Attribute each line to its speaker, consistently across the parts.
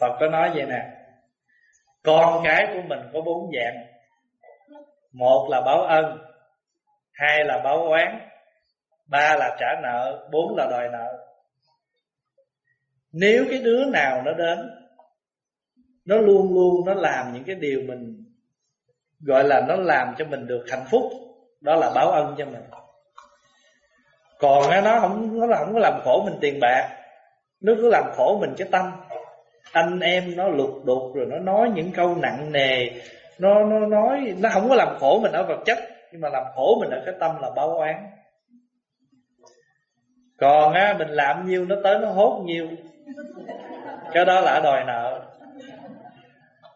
Speaker 1: Phật có nói vậy nè. Con cái của mình có bốn dạng. Một là báo ân, Hai là báo oán, Ba là trả nợ, Bốn là đòi nợ. Nếu cái đứa nào nó đến, Nó luôn luôn nó làm những cái điều mình Gọi là nó làm cho mình được hạnh phúc, Đó là báo ân cho mình. Còn nó không nó không có làm khổ mình tiền bạc, Nó cứ làm khổ mình cái tâm. Anh em nó lục đục Rồi nó nói những câu nặng nề. Nó nó nói, Nó không có làm khổ mình ở vật chất, Nhưng mà làm khổ mình ở cái tâm là báo oán. Còn á, mình làm nhiêu Nó tới nó hốt nhiêu. Cái đó là đòi nợ.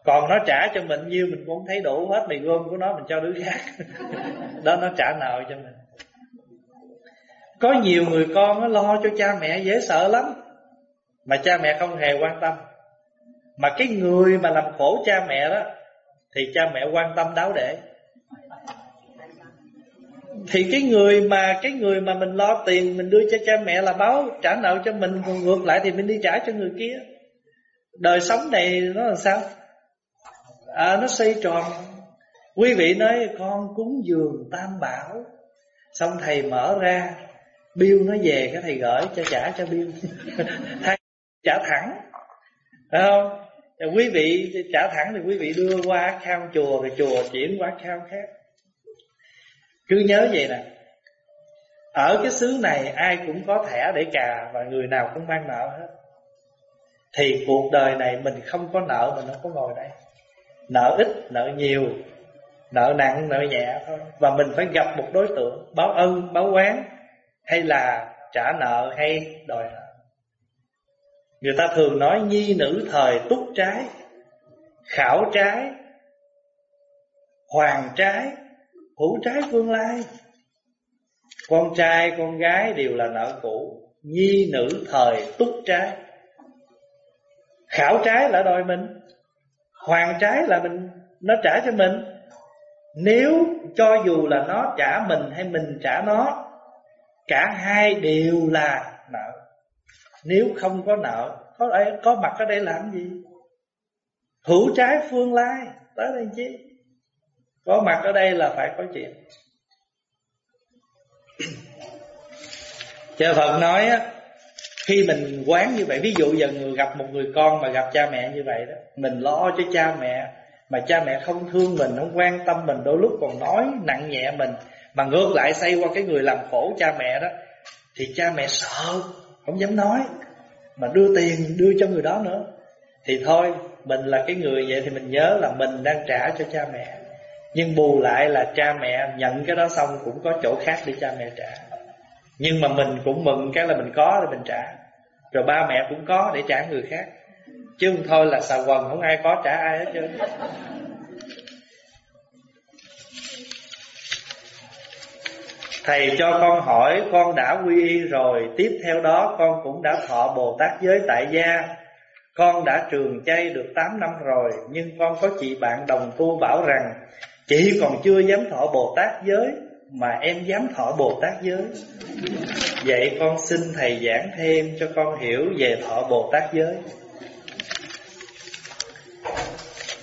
Speaker 1: Còn nó trả cho mình nhiêu, mình cũng thấy đủ hết mì gom của nó mình cho đứa khác. Đó, nó trả nợ cho mình. Có nhiều người con nó lo cho cha mẹ dễ sợ lắm, mà cha mẹ không hề quan tâm mà cái người mà làm khổ cha mẹ đó thì cha mẹ quan tâm đáo để. Thì cái người mà cái người mà mình lo tiền mình đưa cho cha mẹ là báo trả nợ cho mình còn ngược lại thì mình đi trả cho người kia. Đời sống này nó làm sao? À, nó xoay tròn. Quý vị nói con cúng dường tam bảo. Xong thầy mở ra bill nó về cái thầy gửi cho trả cho bill. Thay trả thẳng. Phải không? Thì quý vị trả thẳng thì quý vị đưa qua khao chùa, rồi chùa chuyển qua khao khác. Cứ nhớ vậy nè. Ở cái xứ này ai cũng có thẻ để cà và người nào cũng mang nợ hết. Thì cuộc đời này mình không có nợ mình không có ngồi đây. Nợ ít, nợ nhiều, nợ nặng, nợ nhẹ thôi. Và mình phải gặp một đối tượng, báo ân, báo oán hay là trả nợ hay đòi nợ người ta thường nói nhi nữ thời túc trái, khảo trái, hoàng trái, hữu trái phương lai. Con trai, con gái đều là nợ cũ. Nhi nữ thời túc trái. Khảo trái là đòi mình, hoàng trái là mình, Nó trả cho mình. Nếu cho dù là nó trả mình hay mình trả nó, Cả hai đều là nếu không có nợ, Có đây có mặt ở đây làm gì? Hữu trái phương lai, Tới đây chứ? Có mặt ở đây là phải có chuyện. Chờ Phật nói á, khi mình quán như vậy, ví dụ giờ người gặp một người con mà gặp cha mẹ như vậy đó, mình lo cho cha mẹ, mà cha mẹ không thương mình, không quan tâm mình, đôi lúc còn nói nặng nhẹ mình, mà ngược lại xây qua cái người làm khổ cha mẹ đó, thì cha mẹ sợ không dám nói, mà đưa tiền đưa cho người đó nữa. Thì thôi, mình là cái người vậy thì mình nhớ là mình đang trả cho cha mẹ. Nhưng bù lại là cha mẹ nhận cái đó xong cũng có chỗ khác để cha mẹ trả. Nhưng mà mình cũng mừng cái là mình có để mình trả. Rồi ba mẹ cũng có để trả người khác. Chứ không thôi là xà quần, không ai có trả ai hết trơn. Thầy cho con hỏi, con đã quy y rồi, Tiếp theo đó con cũng đã thọ Bồ Tát giới tại gia. Con đã trường chay được 8 năm rồi, Nhưng con có chị bạn đồng tu bảo rằng, Chị còn chưa dám thọ Bồ Tát giới, mà em dám thọ Bồ Tát giới. Vậy con xin Thầy giảng thêm cho con hiểu về thọ Bồ Tát giới.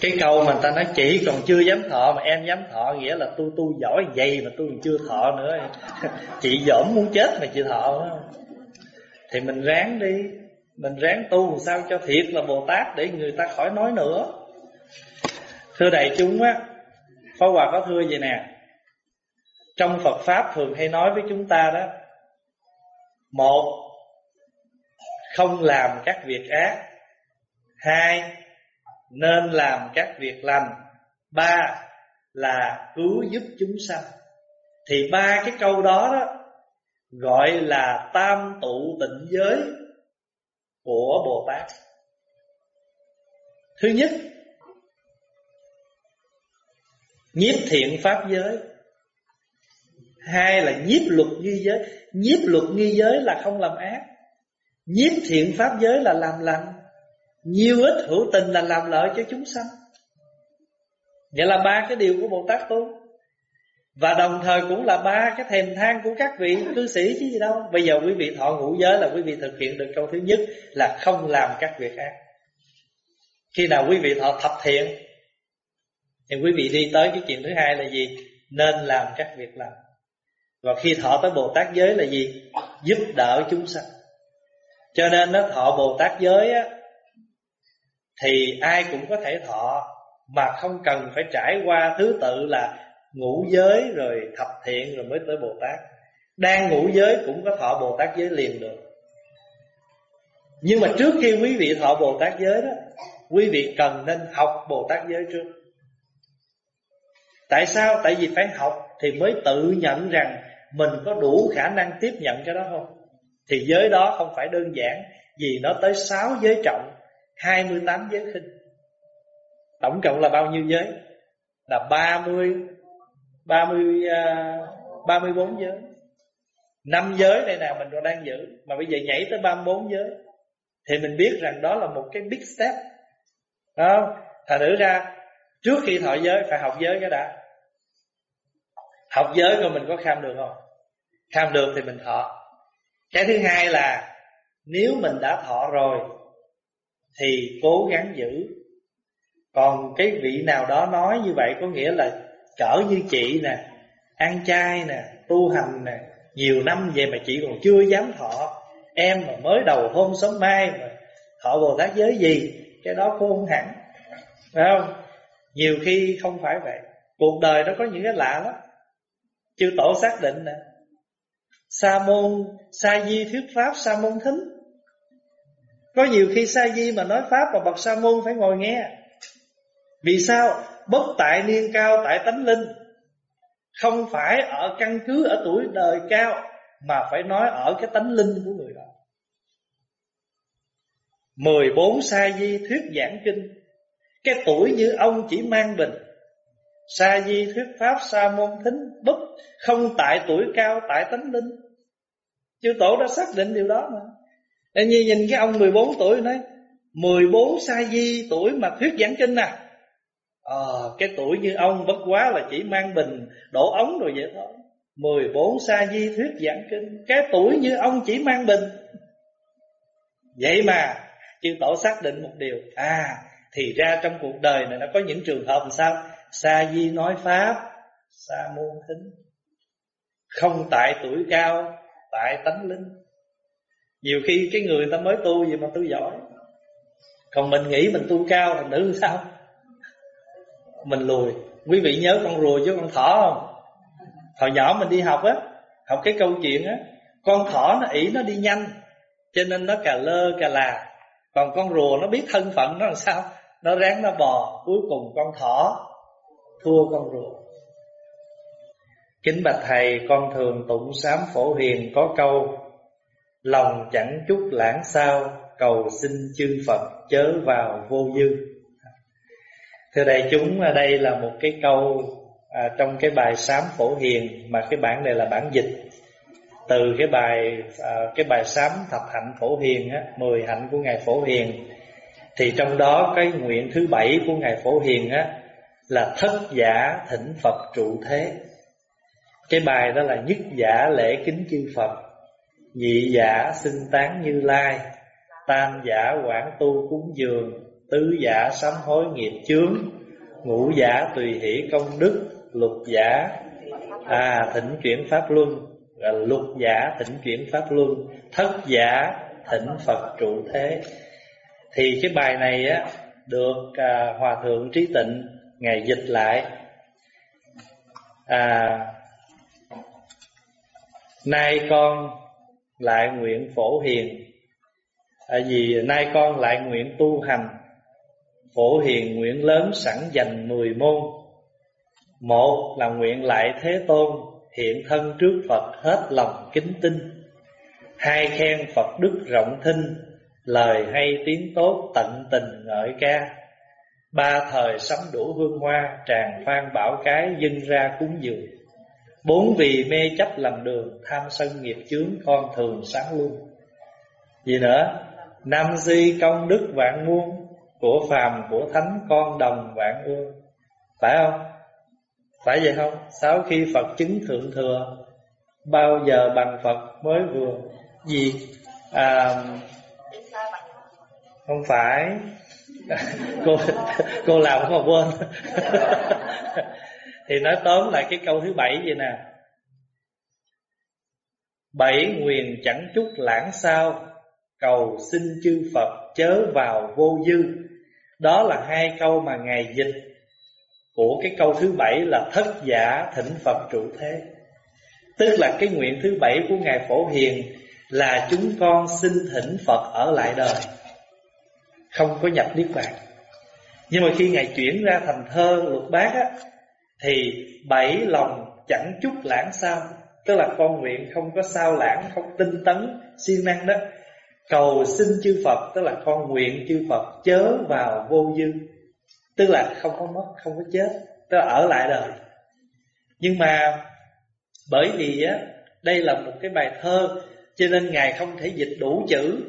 Speaker 1: Cái câu mà người ta nói chỉ còn chưa dám thọ mà em dám thọ Nghĩa là tôi tu giỏi vậy mà tôi còn chưa thọ nữa. Chị dỗm muốn chết mà chị thọ Thì mình ráng đi. Mình ráng tu sao cho thiệt là Bồ Tát Để người ta khỏi nói nữa. Thưa đại chúng á phó Hòa có thưa vậy nè. Trong Phật Pháp thường hay nói với chúng ta đó, Một, Không làm các việc ác. Hai nên làm các việc lành. Ba Là cứu giúp chúng sanh. Thì ba cái câu đó đó Gọi là tam tụ tịnh giới Của Bồ Tát. Thứ nhất, Nhiếp thiện pháp giới. Hai là nhiếp luật nghi giới. Nhiếp luật nghi giới là không làm ác. Nhiếp thiện pháp giới là làm lành. Nhiều ít hữu tình là làm lợi cho chúng sanh. Vậy là ba cái điều của Bồ Tát tu. Và đồng thời cũng là ba cái thèm than của các vị cư sĩ chứ gì đâu. Bây giờ quý vị thọ ngũ giới là quý vị thực hiện được câu thứ nhất Là không làm các việc ác Khi nào quý vị thọ thập thiện, Thì quý vị đi tới cái chuyện thứ hai là gì? Nên làm các việc làm Và khi thọ tới Bồ Tát giới là gì? Giúp đỡ chúng sanh. Cho nên nó thọ Bồ Tát giới á thì ai cũng có thể thọ, Mà không cần phải trải qua thứ tự là Ngũ giới rồi thập thiện rồi mới tới Bồ Tát. Đang ngũ giới cũng có thọ Bồ Tát giới liền được. Nhưng mà trước khi quý vị thọ Bồ Tát giới đó, Quý vị cần nên học Bồ Tát giới trước. Tại sao? Tại vì phải học Thì mới tự nhận rằng Mình có đủ khả năng tiếp nhận cái đó không? Thì giới đó không phải đơn giản Vì nó tới 6 giới trọng. 28 giới khinh. Tổng cộng là bao nhiêu giới? Là 30 30 uh, 34 giới. Năm giới này nào mình còn đang giữ. Mà bây giờ nhảy tới 34 giới Thì mình biết rằng đó là một cái big step. Không? Thành nữ ra Trước khi thọ giới phải học giới cái đã. Học giới rồi mình có kham được không? Kham được thì mình thọ. Cái thứ hai là Nếu mình đã thọ rồi thì cố gắng giữ. Còn cái vị nào đó nói như vậy Có nghĩa là cỡ như chị nè, Ăn chay nè, Tu hành nè, Nhiều năm về mà chị còn chưa dám thọ. Em mà mới đầu hôm sớm mai mà Thọ Bồ Tát giới gì, Cái đó không hẳn, Phải không? Nhiều khi không phải vậy. Cuộc đời nó có những cái lạ lắm. Chư tổ xác định nè, Sa môn, Sa di thuyết pháp, Sa môn thính có nhiều khi Sa di mà nói pháp mà bậc Sa môn phải ngồi nghe. Vì sao? Bất tại niên cao, tại tánh linh. Không phải ở căn cứ, Ở tuổi đời cao, Mà phải nói ở cái tánh linh của người đó. 14 sa di thuyết giảng kinh. Cái tuổi như ông chỉ mang bình. Sa di thuyết pháp, sa môn thính bất Không tại tuổi cao, tại tánh linh. Chư tổ đã xác định điều đó mà anh như nhìn cái ông 14 tuổi nói 14 sa di tuổi mà thuyết giảng kinh nè Ờ cái tuổi như ông bất quá là chỉ mang bình, đổ ống rồi vậy thôi. 14 sa di thuyết giảng kinh, Cái tuổi như ông chỉ mang bình. Vậy mà, Chư tổ xác định một điều À thì ra trong cuộc đời này nó có những trường hợp làm sao? Sa di nói Pháp, Sa môn thính. Không tại tuổi cao, Tại tánh linh. Nhiều khi cái người ta mới tu gì mà tu giỏi. Còn mình nghĩ mình tu cao Thành nữ sao? Mình lùi. Quý vị nhớ con rùa chứ con thỏ không? Hồi nhỏ mình đi học á, Học cái câu chuyện á, Con thỏ nó ỉ nó đi nhanh, Cho nên nó cà lơ cà là. Còn con rùa nó biết thân phận nó làm sao? Nó ráng nó bò, Cuối cùng con thỏ thua con rùa. Kính bạch thầy, con thường tụng sám phổ hiền có câu Lòng chẳng chút lãng sao Cầu xin chư Phật chớ vào vô dư. Thưa đại chúng đây là một cái câu à, Trong cái bài sám phổ hiền Mà cái bản này là bản dịch. Từ cái bài à, cái bài sám thập hạnh phổ hiền á, Mười hạnh của Ngài Phổ Hiền Thì trong đó cái nguyện thứ bảy của Ngài Phổ Hiền á là thất giả thỉnh Phật trụ thế. Cái bài đó là nhất giả lễ kính chư Phật, nhị giả xưng tán Như Lai, tam giả quản tu cúng dường, tứ giả sám hối nghiệp chướng, ngũ giả tùy hỷ công đức, lục giả à thỉnh chuyển pháp luân, là lục giả thỉnh chuyển pháp luân, thất giả thỉnh Phật trụ thế. Thì cái bài này á được à, hòa thượng trí tịnh Ngài dịch lại à, Nay con lại nguyện phổ hiền. Tại Vì nay con lại nguyện tu hành, Phổ hiền nguyện lớn sẵn dành mười môn. Một là nguyện lại Thế Tôn Hiện thân trước Phật hết lòng kính tinh Hai khen Phật đức rộng thinh, Lời hay tiếng tốt tận tình ngợi ca. Ba thời sắm đủ hương hoa Tràn phan bảo cái dâng ra cúng dường. Bốn vì mê chấp làm đường Tham sân nghiệp chướng con thường sáng luôn Gì nữa Năm di công đức vạn muôn Của phàm của thánh con đồng vạn ương Phải không? Phải vậy không? Sau khi Phật chứng thượng thừa Bao giờ bằng Phật mới vừa Gì? À, không phải cô cô làm không quên thì nói tóm lại cái câu thứ bảy vậy nè. Bảy nguyện chẳng chút lãng sao, cầu xin chư Phật chớ vào vô dư. Đó là hai câu mà ngài dịch. Của cái câu thứ bảy là thất giả thỉnh Phật trụ thế. Tức là cái nguyện thứ bảy của ngài phổ hiền là chúng con xin thỉnh Phật ở lại đời. Không có nhập niết bàn. Nhưng mà khi ngài chuyển ra thành thơ luật bát á thì bảy lòng chẳng chút lãng sao tức là con nguyện không có sao lãng, không tinh tấn siêng năng đó. Cầu xin chư Phật, tức là con nguyện chư Phật chớ vào vô dư. Tức là không có mất, không có chết, tức là ở lại đời. Nhưng mà bởi vì á, đây là một cái bài thơ, cho nên ngài không thể dịch đủ chữ.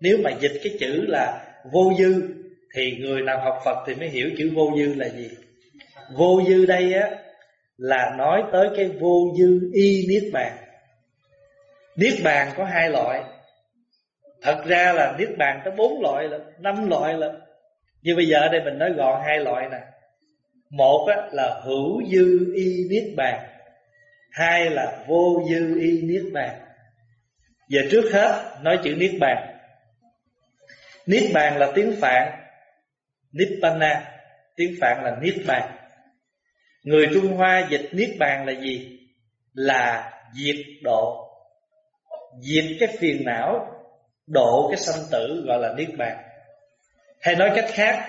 Speaker 1: Nếu mà dịch cái chữ là vô dư, thì người nào học Phật thì mới hiểu chữ vô dư là gì vô dư đây á là nói tới cái vô dư y niết bàn. Niết bàn có hai loại. Thật ra là niết bàn có bốn loại là năm loại là như bây giờ ở đây mình nói gọn hai loại nè. Một á, là hữu dư y niết bàn. Hai là vô dư y niết bàn. Giờ trước hết nói chữ niết bàn. Niết bàn là tiếng phạn. Nibbana tiếng phạn là niết bàn người trung hoa dịch niết bàn là gì? Là diệt độ. Diệt cái phiền não, độ cái sanh tử gọi là niết bàn. Hay nói cách khác,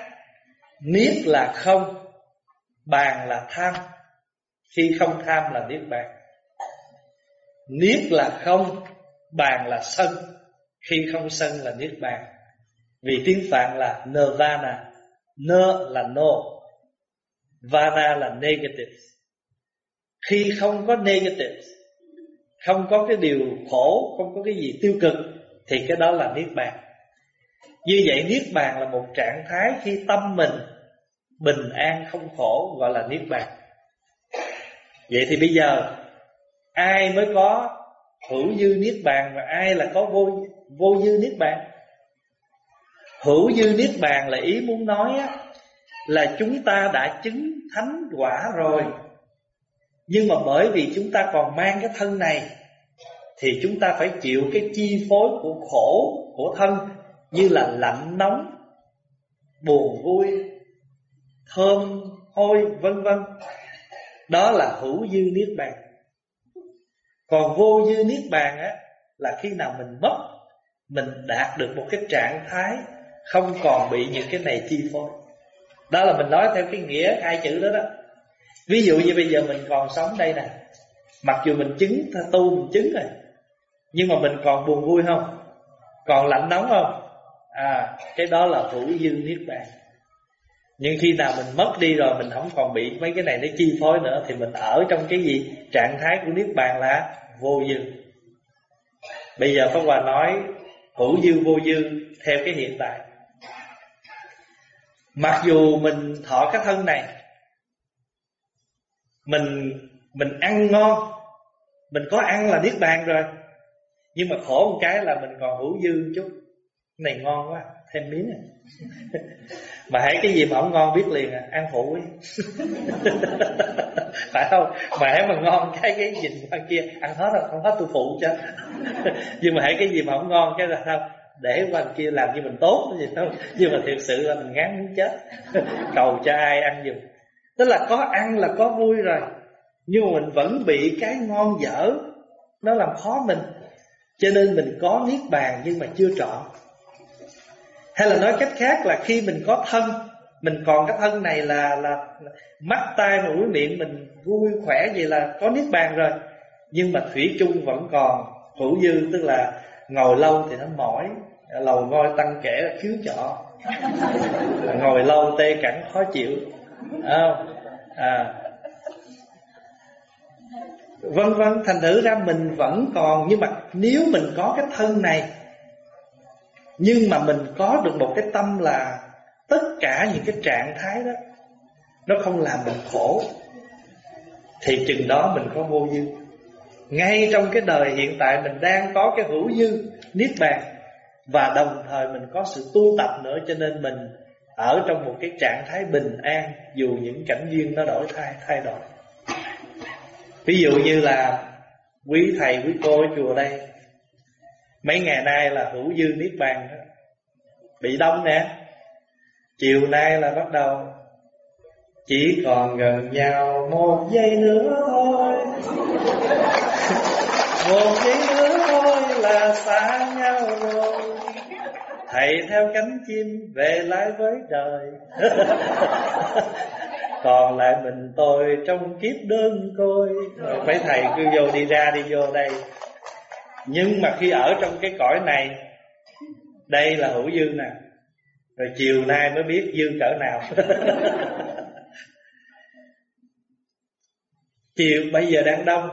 Speaker 1: niết là không, bàn là tham. Khi không tham là niết bàn. Niết là không, bàn là sân. Khi không sân là niết bàn. Vì tiếng phạn là nirvana. Nơ là no vana là negative khi không có negative không có cái điều khổ không có cái gì tiêu cực thì cái đó là niết bàn. Như vậy niết bàn là một trạng thái khi tâm mình bình an không khổ gọi là niết bàn. Vậy thì bây giờ ai mới có hữu dư niết bàn và ai là có vô vô dư niết bàn? Hữu dư niết bàn là ý muốn nói á, là chúng ta đã chứng thánh quả rồi. Nhưng mà bởi vì chúng ta còn mang cái thân này, thì chúng ta phải chịu cái chi phối của khổ, của thân như là lạnh nóng, buồn vui, thơm, hôi, vân vân. Đó là hữu dư niết bàn. Còn vô dư niết bàn á, là khi nào mình mất, mình đạt được một cái trạng thái không còn bị những cái này chi phối đó là mình nói theo cái nghĩa hai chữ đó đó. Ví dụ như bây giờ mình còn sống đây nè. Mặc dù mình chứng tu, mình chứng rồi. Nhưng mà mình còn buồn vui không? Còn lạnh nóng không? À cái đó là hữu dư niết bàn. Nhưng khi nào mình mất đi rồi, mình không còn bị mấy cái này nó chi phối nữa, thì mình ở trong cái gì? Trạng thái của niết bàn là vô dư. Bây giờ pháp hòa nói, hữu dư vô dư theo cái hiện tại mặc dù mình thọ cái thân này, mình mình ăn ngon, mình có ăn là niết bàn rồi. Nhưng mà khổ một cái là mình còn hữu dư chút. Cái này ngon quá, thêm miếng à. Mà hãy cái gì mà không ngon biết liền à ăn phụ ấy. Phải không? Mà hãy mà ngon cái cái nhìn qua kia, ăn hết rồi, không hết tôi phụ cho. Nhưng mà hãy cái gì mà không ngon cái là sao? Để qua kia làm như mình tốt gì đâu. Nhưng mà thực sự là mình ngán muốn chết. Cầu cho ai ăn giùm. Tức là có ăn là có vui rồi. Nhưng mà mình vẫn bị cái ngon dở. Nó làm khó mình. Cho nên mình có niết bàn nhưng mà chưa trọn. Hay là nói cách khác là khi mình có thân mình còn cái thân này là là, mắt tai mũi miệng mình vui khỏe vậy là có niết bàn rồi. Nhưng mà thủy chung vẫn còn. Hữu dư tức là ngồi lâu thì nó mỏi. Lầu voi tăng kẻ là khiếu trọ ngồi lâu tê cẳng khó chịu. Không? À. vân vân, thành thử ra mình vẫn còn, nhưng mà nếu mình có cái thân này, nhưng mà mình có được một cái tâm là tất cả những cái trạng thái đó, nó không làm mình khổ, thì chừng đó mình có vô dư ngay trong cái đời hiện tại mình đang có cái hữu dư, niết bàn, và đồng thời mình có sự tu tập nữa, cho nên mình ở trong một cái trạng thái bình an dù những cảnh duyên nó đổi thay thay đổi ví dụ như là quý thầy, quý cô ở chùa đây, mấy ngày nay là hữu dư niết bàn đó. bị đông nè chiều nay là bắt đầu chỉ còn gần nhau một giây nữa thôi. Một giây nữa thôi là xa nhau rồi. Thầy theo cánh chim về lại với đời Còn lại mình tôi trong kiếp đơn côi. Mấy thầy cứ vô đi ra đi vô đây. Nhưng mà khi ở trong cái cõi này, Đây là hữu dư nè. Rồi chiều nay mới biết dư cỡ nào. Chiều bây giờ đang đông.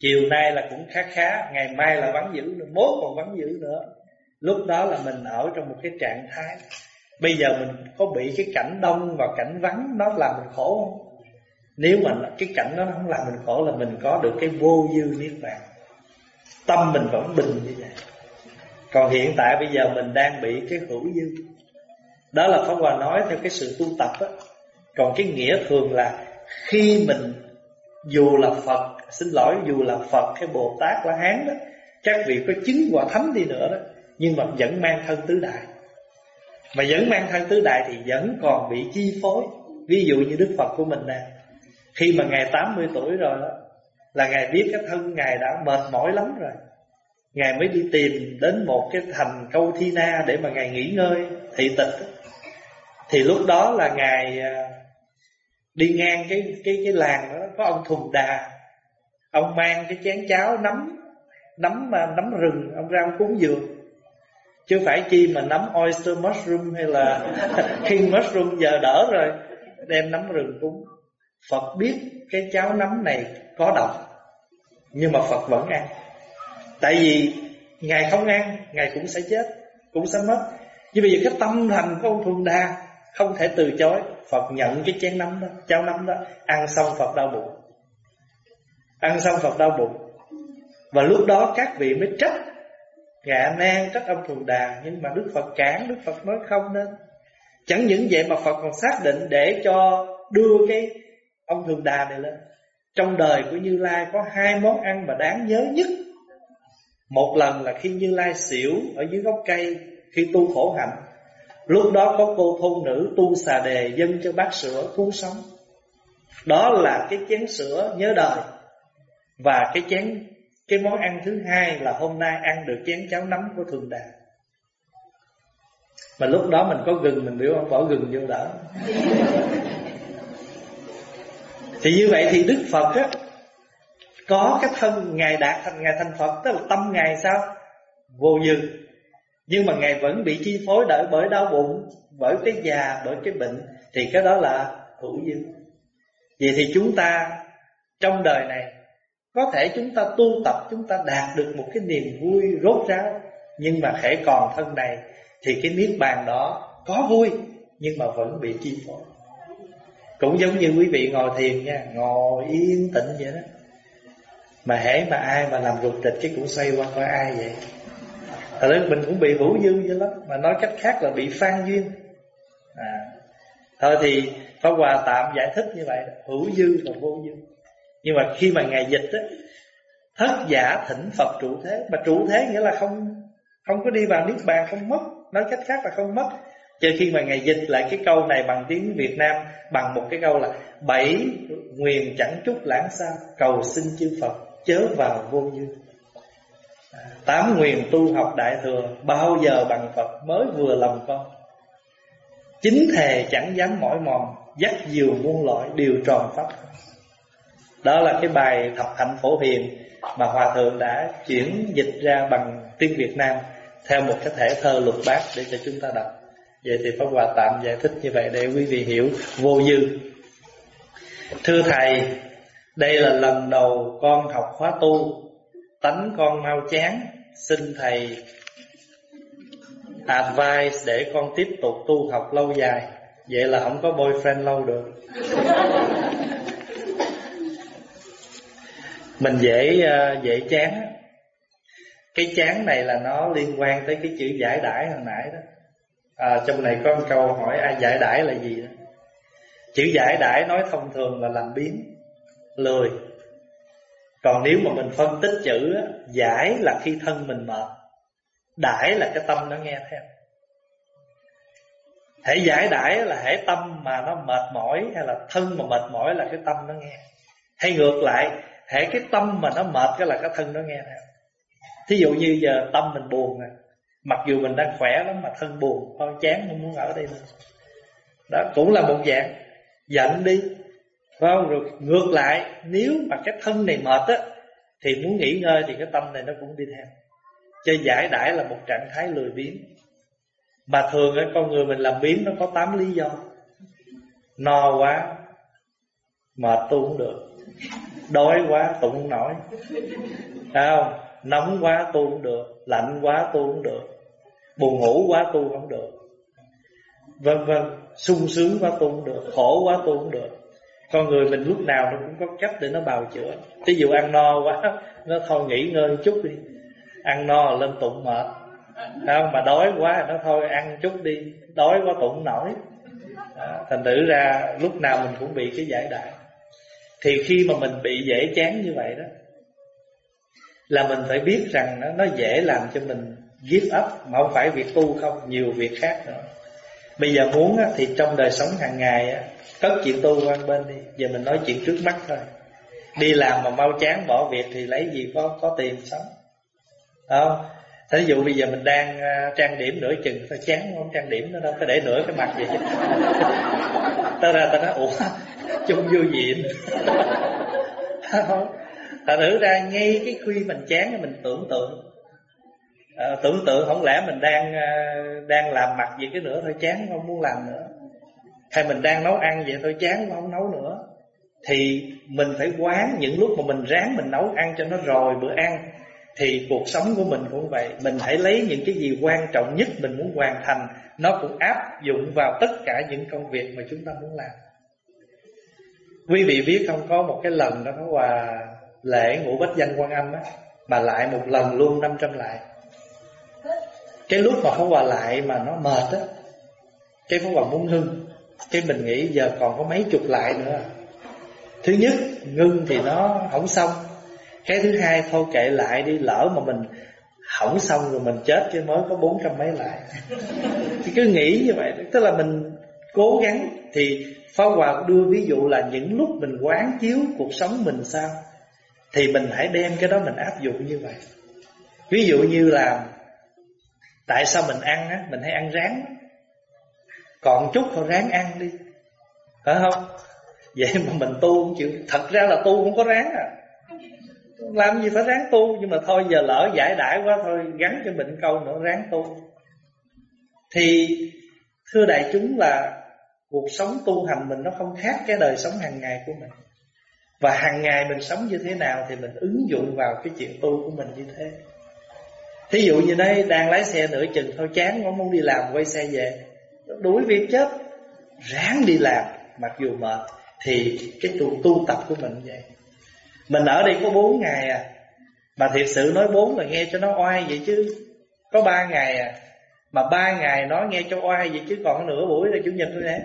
Speaker 1: Chiều nay là cũng khá khá, Ngày mai là vắng dữ nữa, Mốt còn vắng dữ nữa. Lúc đó là mình ở trong một cái trạng thái. Bây giờ mình có bị cái cảnh đông và cảnh vắng, Nó làm mình khổ không? Nếu mà cái cảnh đó nó không làm mình khổ Là mình có được cái vô dư niết bàn. Tâm mình vẫn bình như vậy. Còn hiện tại bây giờ mình đang bị cái hữu dư. Đó là Pháp Hòa nói theo cái sự tu tập á. Còn cái nghĩa thường là khi mình dù là Phật, xin lỗi, dù là Phật hay Bồ Tát La Hán đó các vị có chứng quả thánh đi nữa đó, nhưng mà vẫn mang thân tứ đại. Mà vẫn mang thân tứ đại thì vẫn còn bị chi phối. Ví dụ như Đức Phật của mình nè, khi mà ngài 80 tuổi rồi đó, là ngài biết cái thân ngài đã mệt mỏi lắm rồi. Ngài mới đi tìm đến một cái thành câu thi na để mà ngài nghỉ ngơi, thị tịch. Thì lúc đó là ngài à, đi ngang cái cái cái làng đó, có ông thùng đà. Ông mang cái chén cháo nấm nấm à, nấm rừng, ông ra ông cúng dường. Chứ phải chi mà nấm oyster mushroom hay là king mushroom giờ đỡ rồi, đem nấm rừng cúng. Phật biết cái cháo nấm này có độc, nhưng mà Phật vẫn ăn. Tại vì ngài không ăn, ngài cũng sẽ chết, cũng sẽ mất. Nhưng bây giờ cái tâm thành của ông thùng đa không thể từ chối. Phật nhận cái chén nấm đó, Cháo nấm đó, Ăn xong Phật đau bụng. Ăn xong Phật đau bụng. Và lúc đó các vị mới trách Gạ nan trách ông thù đà, Nhưng mà Đức Phật cản, Đức Phật nói không nên. Chẳng những vậy mà Phật còn xác định Để cho đưa cái ông thường đà này lên. Trong đời của Như Lai có hai món ăn mà đáng nhớ nhất. Một lần là khi Như Lai xỉu Ở dưới gốc cây, Khi tu khổ hạnh. Lúc đó có cô thôn nữ tu xà đề Dân cho bát sữa cứu sống. Đó là cái chén sữa nhớ đời. Và cái chén Cái món ăn thứ hai là hôm nay ăn được chén cháo nấm của Thường Đà. Mà lúc đó mình có gừng Mình biểu ông bỏ gừng vô đỡ Thì như vậy thì Đức Phật á Có cái thân Ngài đạt thành Ngài thành Phật Tức là tâm Ngài sao? Vô dư nhưng mà Ngài vẫn bị chi phối đợi bởi đau bụng Bởi cái già, bởi cái bệnh Thì cái đó là hữu dư Vậy thì chúng ta Trong đời này Có thể chúng ta tu tập Chúng ta đạt được một cái niềm vui rốt ráo Nhưng mà khẽ còn thân này Thì cái niết bàn đó Có vui Nhưng mà vẫn bị chi phối. Cũng giống như quý vị ngồi thiền nha Ngồi yên tĩnh vậy đó. Mà hễ mà ai mà làm rụt rịch Cái cũng xoay qua coi ai vậy? Thật ra mình cũng bị hữu dư vậy lắm, Mà nói cách khác là bị phan duyên. À. Thôi thì Pháp Hòa tạm giải thích như vậy Hữu dư và vô dư. Nhưng mà khi mà Ngài dịch á, Thất giả thỉnh Phật trụ thế, Mà trụ thế nghĩa là không Không có đi vào Niết Bàn, không mất. Nói cách khác là không mất. Cho khi mà Ngài dịch lại cái câu này bằng tiếng Việt Nam, Bằng một cái câu là Bảy nguyền chẳng chút lãng xa, Cầu xin chư Phật chớ vào vô dư. Tám nguyện tu học đại thừa, Bao giờ bằng Phật mới vừa lòng con? Chính thề chẳng dám mỏi mòn, Dắt diều muôn loại điều tròn pháp. Đó là cái bài thập hạnh phổ hiền Mà Hòa Thượng đã chuyển dịch ra bằng tiếng Việt Nam Theo một cái thể thơ lục bát để cho chúng ta đọc. Vậy thì Pháp Hòa tạm giải thích như vậy để quý vị hiểu vô dư. Thưa Thầy, Đây là lần đầu con học khóa tu. Tánh con mau chán Xin Thầy advice để con tiếp tục tu học lâu dài. Vậy là không có boyfriend lâu được. Mình dễ ờ, dễ chán Cái chán này là nó liên quan tới cái chữ giải đãi hồi nãy đó. À, Trong này có một câu hỏi ai giải đãi là gì? Đó Chữ giải đãi nói thông thường là làm biến Lười. Còn nếu mà mình phân tích chữ Giải là khi thân mình mệt Đãi là cái tâm nó nghe theo. Thể giải đãi là hãy tâm mà nó mệt mỏi, Hay là thân mà mệt mỏi là cái tâm nó nghe. Hay ngược lại hãy cái tâm mà nó mệt cái là cái thân nó nghe theo. Thí dụ như giờ tâm mình buồn nè, Mặc dù mình đang khỏe lắm mà thân buồn, Thôi chán, không muốn ở đây nữa. Đó cũng là một dạng. Giận đi phải không? Rồi ngược lại, Nếu mà cái thân này mệt á, Thì muốn nghỉ ngơi thì cái tâm này nó cũng đi theo. Cho giải đãi là một trạng thái lười biếng. Mà thường á, con người mình làm biếng Nó có 8 lý do. No quá, Mệt tu cũng được. Đói quá tu cũng nổi Phải không? Nóng quá tu cũng được. Lạnh quá tu cũng được. Buồn ngủ quá tu không được. Vân vân. Sung sướng quá tu cũng được. Khổ quá tu cũng được. Con người mình lúc nào nó cũng có cách để nó bào chữa. Ví dụ ăn no quá Nó thôi nghỉ ngơi chút đi. Ăn no lên tụng mệt. Không? Mà đói quá nó thôi ăn chút đi. Đói quá tụng nổi. À, Thành thử ra lúc nào mình cũng bị cái giải đại Thì khi mà mình bị dễ chán như vậy đó Là mình phải biết rằng nó, nó dễ làm cho mình give up Mà không phải việc tu không Nhiều việc khác nữa. Bây giờ muốn thì trong đời sống hàng ngày Cất chuyện tu qua bên đi. Giờ mình nói chuyện trước mắt thôi. Đi làm mà mau chán, bỏ việc Thì lấy gì có có tiền sống. Không? Thí dụ bây giờ mình đang à, trang điểm nửa chừng Thôi chán không trang điểm nữa đâu Phải để nửa cái mặt vậy chứ. Ta ra ta nói, Ủa chung vô diện. Ta thử ra ngay cái khi mình chán, Mình tưởng tượng à, tưởng tượng không lẽ mình đang à, đang làm mặt gì cái nữa thôi chán không muốn làm nữa. Hay mình đang nấu ăn vậy thôi chán không nấu nữa. Thì mình phải quán những lúc mà mình ráng mình nấu ăn cho nó rồi bữa ăn thì cuộc sống của mình cũng vậy. Mình hãy lấy những cái gì quan trọng nhất mình muốn hoàn thành nó cũng áp dụng vào tất cả những công việc mà chúng ta muốn làm. Quý vị biết không có một cái lần đó là lễ ngũ bách danh quan âm á mà lại một lần luôn 500 lại cái lúc mà Pháp Hòa lại mà nó mệt á, Cái Pháp Hòa muốn ngưng. Cái mình nghĩ giờ còn có mấy chục lại nữa. Thứ nhất, ngưng thì nó không xong. Cái thứ hai, thôi kệ lại đi, Lỡ mà mình hỏng xong rồi mình chết Chứ mới có bốn trăm mấy lại. Thì cứ nghĩ như vậy. Tức là mình cố gắng. Thì Pháp Hòa đưa ví dụ là Những lúc mình quán chiếu cuộc sống mình sao, Thì mình hãy đem cái đó mình áp dụng như vậy. Ví dụ như là Tại sao mình ăn á, Mình hay ăn ráng Còn chút thôi ráng ăn đi. Phải không? Vậy mà mình tu không chịu. Thật ra là tu không có ráng à. Làm gì phải ráng tu? Nhưng mà thôi, giờ lỡ giải đãi quá thôi, Gắn cho mình câu nữa ráng tu. Thì, Thưa đại chúng là Cuộc sống tu hành mình nó không khác Cái đời sống hàng ngày của mình. Và hàng ngày mình sống như thế nào Thì mình ứng dụng vào cái chuyện tu của mình như thế. Thí dụ như đây đang lái xe nửa chừng thôi chán nó muốn đi làm quay xe về. Đuổi việc chết Ráng đi làm mặc dù mệt. Thì cái tu, tu tập của mình vậy. Mình ở đây có 4 ngày à. Mà thiệt sự nói 4 là nghe cho nó oai vậy chứ. Có 3 ngày à. Mà 3 ngày nói nghe cho oai vậy chứ còn nửa buổi là Chủ nhật thôi nè.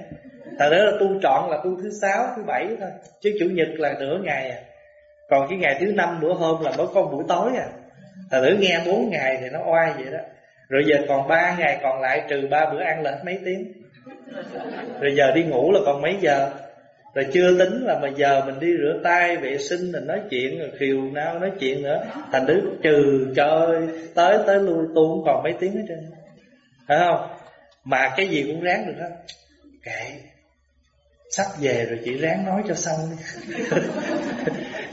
Speaker 1: Tại đó là tu trọn là tu thứ sáu thứ bảy thôi. Chứ Chủ nhật là nửa ngày à. Còn cái ngày thứ năm bữa hôm là mới có buổi tối à. Thật thử nghe 4 ngày thì nó oai vậy đó. Rồi giờ còn 3 ngày còn lại trừ ba bữa ăn là mấy tiếng. Rồi giờ đi ngủ là còn mấy giờ. Rồi chưa tính là mà giờ mình đi rửa tay, vệ sinh, rồi nói chuyện, rồi khiều nào nói chuyện nữa. Thành đứa trừ chơi, tới tới lui tu cũng còn mấy tiếng hết trơn. Phải không? Mà cái gì cũng ráng được hết. Kệ. Sắp về rồi chỉ ráng nói cho xong đi.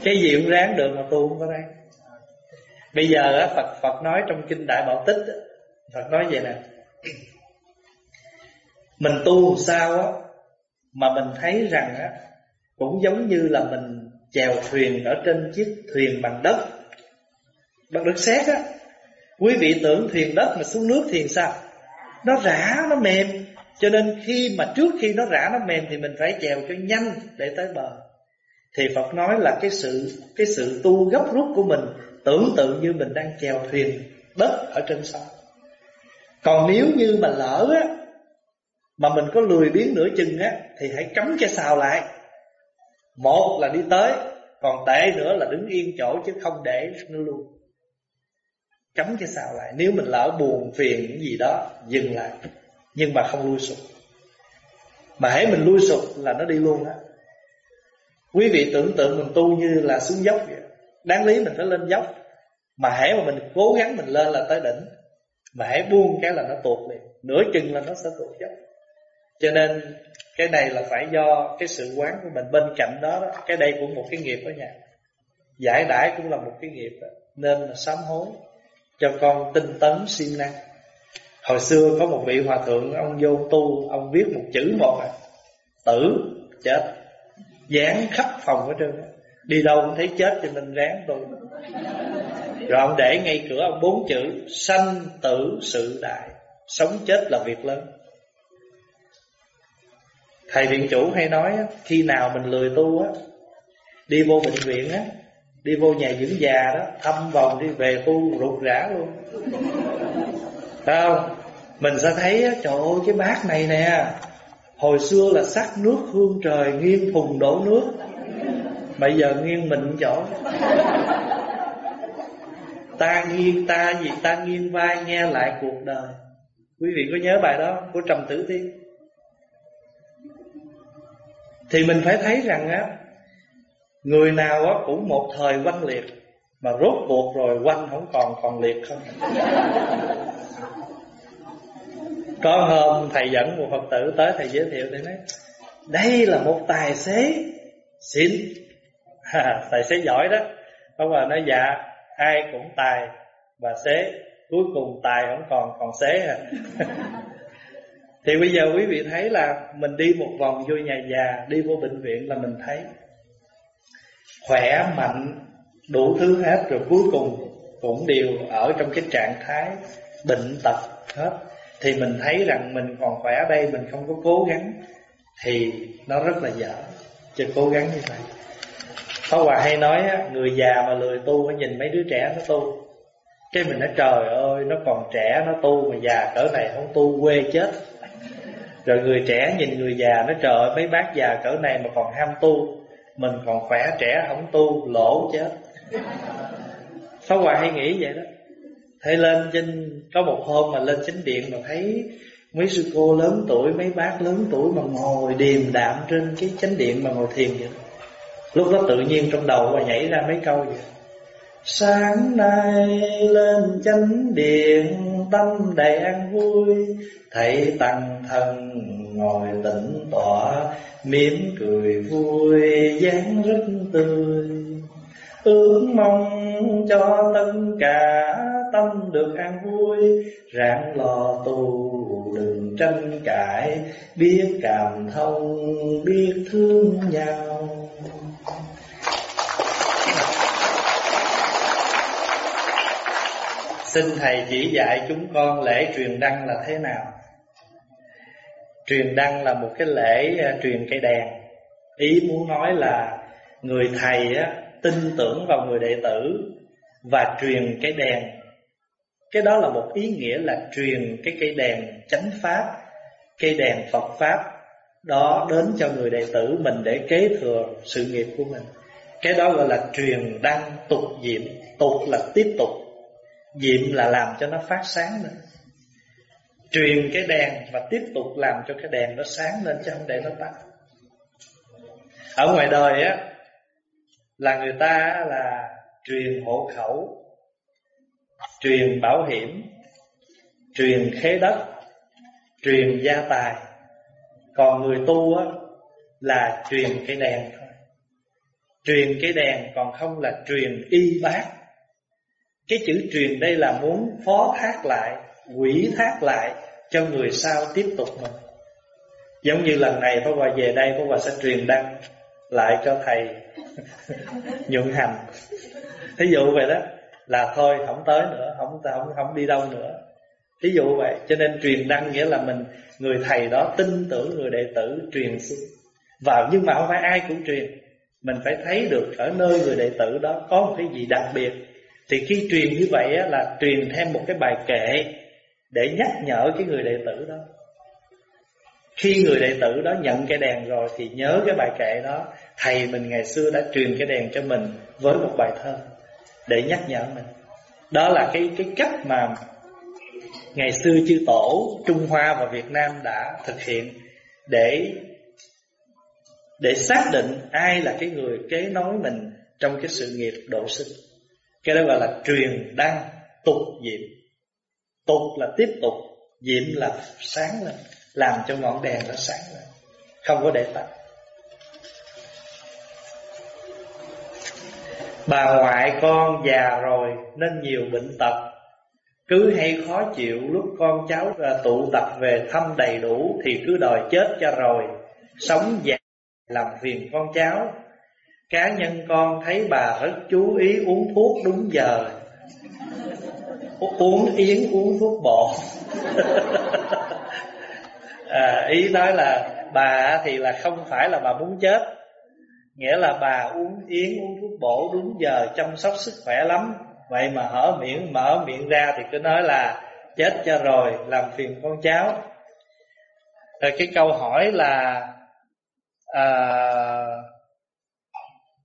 Speaker 1: Cái gì cũng ráng được mà tu không có ráng. Bây giờ Phật Phật nói trong kinh Đại Bảo Tích Phật nói vậy nè. Mình tu sao á Mà mình thấy rằng á Cũng giống như là mình chèo thuyền Ở trên chiếc thuyền bằng đất. Bằng đất sét á. Quý vị tưởng thuyền đất mà xuống nước thì sao? Nó rã, nó mềm. Cho nên khi mà trước khi nó rã, nó mềm Thì mình phải chèo cho nhanh để tới bờ. Thì Phật nói là cái sự cái sự tu gấp rút của mình Tưởng tượng như mình đang chèo thuyền đất ở trên sông. Còn nếu như mà lỡ á, Mà mình có lười biến nửa chừng á, Thì hãy cắm cái xào lại. Một là đi tới, Còn tệ nữa là đứng yên chỗ chứ không để nó luôn. Cắm cái xào lại. Nếu mình lỡ buồn, phiền những gì đó, Dừng lại. Nhưng mà không lui sụp. Mà hãy mình lui sụp là nó đi luôn á. Quý vị tưởng tượng mình tu như là xuống dốc vậy. Đáng lý mình phải lên dốc. Mà hãy mà mình cố gắng mình lên là tới đỉnh. Mà hãy buông cái là nó tuột liền. Nửa chừng là nó sẽ tuột dốc. Cho nên cái này là phải do cái sự quán của mình. Bên cạnh đó, đó cái đây cũng một cái nghiệp đó nha. Giải đãi cũng là một cái nghiệp đó. Nên là sám hối Cho con tinh tấn siêng năng. Hồi xưa có một vị hòa thượng Ông vô tu Ông viết một chữ một à. Tử chết. Dán khắp phòng ở trơn Đi đâu cũng thấy chết cho nên ráng tu Rồi ông để ngay cửa ông bốn chữ, Sanh tử sự đại. Sống chết là việc lớn. Thầy viện chủ hay nói Khi nào mình lười tu á, Đi vô bệnh viện á, Đi vô nhà dưỡng già đó, Thăm vòng đi về tu rụt rã luôn. Phải không? Mình sẽ thấy trời ơi, cái bát này nè, Hồi xưa là sắc nước hương trời nghiêm thùng đổ nước. Bây giờ nghiêng mình chỗ. Ta nghiêng, ta gì, ta nghiêng vai nghe lại cuộc đời. Quý vị có nhớ bài đó của Trầm Tử Tiên Thì mình phải thấy rằng á, Người nào á cũng một thời quanh liệt, Mà rốt cuộc rồi quanh không còn còn liệt không. Có hôm thầy dẫn một Phật tử tới thầy giới thiệu, Thầy nói, Đây là một tài xế. Xịn à, Tài xế giỏi đó. Ông bà nói dạ Ai cũng tài và xế Cuối cùng tài không còn còn xế à Thì bây giờ quý vị thấy là Mình đi một vòng vô nhà già Đi vô bệnh viện là mình thấy Khỏe mạnh Đủ thứ hết rồi cuối cùng Cũng đều ở trong cái trạng thái Bệnh tật hết. Thì mình thấy rằng mình còn khỏe đây Mình không có cố gắng Thì nó rất là dở. Chứ cố gắng như vậy. Pháp Hòa hay nói Người già mà lười tu nhìn mấy đứa trẻ nó tu. Cái mình nói, trời ơi, Nó còn trẻ, nó tu mà già cỡ này không tu, quê chết. Rồi người trẻ nhìn người già Nói, trời ơi, mấy bác già cỡ này mà còn ham tu, Mình còn khỏe trẻ không tu, Lỗ chết. Pháp Hòa hay nghĩ vậy đó. Thế lên trên, Có một hôm mà lên chính điện mà thấy Mấy sư cô lớn tuổi, Mấy bác lớn tuổi mà ngồi điềm đạm Trên cái chánh điện mà ngồi thiền vậy Lúc đó tự nhiên trong đầu mà nhảy ra mấy câu vậy. Sáng nay lên chánh điện, tâm đầy an vui. Thầy tăng thân ngồi tĩnh tọa, mỉm cười vui, dáng rất tươi. Ước mong cho tất cả tâm được an vui. Rạng lò tu đừng tranh cãi, Biết cảm thông, biết thương nhau. Xin Thầy chỉ dạy chúng con lễ truyền đăng là thế nào? Truyền đăng là một cái lễ à, truyền cây đèn. Ý muốn nói là người thầy á, tin tưởng vào người đệ tử Và truyền cái đèn. Cái đó là một ý nghĩa là truyền cái cây đèn chánh pháp Cây đèn Phật Pháp Đó đến cho người đệ tử mình để kế thừa sự nghiệp của mình. Cái đó gọi là truyền đăng tục diệm Tục là tiếp tục. Diệm là làm cho nó phát sáng lên. Truyền cái đèn và tiếp tục làm cho cái đèn nó sáng lên chứ không để nó tắt. Ở ngoài đời á, Là người ta là truyền hộ khẩu, Truyền bảo hiểm, Truyền khế đất, Truyền gia tài. Còn người tu á, Là truyền cái đèn thôi. Truyền cái đèn còn không là truyền y bác cái chữ truyền đây là muốn phó thác lại, Quỷ thác lại Cho người sau tiếp tục mình. Giống như lần này Pháp Hòa về đây, Pháp Hòa sẽ truyền đăng Lại cho thầy Nhuận hành. Thí dụ vậy đó, Là thôi, không tới nữa, Không không không đi đâu nữa. Thí dụ vậy, Cho nên truyền đăng nghĩa là mình, Người thầy đó tin tưởng người đệ tử truyền xuống Vào nhưng mà không phải ai cũng truyền, Mình phải thấy được ở nơi người đệ tử đó Có một cái gì đặc biệt thì khi truyền như vậy á, là truyền thêm một cái bài kệ Để nhắc nhở cái người đệ tử đó khi người đệ tử đó nhận cái đèn rồi thì nhớ cái bài kệ đó thầy mình ngày xưa đã truyền cái đèn cho mình với một bài thơ để nhắc nhở mình đó là cái cái cách mà ngày xưa chư tổ Trung Hoa và Việt Nam đã thực hiện để để xác định ai là cái người kế nối mình trong cái sự nghiệp độ sinh. Cái đó gọi là truyền đăng tục diệm. Tục là tiếp tục, diệm là sáng lên, làm cho ngọn đèn nó sáng lên, không có để tắt. Bà ngoại con già rồi nên nhiều bệnh tật cứ hay khó chịu lúc con cháu tụ tập về thăm đầy đủ Thì cứ đòi chết cho rồi Sống già làm phiền con cháu Cá nhân con thấy bà rất chú ý uống thuốc đúng giờ. Uống yến uống thuốc bột à, Ý nói là bà thì là không phải là bà muốn chết. Nghĩa là bà uống yến uống thuốc bổ đúng giờ chăm sóc sức khỏe lắm. Vậy mà hở miệng mở miệng ra thì cứ nói là chết cho rồi làm phiền con cháu. Rồi cái câu hỏi là à,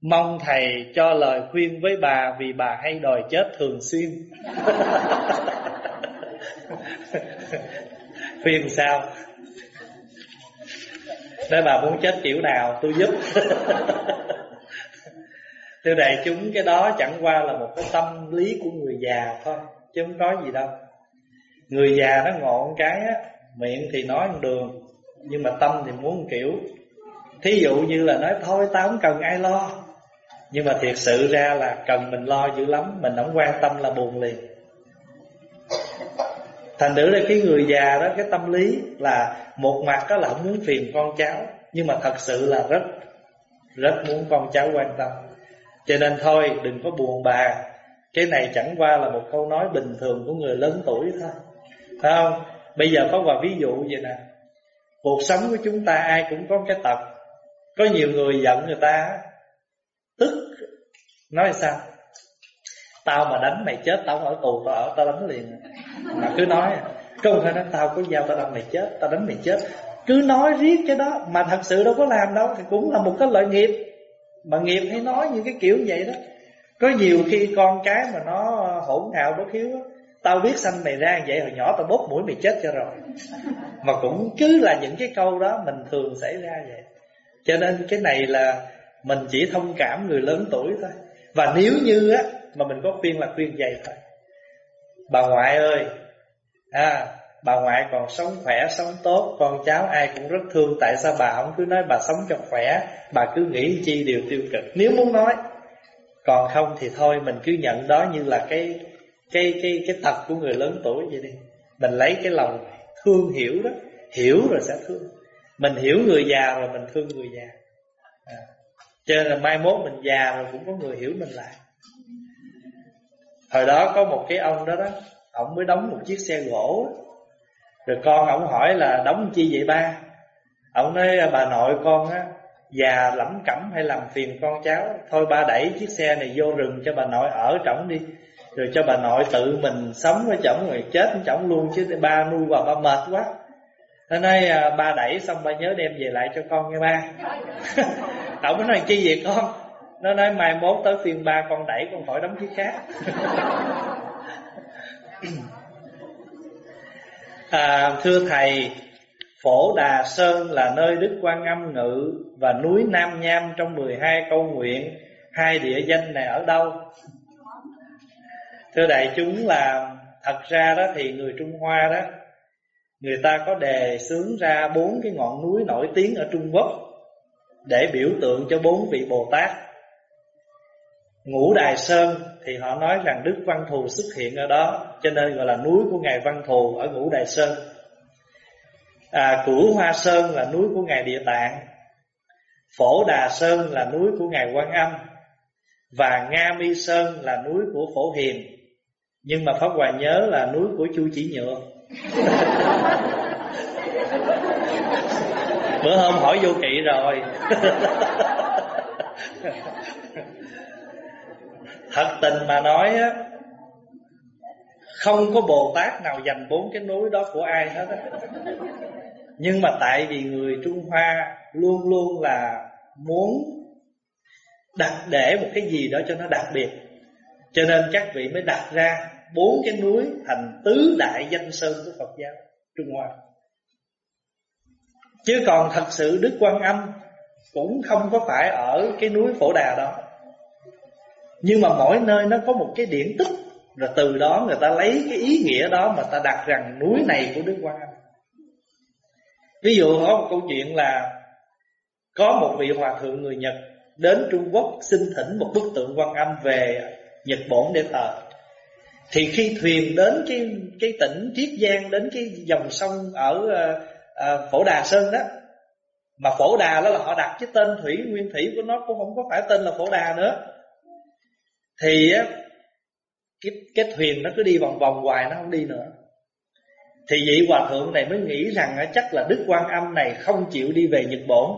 Speaker 1: mong thầy cho lời khuyên với bà vì bà hay đòi chết thường xuyên. Khuyên sao? Nếu bà muốn chết kiểu nào, tôi giúp. Thưa đại chúng, cái đó chẳng qua là một cái tâm lý của người già thôi, Chứ không có gì đâu. Người già nó ngọn cái á, Miệng thì nói một đường, Nhưng mà tâm thì muốn một kiểu, Thí dụ như là nói, thôi tao không cần ai lo. Nhưng mà thiệt sự ra là cần mình lo dữ lắm, Mình không quan tâm là buồn liền. Thành thử là cái người già đó, Cái tâm lý là Một mặt đó là không muốn phiền con cháu, Nhưng mà thật sự là rất Rất muốn con cháu quan tâm. Cho nên thôi, đừng có buồn bà. Cái này chẳng qua là một câu nói bình thường của người lớn tuổi thôi. Phải không? Bây giờ có vài ví dụ vậy nè. Cuộc sống của chúng ta ai cũng có cái tật. Có nhiều người giận người ta Nói sao? Tao mà đánh mày chết Tao ở tù tao ở tao đánh liền. Mà cứ nói Không phải nói tao có dao tao đánh mày chết Tao đánh mày chết. Cứ nói riết cái đó Mà thật sự đâu có làm đâu Thì cũng là một cái lợi nghiệp. Mà nghiệp hay nói những cái kiểu vậy đó. Có nhiều khi con cái mà nó hỗn hào bất hiếu đó, Tao biết sanh mày ra vậy hồi nhỏ tao bóp mũi mày chết cho rồi. Mà cũng cứ là những cái câu đó mình thường xảy ra vậy. Cho nên cái này là mình chỉ thông cảm người lớn tuổi thôi. Và nếu như á mà mình có khuyên là khuyên vậy thôi. Bà ngoại ơi à, Bà ngoại còn sống khỏe, sống tốt Con cháu ai cũng rất thương. Tại sao bà không cứ nói bà sống cho khỏe? Bà cứ nghĩ chi điều tiêu cực. Nếu muốn nói Còn không thì thôi mình cứ nhận đó như là cái Cái cái cái tật của người lớn tuổi vậy đi. Mình lấy cái lòng thương hiểu đó Hiểu rồi sẽ thương. Mình hiểu người già rồi mình thương người già. À. Cho nên là mai mốt mình già rồi cũng có người hiểu mình lại. Hồi đó có một cái ông đó đó Ông mới đóng một chiếc xe gỗ. Rồi con ông hỏi là đóng chi vậy ba? Ông nói, bà nội con á, Già lẩm cẩm hay làm phiền con cháu. Thôi ba đẩy chiếc xe này vô rừng cho bà nội ở trỏng đi. Rồi cho bà nội tự mình sống với chồng rồi chết với chồng luôn Chứ ba nuôi bà, ba mệt quá. Nó nói à, ba đẩy xong ba nhớ đem về lại cho con nghe ba. Ông nói chi vậy con? Nó nói mai mốt tới phiên ba con đẩy con khỏi đóng chiếc khác. À, Thưa Thầy Phổ Đà Sơn là nơi Đức Quan Âm ngự Và núi Nam Nham trong 12 câu nguyện. Hai địa danh này ở đâu? Thưa đại chúng là Thật ra đó thì người Trung Hoa đó Người ta có đề xướng ra bốn cái ngọn núi nổi tiếng ở Trung Quốc để biểu tượng cho bốn vị Bồ Tát. Ngũ Đài Sơn thì họ nói rằng Đức Văn Thù xuất hiện ở đó Cho nên gọi là núi của Ngài Văn Thù ở Ngũ Đài Sơn. À, Cửu Hoa Sơn là núi của Ngài Địa Tạng. Phổ Đà Sơn là núi của Ngài Quan Âm. Và Nga Mi Sơn là núi của Phổ Hiền. Nhưng mà Pháp Hòa nhớ là núi của Chu Chỉ Nhựa. Bữa hôm hỏi vô kỵ rồi. Thật tình mà nói á, Không có Bồ Tát nào dành bốn cái núi đó của ai hết á. Nhưng mà tại vì người Trung Hoa luôn luôn là muốn đặt để một cái gì đó cho nó đặc biệt. Cho nên các vị mới đặt ra bốn cái núi thành tứ đại danh sơn của Phật giáo Trung Hoa chứ còn thật sự Đức Quan Âm cũng không có phải ở cái núi Phổ Đà đó nhưng mà mỗi nơi nó có một cái điển tích, rồi từ đó người ta lấy cái ý nghĩa đó mà ta đặt rằng núi này của Đức Quan Âm. Ví dụ có một câu chuyện là có một vị hòa thượng người Nhật đến Trung Quốc xin thỉnh một bức tượng Quan Âm về Nhật Bổn để thờ. Thì khi thuyền đến cái cái tỉnh Triết Giang, đến cái dòng sông ở ờ, À, Phổ Đà Sơn đó. Mà Phổ Đà đó là họ đặt cái tên thủy, nguyên thủy của nó cũng không có phải tên là Phổ Đà nữa. Thì á, cái cái thuyền nó cứ đi vòng vòng hoài, nó không đi nữa. Thì vị hòa thượng này mới nghĩ rằng chắc là Đức Quan Âm này không chịu đi về Nhật Bổn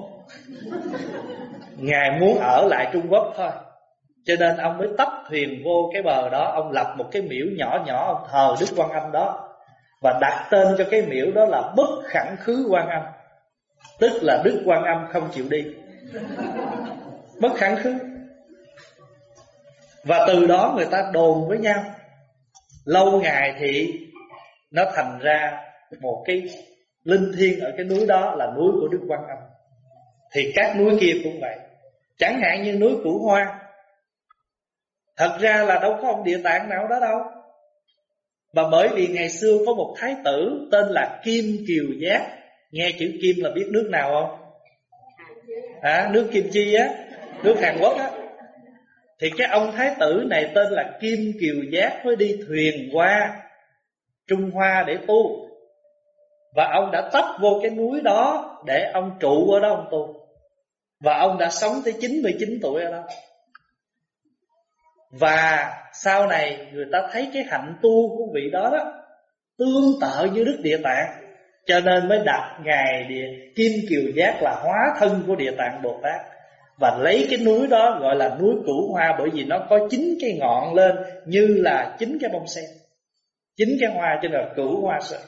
Speaker 1: Ngài muốn ở lại Trung Quốc thôi. Cho nên ông mới tấp thuyền vô cái bờ đó, Ông lập một cái miễu nhỏ nhỏ, Ông thờ Đức Quan Âm đó. Và đặt tên cho cái miễu đó là Bất Khẳng Khứ Quan Âm. Tức là Đức Quan Âm không chịu đi. Bất khẳng khứ. Và từ đó người ta đồn với nhau. Lâu ngày thì Nó thành ra Một cái linh thiêng ở cái núi đó Là núi của Đức Quan Âm. Thì các núi kia cũng vậy. Chẳng hạn như núi Cửu Hoa. Thật ra là đâu có ông địa tạng nào đó đâu. Và bởi vì ngày xưa có một thái tử Tên là Kim Kiều Giác. Nghe chữ Kim là biết nước nào không? À, nước Kim Chi á? Nước Hàn Quốc á? Thì cái ông thái tử này tên là Kim Kiều Giác Mới đi thuyền qua Trung Hoa để tu. Và ông đã tấp vô cái núi đó Để ông trụ ở đó ông tu. Và ông đã sống tới 99 tuổi ở đó. Và sau này người ta thấy cái hạnh tu của vị đó đó, Tương tự như Đức Địa Tạng. Cho nên mới đặt Ngài địa Kim Kiều Giác là hóa thân của Địa Tạng Bồ Tát. Và lấy cái núi đó gọi là núi Cửu Hoa Bởi vì nó có chín cái ngọn lên như là chín cái bông sen. Chín cái hoa cho nên là Cửu Hoa Sơn.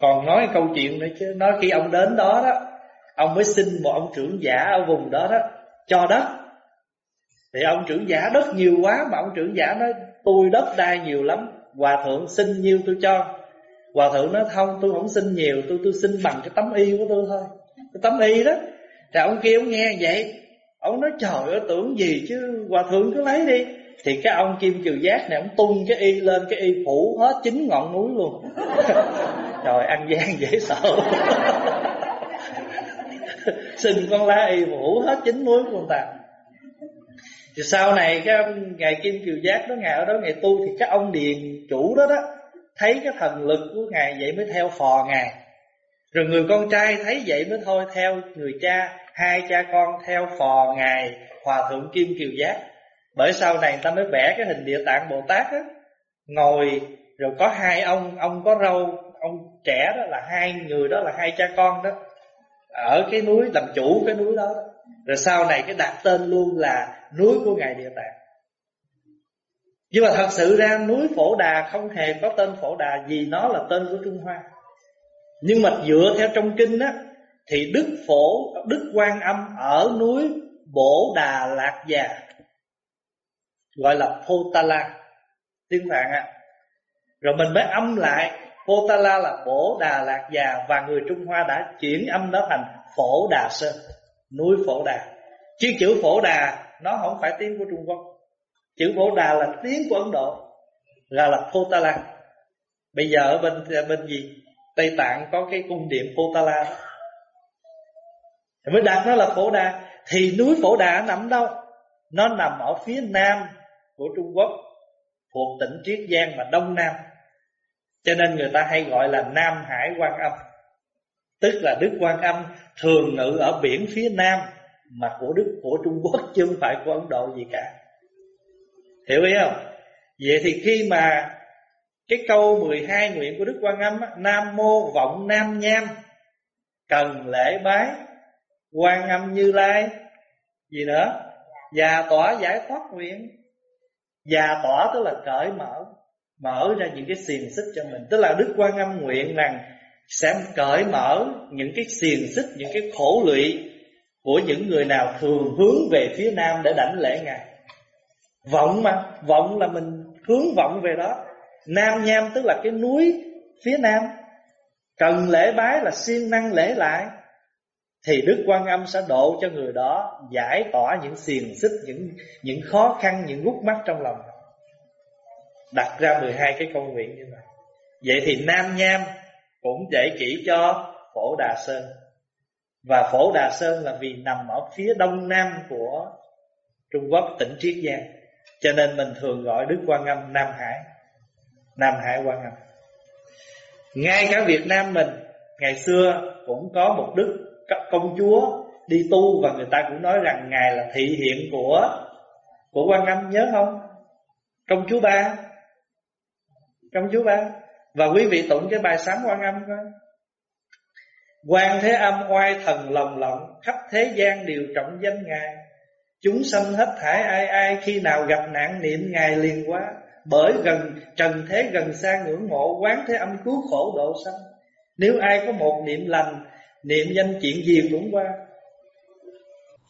Speaker 1: Còn nói câu chuyện nữa chứ, Nói khi ông đến đó đó, Ông mới xin một ông trưởng giả ở vùng đó đó Cho đất. Thì ông trưởng giả đất nhiều quá Mà ông trưởng giả nói, tôi đất đai nhiều lắm, Hòa thượng xin nhiêu tôi cho. Hòa thượng nói, không, tôi không xin nhiều, Tôi tôi xin bằng cái tấm y của tôi thôi. Cái tấm y đó. Thì ông kia ông nghe vậy, Ông nói, trời ơi, tưởng gì chứ, Hòa thượng cứ lấy đi. Thì cái ông Kim Kiều Giác này, Ông tung cái y lên, cái y phủ hết chín ngọn núi luôn. Trời, ăn gian dễ sợ. Xin con lá y phủ hết chín núi của người ta thì sau này cái ngài kim kiều giác đó ngài ở đó ngài tu, thì các ông điền chủ đó đó, thấy cái thần lực của ngài vậy mới theo phò ngài. Rồi người con trai thấy vậy mới thôi, theo người cha, hai cha con theo phò ngài, hòa thượng kim kiều giác. Bởi sau này người ta mới vẽ cái hình địa tạng bồ tát á. Ngồi, rồi có hai ông ông có râu, ông trẻ đó là hai người đó là hai cha con đó ở cái núi, làm chủ cái núi đó. Rồi sau này cái đặt tên luôn là núi của ngài địa tạng. Nhưng mà thật sự ra, núi phổ đà không hề có tên phổ đà vì nó là tên của trung hoa. Nhưng mà dựa theo trong kinh á, thì đức phổ, đức quan âm ở núi bổ đà lạc già, gọi là Potala tiếng Phạn ạ. Rồi mình mới âm lại Potala là Phổ Đà Lạc Già Và người Trung Hoa đã chuyển âm nó thành Phổ Đà Sơn, Núi Phổ Đà. Chứ chữ Phổ Đà, nó không phải tiếng của Trung Quốc. Chữ Phổ Đà là tiếng của Ấn Độ Là là Potala. Bây giờ ở bên bên gì? Tây Tạng có cái cung điện Potala đó. Thì mới đặt nó là Phổ Đà. Thì núi Phổ Đà nằm đâu? Nó nằm ở phía nam của Trung Quốc, Thuộc tỉnh Triết Giang và Đông Nam cho nên người ta hay gọi là Nam Hải Quan Âm Tức là Đức Quan Âm thường ngự ở biển phía Nam, Mà của Đức, của Trung Quốc chứ không phải của Ấn Độ gì cả Hiểu ý không? Vậy thì khi mà cái câu 12 nguyện của Đức Quan Âm Nam Mô Vọng Nam Nham, Cần lễ bái Quan Âm Như Lai, Gì nữa? Già tỏa giải thoát nguyện Già tỏa tức là cởi mở mở ra những cái xiềng xích cho mình. Tức là đức quan âm nguyện rằng Sẽ cởi mở những cái xiềng xích Những cái khổ lụy Của những người nào thường hướng về phía Nam Để đảnh lễ Ngài. Vọng mà Vọng là mình hướng vọng về đó. Nam Nham tức là cái núi phía Nam. Cần lễ bái là siêng năng lễ lại. Thì Đức Quan Âm sẽ độ cho người đó Giải tỏa những xiềng xích Những những khó khăn, những gút mắt trong lòng. Đặt ra 12 cái công nguyện như vậy. Vậy thì Nam Nham Cũng dạy chỉ cho Phổ Đà Sơn. Và Phổ Đà Sơn là vì nằm ở phía đông nam của Trung Quốc, tỉnh Triết Giang. Cho nên mình thường gọi Đức Quan Âm Nam Hải. Nam Hải Quan Âm. Ngay cả Việt Nam mình, Ngày xưa cũng có một đức công chúa Đi tu và người ta cũng nói rằng Ngài là thị hiện của Của quan Âm, nhớ không? Công chúa ba. Công chúa ba. Và quý vị tụng cái bài sáng quan Âm coi Quan Thế Âm oai thần lòng lộng, Khắp thế gian đều trọng danh Ngài. Chúng sanh hết thải ai ai Khi nào gặp nạn niệm Ngài liền quá bởi gần, trần thế gần xa ngưỡng mộ, quán thế âm cứu khổ độ sanh. Nếu ai có một niệm lành, Niệm danh chuyện gì cũng qua.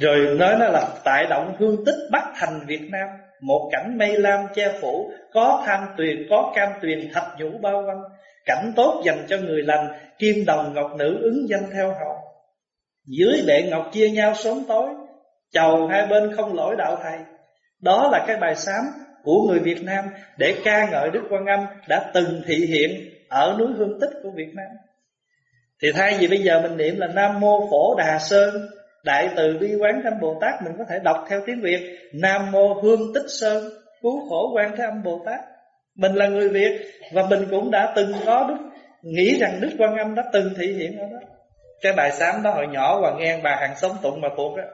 Speaker 1: Rồi nói nó là tại động hương tích Bắc Thành Việt Nam. Một cảnh mây lam che phủ Có tham tuyền, có cam tuyền, thạch nhũ bao văn Cảnh tốt dành cho người lành Kim đồng ngọc nữ ứng danh theo hậu dưới bệ ngọc chia nhau sớm tối Chầu hai bên không lỗi đạo thầy. Đó là cái bài sám của người Việt Nam Để ca ngợi Đức Quang Âm đã từng thị hiện Ở núi Hương Tích của Việt Nam. Thì thay vì bây giờ mình niệm là Nam Mô Phổ Đà Sơn Đại từ bi quán thâm Bồ Tát Mình có thể đọc theo tiếng Việt. Nam Mô Hương Tích Sơn, Cứu khổ quan thế âm Bồ Tát. Mình là người Việt Và mình cũng đã từng có đức, Nghĩ rằng Đức Quan Âm đã từng thị hiện ở đó. Cái bài sám đó hồi nhỏ và nghe bà hàng xóm tụng mà thuộc á.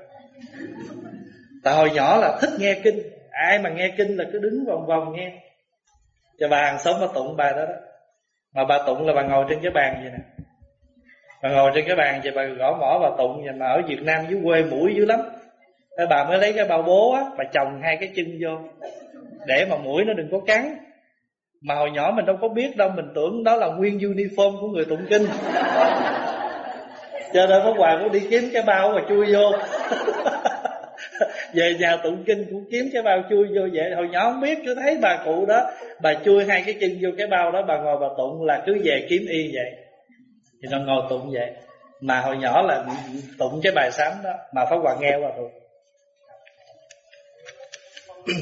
Speaker 1: Tại hồi nhỏ là thích nghe kinh. Ai mà nghe kinh là cứ đứng vòng vòng nghe. Cho bà hàng xóm nó tụng bài đó đó. Mà bà tụng là bà ngồi trên cái bàn vậy nè bà ngồi trên cái bàn vậy bà gõ mỏ bà tụng vậy mà ở Việt Nam dưới quê mũi dữ lắm. Thế bà mới lấy cái bao bố á, bà chồng hai cái chân vô. Để mà mũi nó đừng có cắn. Mà hồi nhỏ mình đâu có biết đâu, mình tưởng đó là nguyên uniform của người tụng kinh. Cho nên Pháp hoài cũng đi kiếm cái bao mà chui vô. Về nhà tụng kinh cũng kiếm cái bao chui vô vậy. Hồi nhỏ không biết, cứ thấy bà cụ đó, bà chui hai cái chân vô cái bao đó, bà ngồi bà tụng là cứ về kiếm y vậy thì nó ngồi tụng vậy. Mà hồi nhỏ là tụng cái bài sám đó mà pháp hòa nghe qua thôi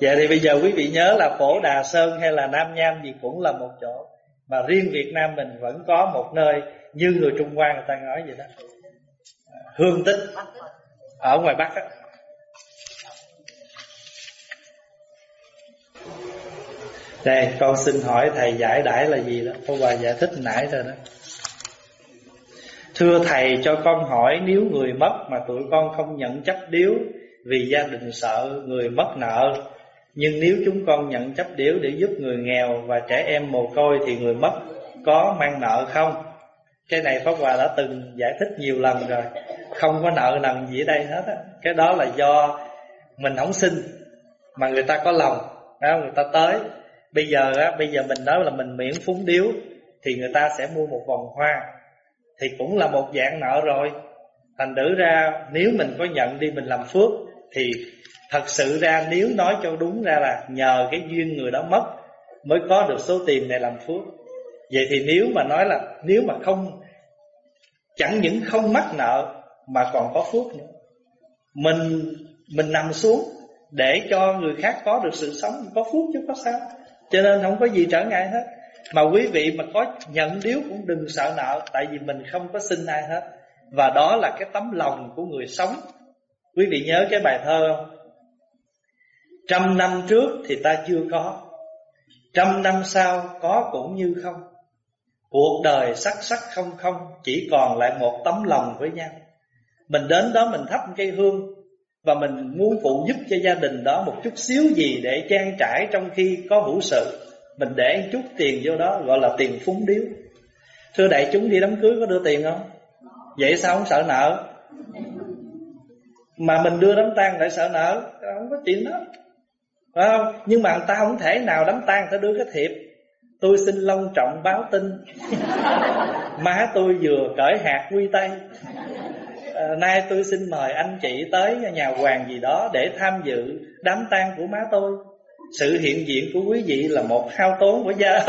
Speaker 1: vậy thì bây giờ quý vị nhớ là phổ đà sơn hay là nam nham gì cũng là một chỗ. Mà riêng việt nam mình vẫn có một nơi như người Trung Hoa người ta nói vậy đó. Hương tích ở ngoài Bắc á. Đây con xin hỏi thầy giải đãi là gì đó. Cô bà giải thích nãy rồi đó Thưa thầy cho con hỏi Nếu người mất mà tụi con không nhận chấp điếu Vì gia đình sợ người mất nợ. Nhưng nếu chúng con nhận chấp điếu Để giúp người nghèo và trẻ em mồ côi Thì người mất có mang nợ không? Cái này Pháp Hòa đã từng giải thích nhiều lần rồi. Không có nợ nần gì ở đây hết á. Cái đó là do mình không xin Mà người ta có lòng đó, Người ta tới. Bây giờ á, bây giờ mình nói là mình miễn phúng điếu Thì người ta sẽ mua một vòng hoa. Thì cũng là một dạng nợ rồi. Thành thử ra, nếu mình có nhận đi mình làm phước, Thì thật sự ra nếu nói cho đúng ra là Nhờ cái duyên người đó mất, Mới có được số tiền này làm phước. Vậy thì nếu mà nói là, Nếu mà không, Chẳng những không mắc nợ, Mà còn có phước nữa. Mình mình nằm xuống Để cho người khác có được sự sống, Có phước chứ có sao. Cho nên không có gì trở ngại hết. Mà quý vị mà có nhận điếu cũng đừng sợ nợ, Tại vì mình không có xin ai hết. Và đó là cái tấm lòng của người sống. Quý vị nhớ cái bài thơ không? Trăm năm trước thì ta chưa có. Trăm năm sau có cũng như không. Cuộc đời sắc sắc không không, Chỉ còn lại một tấm lòng với nhau. Mình đến đó mình thắp cây hương, Và mình muốn phụ giúp cho gia đình đó Một chút xíu gì để trang trải Trong khi có hữu sự. Mình để chút tiền vô đó Gọi là tiền phúng điếu. Thưa đại chúng đi đám cưới có đưa tiền không? Vậy sao không sợ nợ? Mà mình đưa đám tang lại sợ nợ Không có chuyện đó. Phải không? Nhưng mà người ta không thể nào đám tang người ta đưa cái thiệp. Tôi xin long trọng báo tin. Má tôi vừa cởi hạt quy tây à, Nay tôi xin mời anh chị tới nhà hoàng gì đó Để tham dự đám tang của má tôi. Sự hiện diện của quý vị là một hao tốn của gia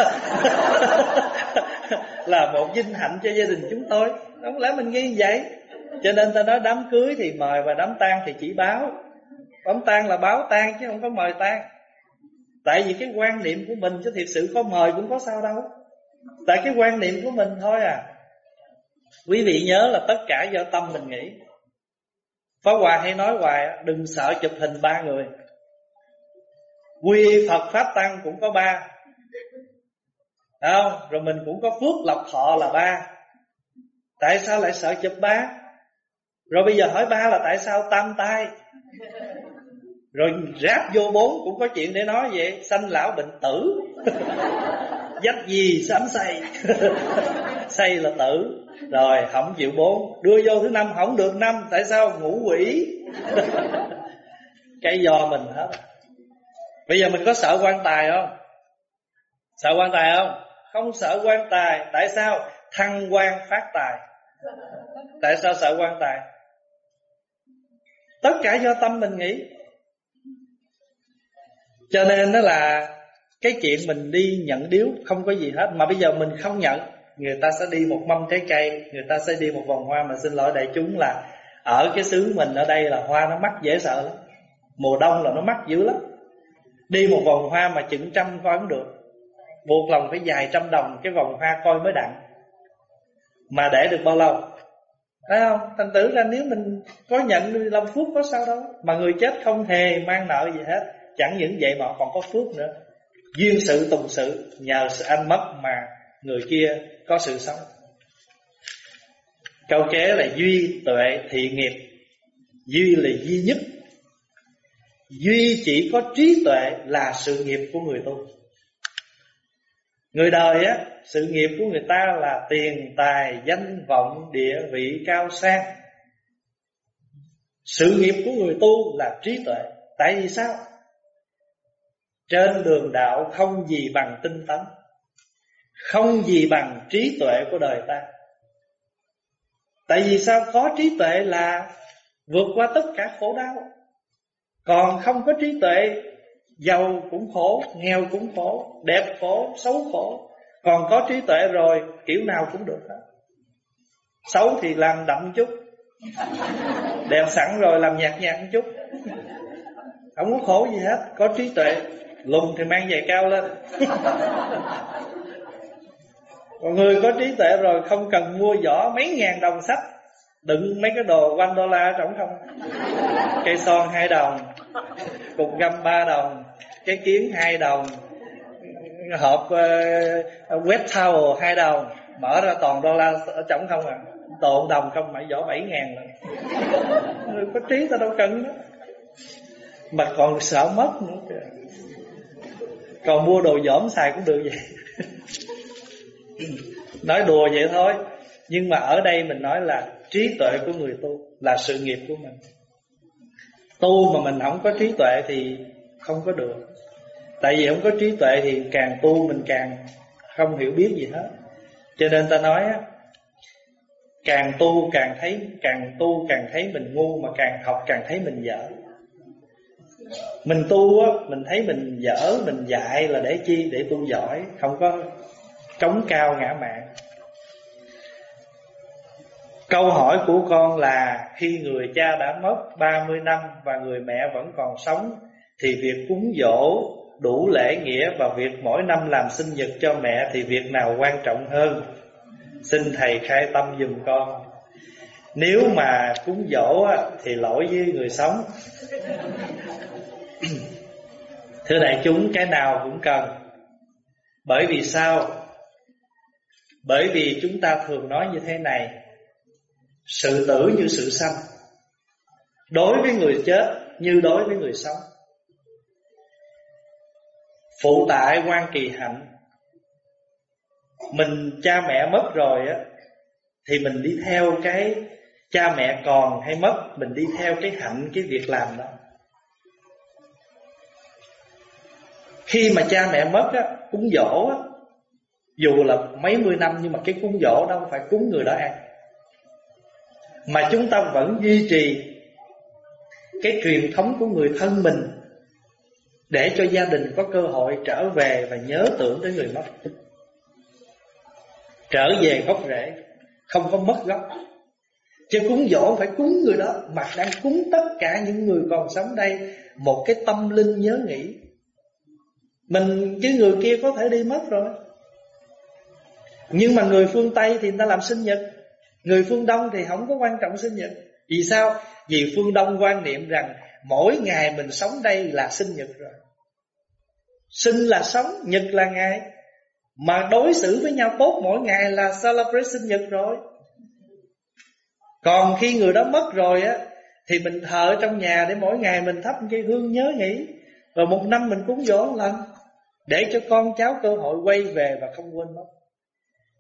Speaker 1: Là một vinh hạnh cho gia đình chúng tôi. Không lẽ mình nghi vậy. Cho nên ta nói đám cưới thì mời Và đám tang thì chỉ báo. Đám tang là báo tang chứ không có mời tang. Tại vì cái quan niệm của mình chứ thiệt sự có mời cũng có sao đâu. Tại cái quan niệm của mình thôi à. Quý vị nhớ là tất cả do tâm mình nghĩ. Phó Hòa hay nói hoài, Đừng sợ chụp hình ba người. Quy Phật Pháp Tăng cũng có ba. Không? Rồi mình cũng có phước lộc thọ là ba. Tại sao lại sợ chụp ba? Rồi bây giờ hỏi ba là tại sao tam tai rồi ráp vô bốn cũng có chuyện để nói vậy. Sanh lão bệnh tử. Dách gì sám say? Say là tử. Rồi, không chịu bốn. Đưa vô thứ năm, không được năm. Tại sao ngủ quỷ? Cái do mình hết. Bây giờ mình có sợ quan tài không? Sợ quan tài không? Không sợ quan tài. Tại sao? Thăng quan phát tài. Tại sao sợ quan tài? Tất cả do tâm mình nghĩ. Cho nên đó là cái chuyện mình đi nhận điếu không có gì hết. Mà bây giờ mình không nhận, người ta sẽ đi một mâm trái cây, người ta sẽ đi một vòng hoa. Mà xin lỗi đại chúng là ở cái xứ mình ở đây là hoa nó mắc dễ sợ lắm. Mùa đông là nó mắc dữ lắm đi một vòng hoa mà chừng trăm coi cũng được. Buộc lòng phải dài trăm đồng, cái vòng hoa coi mới đặng. Mà để được bao lâu? Thấy không? Thành tử ra nếu mình có nhận 15 phút có sao đâu. Mà người chết không hề mang nợ gì hết. Chẳng những vậy mà còn có phước nữa. Duyên sự, tùng sự, Nhờ sự anh mất mà người kia có sự sống. Câu kế là duy tuệ thị nghiệp. Duy là duy nhất Duy chỉ có trí tuệ là sự nghiệp của người tu. Người đời á, Sự nghiệp của người ta là tiền, tài, Danh, vọng, địa, vị, cao, sang. Sự nghiệp của người tu là trí tuệ. Tại vì sao? Trên đường đạo không gì bằng tinh tấn, Không gì bằng trí tuệ của đời ta. Tại vì sao? Có trí tuệ là Vượt qua tất cả khổ đau. Còn không có trí tuệ, Giàu cũng khổ, Nghèo cũng khổ, Đẹp khổ, Xấu khổ. Còn có trí tuệ rồi, Kiểu nào cũng được hết. Xấu thì làm đậm chút, Đẹp sẵn rồi làm nhạt nhạt chút. Không có khổ gì hết, Có trí tuệ, lùng thì mang giày cao lên. Còn người có trí tuệ rồi, không cần mua giỏ mấy ngàn đồng sách, đựng mấy cái đồ quanh đô la trong không. Cây son hai đồng cục găm ba đồng cái kiến hai đồng hộp uh, wet towel hai đồng. Mở ra toàn đô la ở trong không à. Tồn đồng không mà vỏ bảy ngàn rồi người có trí ta đâu cần đó mà còn sợ mất nữa kìa. Còn mua đồ dởm xài cũng được vậy. Nói đùa vậy thôi. Nhưng mà ở đây mình nói là trí tuệ của người tu là sự nghiệp của mình tu mà mình không có trí tuệ thì không có được. Tại vì không có trí tuệ thì càng tu mình càng không hiểu biết gì hết. Cho nên ta nói càng tu càng thấy, càng tu càng thấy mình ngu mà càng học càng thấy mình dở. Mình tu á, mình thấy mình dở, mình dạy là để chi? Để tu giỏi, không có trống cao ngã mạng câu hỏi của con là, khi người cha đã mất 30 năm và người mẹ vẫn còn sống, thì việc cúng dỗ đủ lễ nghĩa và việc mỗi năm làm sinh nhật cho mẹ thì việc nào quan trọng hơn? Xin thầy khai tâm dùm con. Nếu mà cúng dỗ thì lỗi với người sống. Thưa đại chúng, cái nào cũng cần. Bởi vì sao? Bởi vì chúng ta thường nói như thế này sự tử như sự sanh. Đối với người chết như đối với người sống. Phụ tại quan kỳ hạnh. Mình cha mẹ mất rồi á, Thì mình đi theo cái Cha mẹ còn hay mất, Mình đi theo cái hạnh, cái việc làm đó. Khi mà cha mẹ mất á, Cúng dỗ á, Dù là mấy mươi năm Nhưng mà cái cúng dỗ đâu phải cúng người đó ăn. Mà chúng ta vẫn duy trì Cái truyền thống của người thân mình để cho gia đình có cơ hội trở về và nhớ tưởng tới người mất. Trở về gốc rễ, Không có mất gốc. Chứ cúng dỗ phải cúng người đó, Mà đang cúng tất cả những người còn sống đây Một cái tâm linh nhớ nghĩ. Mình chứ người kia có thể đi mất rồi. Nhưng mà người phương Tây thì người ta làm sinh nhật. Người phương Đông thì không có quan trọng sinh nhật. Vì sao? Vì phương Đông quan niệm rằng Mỗi ngày mình sống đây là sinh nhật rồi. Sinh là sống, nhật là ngày. Mà đối xử với nhau tốt mỗi ngày là celebrate sinh nhật rồi. Còn khi người đó mất rồi á Thì mình thờ trong nhà để mỗi ngày mình thắp cây hương nhớ nghĩ. Rồi một năm mình cúng dỗ lần Để cho con cháu cơ hội quay về và không quên mất.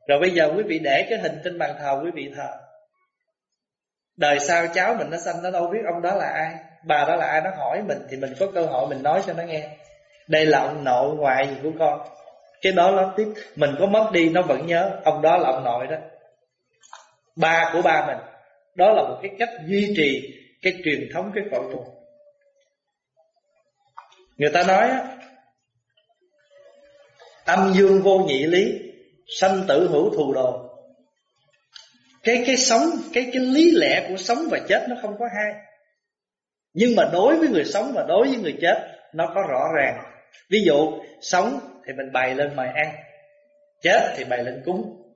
Speaker 1: Rồi bây giờ quý vị để cái hình trên bàn thờ quý vị thờ. Đời sau cháu mình nó sanh, nó đâu biết ông đó là ai. Bà đó là ai, nó hỏi mình, Thì mình có cơ hội mình nói cho nó nghe. Đây là ông nội ngoại gì của con. Cái đó nó tiếp, Mình có mất đi, nó vẫn nhớ, Ông đó là ông nội đó. Ba của ba mình, Đó là một cái cách duy trì Cái truyền thống, cái cội nguồn Người ta nói Âm dương vô nhị lý. Sanh tử hữu thù đồ. Cái cái sống cái cái lý lẽ của sống và chết nó không có hai. Nhưng mà đối với người sống và đối với người chết nó có rõ ràng. Ví dụ sống thì mình bày lên mời ăn chết thì bày lên cúng.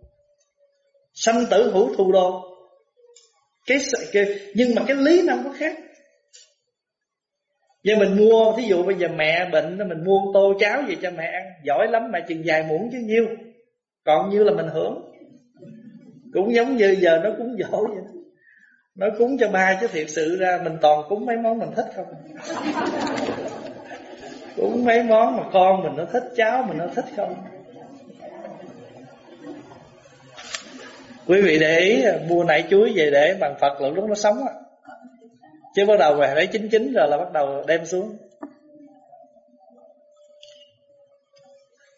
Speaker 1: Sanh tử hữu thù đồ, cái, cái nhưng mà cái lý nó không có khác. Giờ mình mua Thí dụ bây giờ mẹ bệnh Mình mua tô cháo về cho mẹ ăn Giỏi lắm mẹ chừng dài muỗng chứ nhiêu. Còn như là mình hưởng. Cũng giống như giờ nó cúng dỗ vậy nó cúng cho ba chứ thiệt sự ra mình toàn cúng mấy món mình thích không? Cúng mấy món mà con mình nó thích, cháu mình nó thích không? Quý vị để ý mua nải chuối về để bằng phật lúc nó sống á. Chứ bắt đầu về lấy chín chín rồi là bắt đầu đem xuống.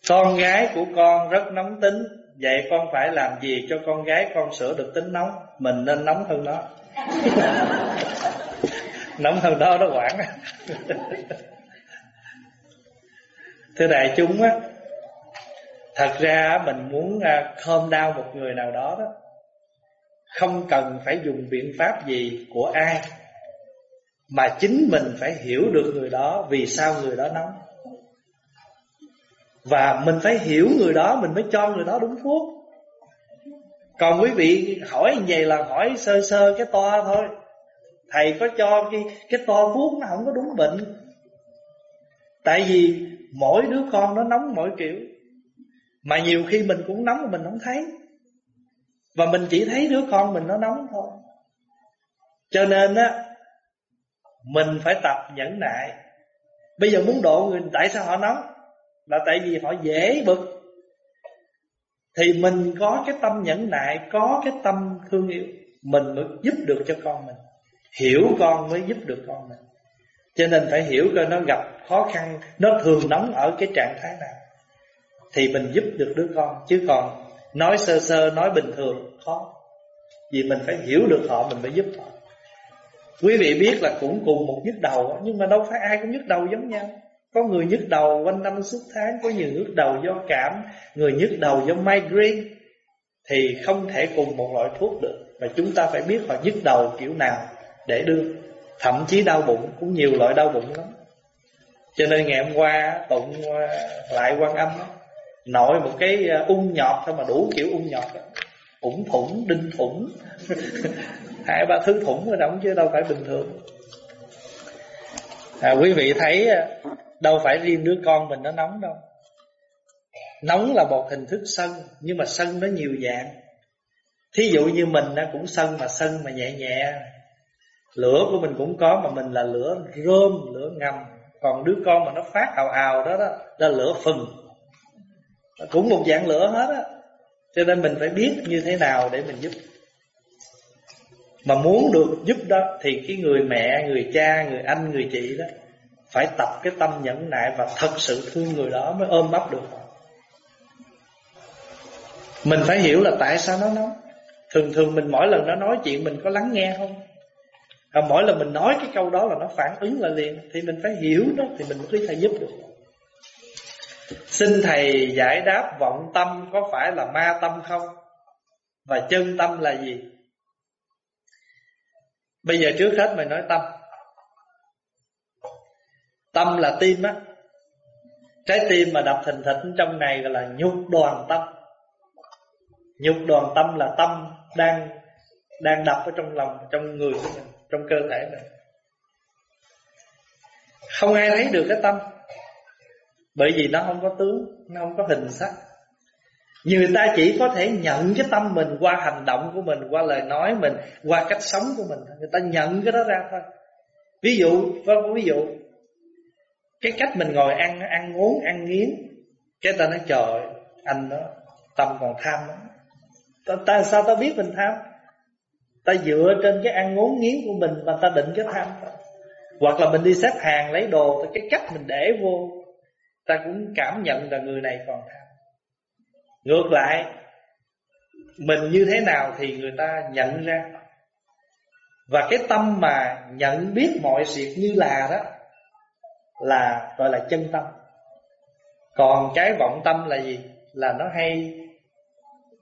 Speaker 1: Con gái của con rất nóng tính. Vậy con phải làm gì cho con gái con sửa được tính nóng? Mình nên nóng hơn nó. Nóng hơn đó nó quản Thưa đại chúng á Thật ra mình muốn à, khom đau một người nào đó đó Không cần phải dùng biện pháp gì của ai Mà chính mình phải hiểu được người đó Vì sao người đó nóng và mình phải hiểu người đó Mình mới cho người đó đúng phước. Còn quý vị hỏi như vậy là hỏi sơ sơ cái to thôi. Thầy có cho cái, cái to phước nó không có đúng bệnh. Tại vì mỗi đứa con nó nóng mỗi kiểu. Mà nhiều khi mình cũng nóng mà mình không thấy. Và mình chỉ thấy đứa con mình nó nóng thôi. Cho nên á Mình phải tập nhẫn nại. Bây giờ muốn độ người Tại sao họ nóng? Là tại vì họ dễ bực. Thì mình có cái tâm nhẫn nại, có cái tâm thương yêu, mình mới giúp được cho con mình. Hiểu con mới giúp được con mình. Cho nên phải hiểu coi nó gặp khó khăn, nó thường nóng ở cái trạng thái nào. Thì mình giúp được đứa con, chứ còn nói sơ sơ, nói bình thường, khó. Vì mình phải hiểu được họ, mình mới giúp họ. Quý vị biết là cũng cùng một nhức đầu nhưng mà đâu phải ai cũng nhức đầu giống nhau có người nhức đầu quanh năm suốt tháng Có nhiều nhức đầu do cảm Người nhức đầu do migraine Thì không thể cùng một loại thuốc được. Và chúng ta phải biết họ nhức đầu kiểu nào Để đưa Thậm chí đau bụng Cũng nhiều loại đau bụng lắm. Cho nên ngày hôm qua Tụng ờ, lại quan âm đó, Nội một cái ờ, ung nhọt thôi mà đủ kiểu ung nhọt đó. Ủng thủng, đinh thủng. Hai ba thứ thủng ở đóng chứ đâu phải bình thường. À, Quý vị thấy ờ, đâu phải riêng đứa con mình nó nóng đâu. Nóng là một hình thức sân, nhưng mà sân nó nhiều dạng. Thí dụ như mình nó cũng sân mà sân mà nhẹ nhẹ. Lửa của mình cũng có, mà mình là lửa rơm, lửa ngầm. Còn đứa con mà nó phát ào ào đó đó, là lửa phừng. Cũng một dạng lửa hết á. Cho nên mình phải biết như thế nào để mình giúp. Mà muốn được giúp đó, thì cái người mẹ, người cha, người anh, người chị đó phải tập cái tâm nhẫn nại và thật sự thương người đó mới ôm ấp được. Mình phải hiểu là tại sao nó nóng thường thường mình mỗi lần nó nói chuyện mình có lắng nghe không? Và mỗi lần mình nói cái câu đó là nó phản ứng lại liền, thì mình phải hiểu nó, thì mình mới thể giúp được. Xin thầy giải đáp vọng tâm có phải là ma tâm không? Và chân tâm là gì? Bây giờ trước hết mình nói tâm tâm là tim á. Trái tim mà đập thình thịch trong này gọi là nhục đoàn tâm. Nhục đoàn tâm là tâm đang đang đập ở trong lòng, trong người của mình, trong cơ thể mình. Không ai thấy được cái tâm. Bởi vì nó không có tướng, nó không có hình sắc. Người ta chỉ có thể nhận cái tâm mình qua hành động của mình, qua lời nói mình, qua cách sống của mình người ta nhận cái đó ra thôi. Ví dụ có ví dụ cái cách mình ngồi ăn ăn uống ăn nghiến cái ta nói trời anh đó tâm còn tham lắm. Ta, ta sao ta biết mình tham? Ta dựa trên cái ăn uống nghiến của mình mà ta định cái tham. Hoặc là mình đi xếp hàng lấy đồ cái cách mình để vô ta cũng cảm nhận là người này còn tham. Ngược lại mình như thế nào thì người ta nhận ra. Và cái tâm mà nhận biết mọi việc như là đó là gọi là chân tâm. Còn cái vọng tâm là gì? Là nó hay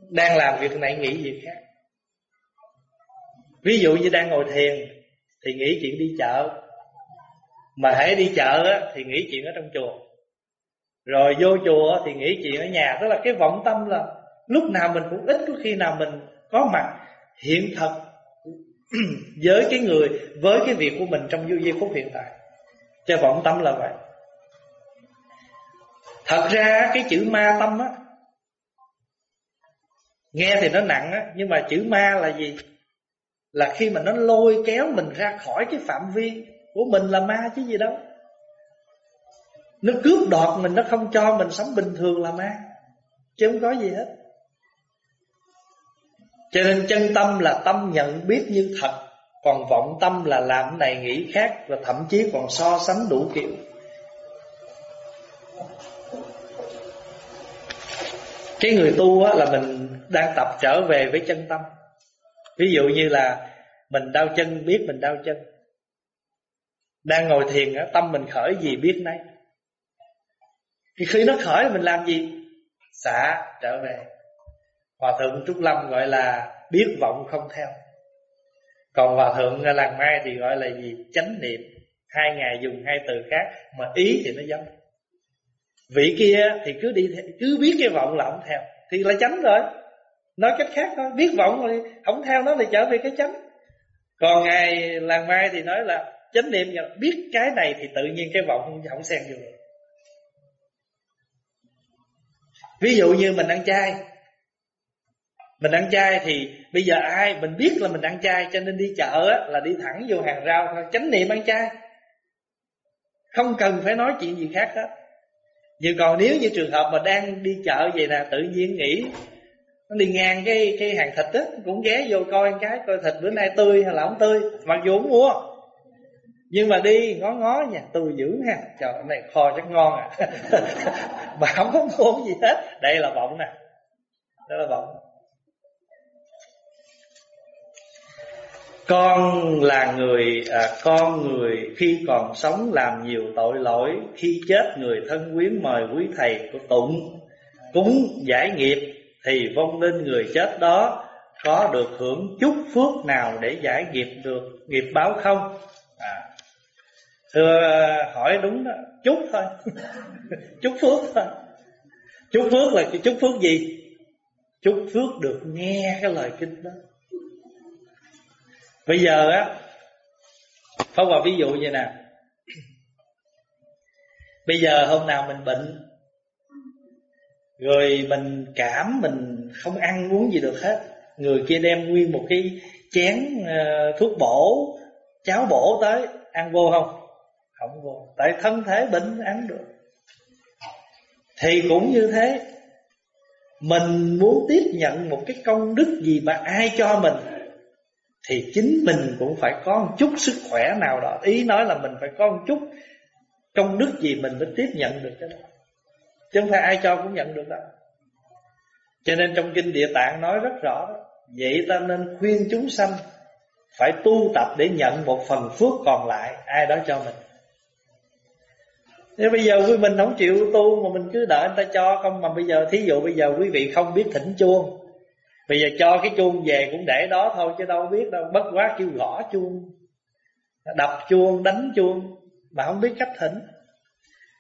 Speaker 1: đang làm việc này nghĩ việc khác. Ví dụ như đang ngồi thiền thì nghĩ chuyện đi chợ. Mà hãy đi chợ á, thì nghĩ chuyện ở trong chùa. Rồi vô chùa thì nghĩ chuyện ở nhà. Tức là cái vọng tâm là Lúc nào mình cũng ít có khi nào mình có mặt hiện thực Với cái người Với cái việc của mình trong giây phút hiện tại. Cho vọng tâm là vậy. Thật ra cái chữ ma tâm á, Nghe thì nó nặng á, Nhưng mà chữ ma là gì? Là khi mà nó lôi kéo mình ra khỏi cái phạm vi Của mình là ma chứ gì đâu. Nó cướp đoạt mình, Nó không cho mình sống bình thường là ma, Chứ không có gì hết. Cho nên chân tâm là tâm nhận biết như thật. Còn vọng tâm là làm này nghĩ khác Và thậm chí còn so sánh đủ kiểu. Cái người tu á, là mình đang tập trở về với chân tâm. Ví dụ như là Mình đau chân biết mình đau chân. Đang ngồi thiền á, tâm mình khởi gì biết nấy. Thì khi nó khởi mình làm gì? Xả trở về. Hòa thượng trúc lâm gọi là biết vọng không theo còn hòa thượng làng mai thì gọi là gì? Chánh niệm. Hai ngày dùng hai từ khác mà ý thì nó giống. Vị kia thì cứ đi cứ biết cái vọng là không theo thì là chánh rồi. Nói cách khác thôi biết vọng rồi không theo nó thì trở về cái chánh. Còn ngài làng mai thì nói là chánh niệm biết cái này thì tự nhiên cái vọng không, không xen vô Ví dụ như mình ăn chay mình ăn chay thì Bây giờ ai mình biết là mình ăn chay Cho nên đi chợ á, là đi thẳng vô hàng rau thôi Chánh niệm ăn chay. Không cần phải nói chuyện gì khác hết. Nhưng còn nếu như trường hợp mà đang đi chợ vậy nè Tự nhiên nghĩ Nó đi ngang cái cái hàng thịt á Cũng ghé vô coi cái Coi thịt bữa nay tươi hay là không tươi Mặc dù không mua. Nhưng mà đi ngó ngó nhà tôi giữ ha. Trời này kho chắc ngon à. Mà không có mua gì hết. Đây là vọng nè. Đó là vọng con là người à, con người khi còn sống làm nhiều tội lỗi khi chết người thân quyến mời quý thầy của tụng. Cúng giải nghiệp thì vong linh người chết đó có được hưởng chút phước nào để giải nghiệp được nghiệp báo không? À, Thưa hỏi đúng đó chút thôi. Chút phước thôi. Chút phước là chút phước gì? Chút phước được nghe cái lời kinh đó. Bây giờ á Pháp vào ví dụ như nè. Bây giờ hôm nào mình bệnh Rồi mình cảm Mình không ăn uống gì được hết Người kia đem nguyên một cái chén uh, thuốc bổ Cháo bổ tới Ăn vô không? Không vô. Tại thân thể bệnh ăn được. Thì cũng như thế. Mình muốn tiếp nhận một cái công đức gì mà ai cho mình? Thì chính mình cũng phải có một chút sức khỏe nào đó. Ý nói là mình phải có một chút Công đức gì mình mới tiếp nhận được cái đó. Chứ không phải ai cho cũng nhận được đâu. Cho nên trong Kinh Địa Tạng nói rất rõ Vậy ta nên khuyên chúng sanh Phải tu tập để nhận một phần phước còn lại, Ai đó cho mình. Nếu bây giờ quý mình không chịu tu Mà mình cứ đợi người ta cho không, Mà bây giờ thí dụ bây giờ quý vị không biết thỉnh chuông Bây giờ cho cái chuông về cũng để đó thôi Chứ đâu biết đâu. Bất quá kêu gõ chuông Đập chuông, đánh chuông Mà không biết cách thỉnh.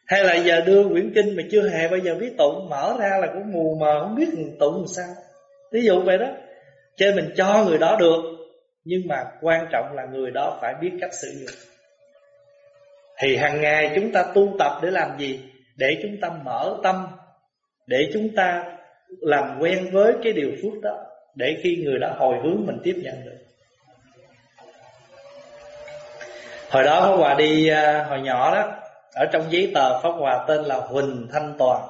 Speaker 1: Hay là giờ đưa quyển kinh mà chưa hề bao giờ biết tụng Mở ra là cũng mù mờ không biết tụng làm sao. Ví dụ vậy đó. Cho mình cho người đó được Nhưng mà quan trọng là người đó phải biết cách sử dụng. Thì hàng ngày chúng ta tu tập để làm gì? Để chúng ta mở tâm Để chúng ta làm quen với cái điều phước đó Để khi người đó hồi hướng mình tiếp nhận được. Hồi đó Pháp Hòa đi à, hồi nhỏ đó, Ở trong giấy tờ Pháp Hòa tên là Huỳnh Thanh Toàn.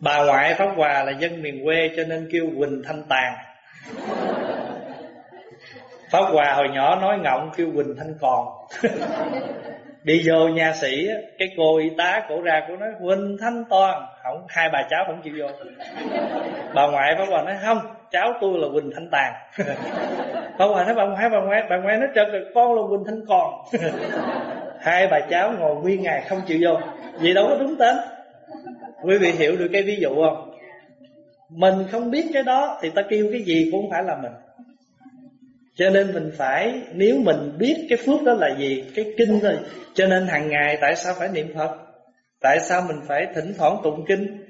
Speaker 1: Bà ngoại Pháp Hòa là dân miền quê cho nên kêu Huỳnh Thanh Tàn. Pháp Hòa hồi nhỏ nói ngọng kêu Huỳnh Thanh Còn. Đi vô nha sĩ Cái cô y tá cổ ra cổ nói Huỳnh Thanh Toàn không, Hai bà cháu không chịu vô. Bà ngoại bà Hòa nói, không, Cháu tôi là Huỳnh Thanh Tàn bà Hòa nói, bà ngoại bà ngoại Bà ngoại nói trật con là Huỳnh Thanh Còn. Hai bà cháu ngồi nguyên ngày không chịu vô. Vậy đâu có đúng tên? Quý vị hiểu được cái ví dụ không? Mình không biết cái đó Thì ta kêu cái gì cũng phải là mình cho nên mình phải, Nếu mình biết cái phước đó là gì, Cái kinh rồi Cho nên hàng ngày tại sao phải niệm Phật? Tại sao mình phải thỉnh thoảng tụng kinh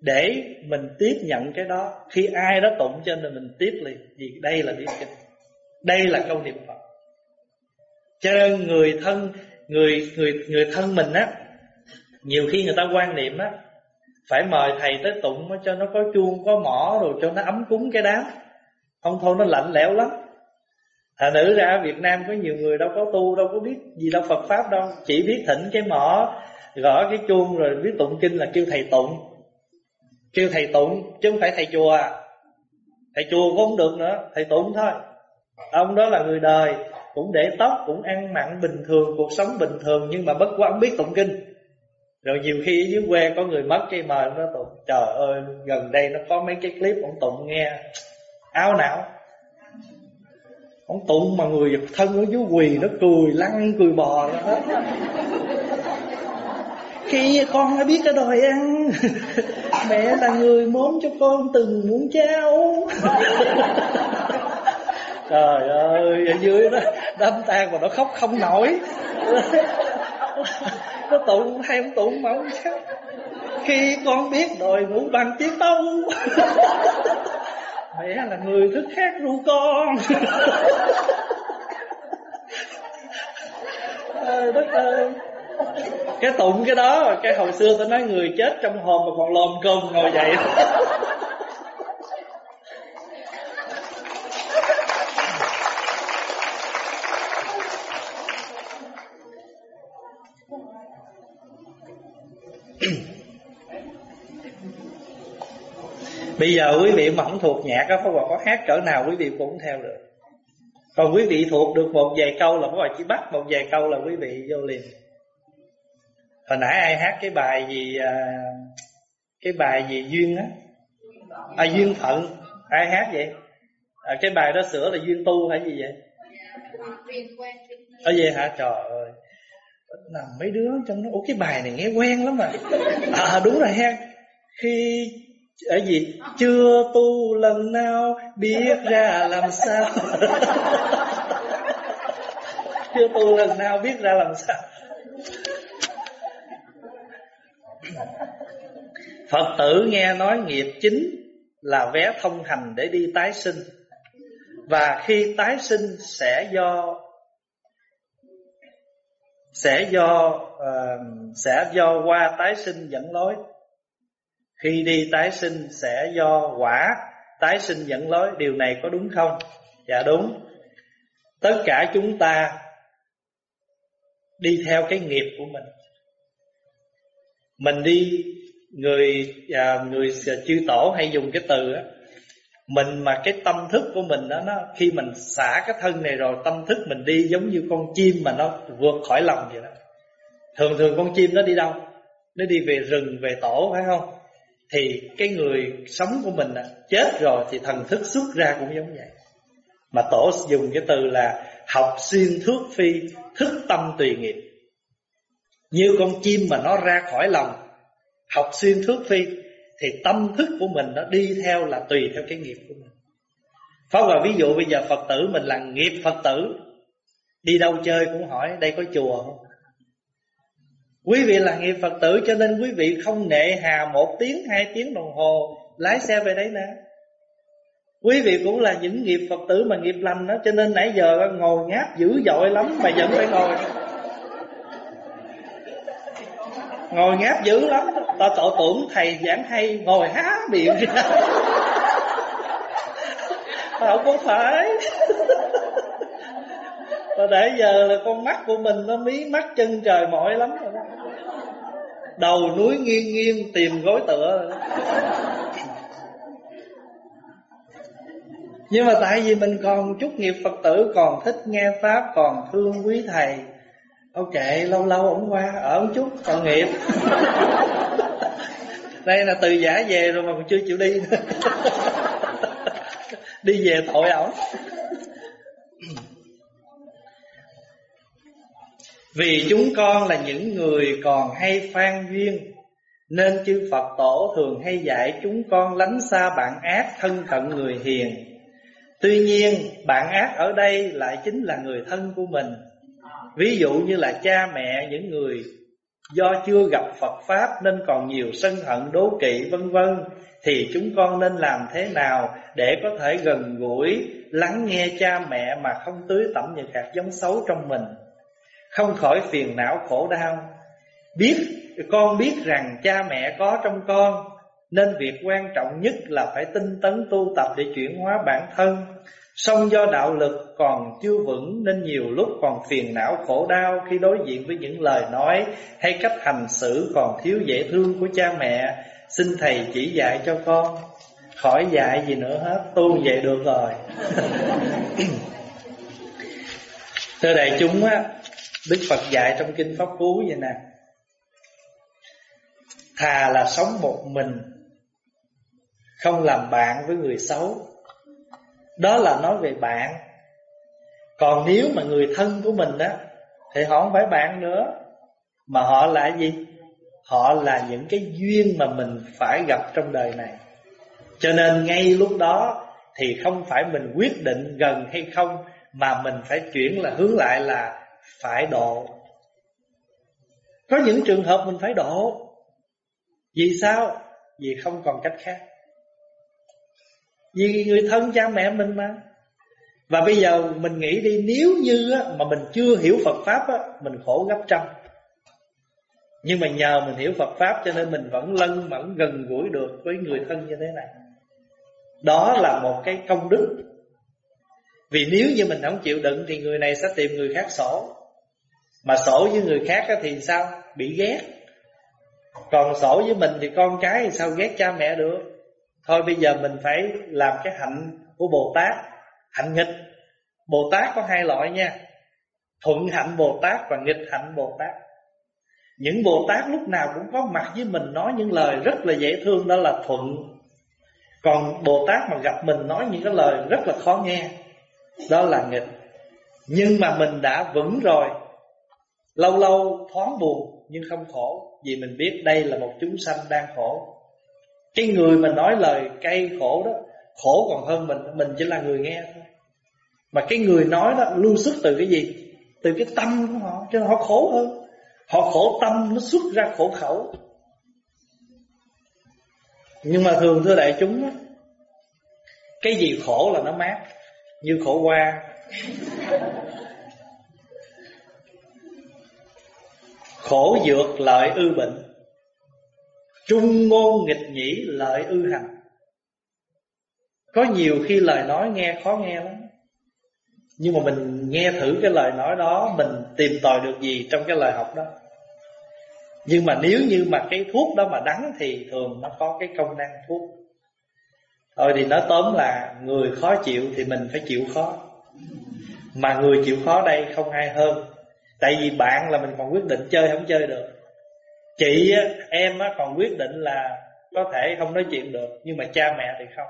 Speaker 1: Để mình tiếp nhận cái đó? Khi ai đó tụng cho nên mình tiếp liền, Vì đây là niệm kinh. Đây là câu niệm Phật. Cho nên người thân, Người người người thân mình á, Nhiều khi người ta quan niệm á, Phải mời thầy tới tụng Cho nó có chuông, có mỏ, Rồi cho nó ấm cúng cái đám. Không thôi nó lạnh lẽo lắm thà nữ ra Việt Nam có nhiều người đâu có tu, Đâu có biết gì, đâu Phật Pháp đâu. Chỉ biết thỉnh cái mỏ, Gõ cái chuông rồi biết tụng kinh là kêu thầy tụng. Kêu thầy tụng Chứ không phải thầy chùa. Thầy chùa cũng không được nữa, Thầy tụng thôi. Ông đó là người đời, Cũng để tóc, Cũng ăn mặn bình thường, Cuộc sống bình thường, Nhưng mà bất quá ông biết tụng kinh. Rồi nhiều khi ở dưới quê có người mất cái mời nó tụng, Trời ơi, gần đây nó có mấy cái clip ông tụng nghe, Áo não. Ông tụng mà người thân ở dưới quỳ Nó cười, lăn cười bò đó Khi con đã biết cái đòi ăn, Mẹ là người móm cho con từng muỗng cháo. Trời ơi, Ở dưới đó đâm tan mà nó khóc không nổi. Nó tụng hay ông tụng mà ông cháo Khi con biết đòi ngủ bằng tiếng tông mẹ là người thức khác ru con. Trời đất ơi. Cái tụng cái đó, cái hồi xưa tôi nói người chết trong hồn mà còn lòm cơm ngồi dậy. Bây giờ quý vị mà không thuộc nhạc á Pháp Hòa có hát cỡ nào quý vị cũng theo được. Còn quý vị thuộc được một vài câu là Pháp Hòa chỉ bắt một vài câu là quý vị vô liền. Hồi nãy ai hát cái bài gì à, Cái bài gì Duyên á? À Duyên Phận. Ai hát vậy? À, Cái bài đó sửa là Duyên Tu hay gì vậy? Ở vậy hả? Trời ơi. Nằm mấy đứa trong nó Ủa cái bài này nghe quen lắm mà À đúng rồi ha. Khi ở gì? Chưa tu lần nào biết ra làm sao. Chưa tu lần nào biết ra làm sao. Phật tử nghe nói nghiệp chính là vé thông hành để đi tái sinh. Và khi tái sinh sẽ do sẽ do uh, sẽ do qua tái sinh dẫn lối khi đi tái sinh sẽ do quả. Tái sinh dẫn lối điều này có đúng không? Dạ đúng. Tất cả chúng ta đi theo cái nghiệp của mình. Mình đi người à, người chư tổ hay dùng cái từ á mình mà cái tâm thức của mình đó nó khi mình xả cái thân này rồi tâm thức mình đi giống như con chim mà nó vượt khỏi lòng vậy đó. Thường thường con chim nó đi đâu? Nó đi về rừng về tổ phải không? Thì cái người sống của mình chết rồi thì thần thức xuất ra cũng giống vậy. Mà tổ dùng cái từ là học xuyên thước phi, thức tâm tùy nghiệp. Như con chim mà nó ra khỏi lòng, học xuyên thước phi, thì tâm thức của mình nó đi theo là tùy theo cái nghiệp của mình. Pháp Hòa ví dụ bây giờ Phật tử mình là nghiệp Phật tử. Đi đâu chơi cũng hỏi, đây có chùa không? Quý vị là nghiệp Phật tử cho nên quý vị không nệ hà một tiếng, hai tiếng đồng hồ Lái xe về đấy nè. Quý vị cũng là những nghiệp Phật tử mà nghiệp lành đó Cho nên nãy giờ ngồi ngáp dữ dội lắm mà vẫn phải ngồi. Ngồi ngáp dữ lắm Ta tổ tưởng thầy giảng hay Ngồi há miệng ra. Không có phải. Và để giờ là con mắt của mình Nó mí mắt chân trời mỏi lắm rồi đó. Đầu núi nghiêng nghiêng Tìm gối tựa. Rồi đó. Nhưng mà tại vì mình còn chút nghiệp Phật tử, Còn thích nghe Pháp, Còn thương quý thầy. Ok lâu lâu ổng qua, Ở một chút còn nghiệp. Đây là từ giả về rồi mà còn chưa chịu đi Đi về tội ổng. Vì chúng con là những người còn hay phan duyên, Nên chư Phật tổ thường hay dạy chúng con lánh xa bạn ác thân cận người hiền. Tuy nhiên, bạn ác ở đây lại chính là người thân của mình. Ví dụ như là cha mẹ, những người do chưa gặp Phật Pháp nên còn nhiều sân hận, đố kỵ, vân vân, Thì chúng con nên làm thế nào để có thể gần gũi lắng nghe cha mẹ mà không tưới tẩm những hạt giống xấu trong mình? Không khỏi phiền não khổ đau Biết con biết rằng cha mẹ có trong con Nên việc quan trọng nhất là phải tinh tấn tu tập để chuyển hóa bản thân Song do đạo lực còn chưa vững nên nhiều lúc còn phiền não khổ đau khi đối diện với những lời nói hay cách hành xử còn thiếu dễ thương của cha mẹ. Xin thầy chỉ dạy cho con. Khỏi dạy gì nữa hết, tu vậy được rồi. Thưa đại chúng á, Đức Phật dạy trong Kinh Pháp Cú vậy nè. Thà là sống một mình, không làm bạn với người xấu đó là nói về bạn Còn nếu mà người thân của mình đó Thì họ không phải bạn nữa Mà họ là gì? Họ là những cái duyên mà mình phải gặp trong đời này Cho nên ngay lúc đó Thì không phải mình quyết định gần hay không Mà mình phải chuyển là hướng lại là phải độ. Có những trường hợp mình phải độ. Vì sao? Vì không còn cách khác. Vì người thân cha mẹ mình mà. Và bây giờ mình nghĩ đi, Nếu như mà mình chưa hiểu Phật Pháp Mình khổ gấp trăm. Nhưng mà nhờ mình hiểu Phật Pháp Cho nên mình vẫn lân vẫn gần gũi được Với người thân như thế này. Đó là một cái công đức. Vì nếu như mình không chịu đựng Thì người này sẽ tìm người khác sổ. Mà sổ với người khác thì sao? Bị ghét. Còn sổ với mình thì con cái thì sao ghét cha mẹ được? Thôi bây giờ mình phải làm cái hạnh của Bồ Tát. Hạnh nghịch. Bồ Tát có hai loại nha. Thuận hạnh Bồ Tát và nghịch hạnh Bồ Tát. Những Bồ Tát lúc nào cũng có mặt với mình Nói những lời rất là dễ thương, Đó là thuận. Còn Bồ Tát mà gặp mình nói những cái lời rất là khó nghe, Đó là nghịch. Nhưng mà mình đã vững rồi. Lâu lâu thoáng buồn Nhưng không khổ Vì mình biết đây là một chúng sanh đang khổ. Cái người mà nói lời cay khổ đó Khổ còn hơn mình Mình chỉ là người nghe thôi. Mà cái người nói đó lưu xuất từ cái gì? Từ cái tâm của họ Cho nên họ khổ hơn. Họ khổ tâm nó xuất ra khổ khẩu. Nhưng mà thường thưa đại chúng đó, Cái gì khổ là nó mát Như khổ qua Khổ dược lợi ư bệnh. Trung ngôn nghịch nhĩ lợi ư hành. Có nhiều khi lời nói nghe khó nghe lắm. Nhưng mà mình nghe thử cái lời nói đó, Mình tìm tòi được gì trong cái lời học đó. Nhưng mà nếu như mà cái thuốc đó mà đắng Thì thường nó có cái công năng thuốc. Thôi thì nói tóm là Người khó chịu thì mình phải chịu khó. Mà người chịu khó đây không ai hơn. Tại vì bạn là mình còn quyết định chơi không chơi được. Chị em còn quyết định là Có thể không nói chuyện được, Nhưng mà cha mẹ thì không.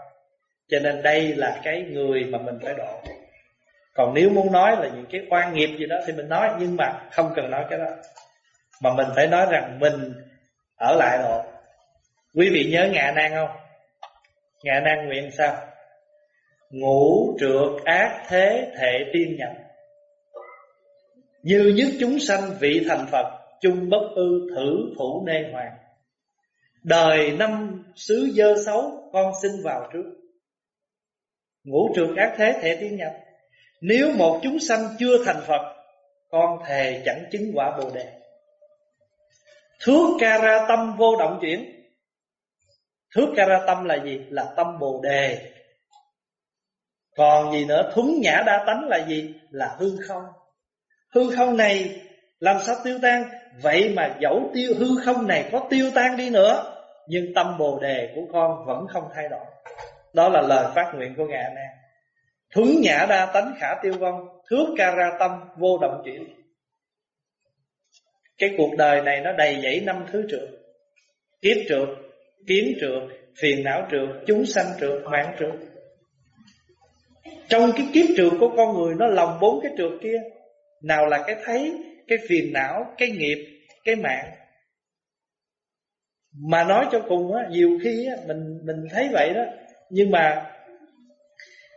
Speaker 1: Cho nên đây là cái người mà mình phải độ Còn nếu muốn nói là những cái quan nghiệp gì đó Thì mình nói, nhưng mà không cần nói cái đó. Mà mình phải nói rằng mình ở lại độ Quý vị nhớ ngạ nan không? Ngạ nan nguyện sao? Ngũ trượt ác thế thệ tiên nhập như nhất chúng sanh vị thành Phật, chung bất ư, thử thủ nê hoàng. Đời năm xứ dơ xấu, con xin vào trước. Ngũ trường ác thế, thể tiến nhập. Nếu một chúng sanh chưa thành Phật, Con thề chẳng chứng quả Bồ Đề. Thước ca ra tâm vô động chuyển. Thước ca ra tâm là gì? Là tâm Bồ Đề. Còn gì nữa? Thuấn nhã đa tánh là gì? Là hư không. Hư không này làm sao tiêu tan? Vậy mà dẫu tiêu hư không này có tiêu tan đi nữa Nhưng tâm bồ đề của con vẫn không thay đổi. Đó là lời phát nguyện của Ngài Nan Thuấn nhã đa tánh khả tiêu vong Thước ca ra tâm vô động chuyển. Cái cuộc đời này nó đầy dẫy năm thứ trượt Kiếp trượt, kiến trượt, phiền não trượt, chúng sanh trượt, mạng trượt Trong cái kiếp trượt của con người nó lòng bốn cái trượt kia nào là cái thấy, Cái phiền não, Cái nghiệp, Cái mạng. Mà nói cho cùng á, Nhiều khi á, Mình mình thấy vậy đó. Nhưng mà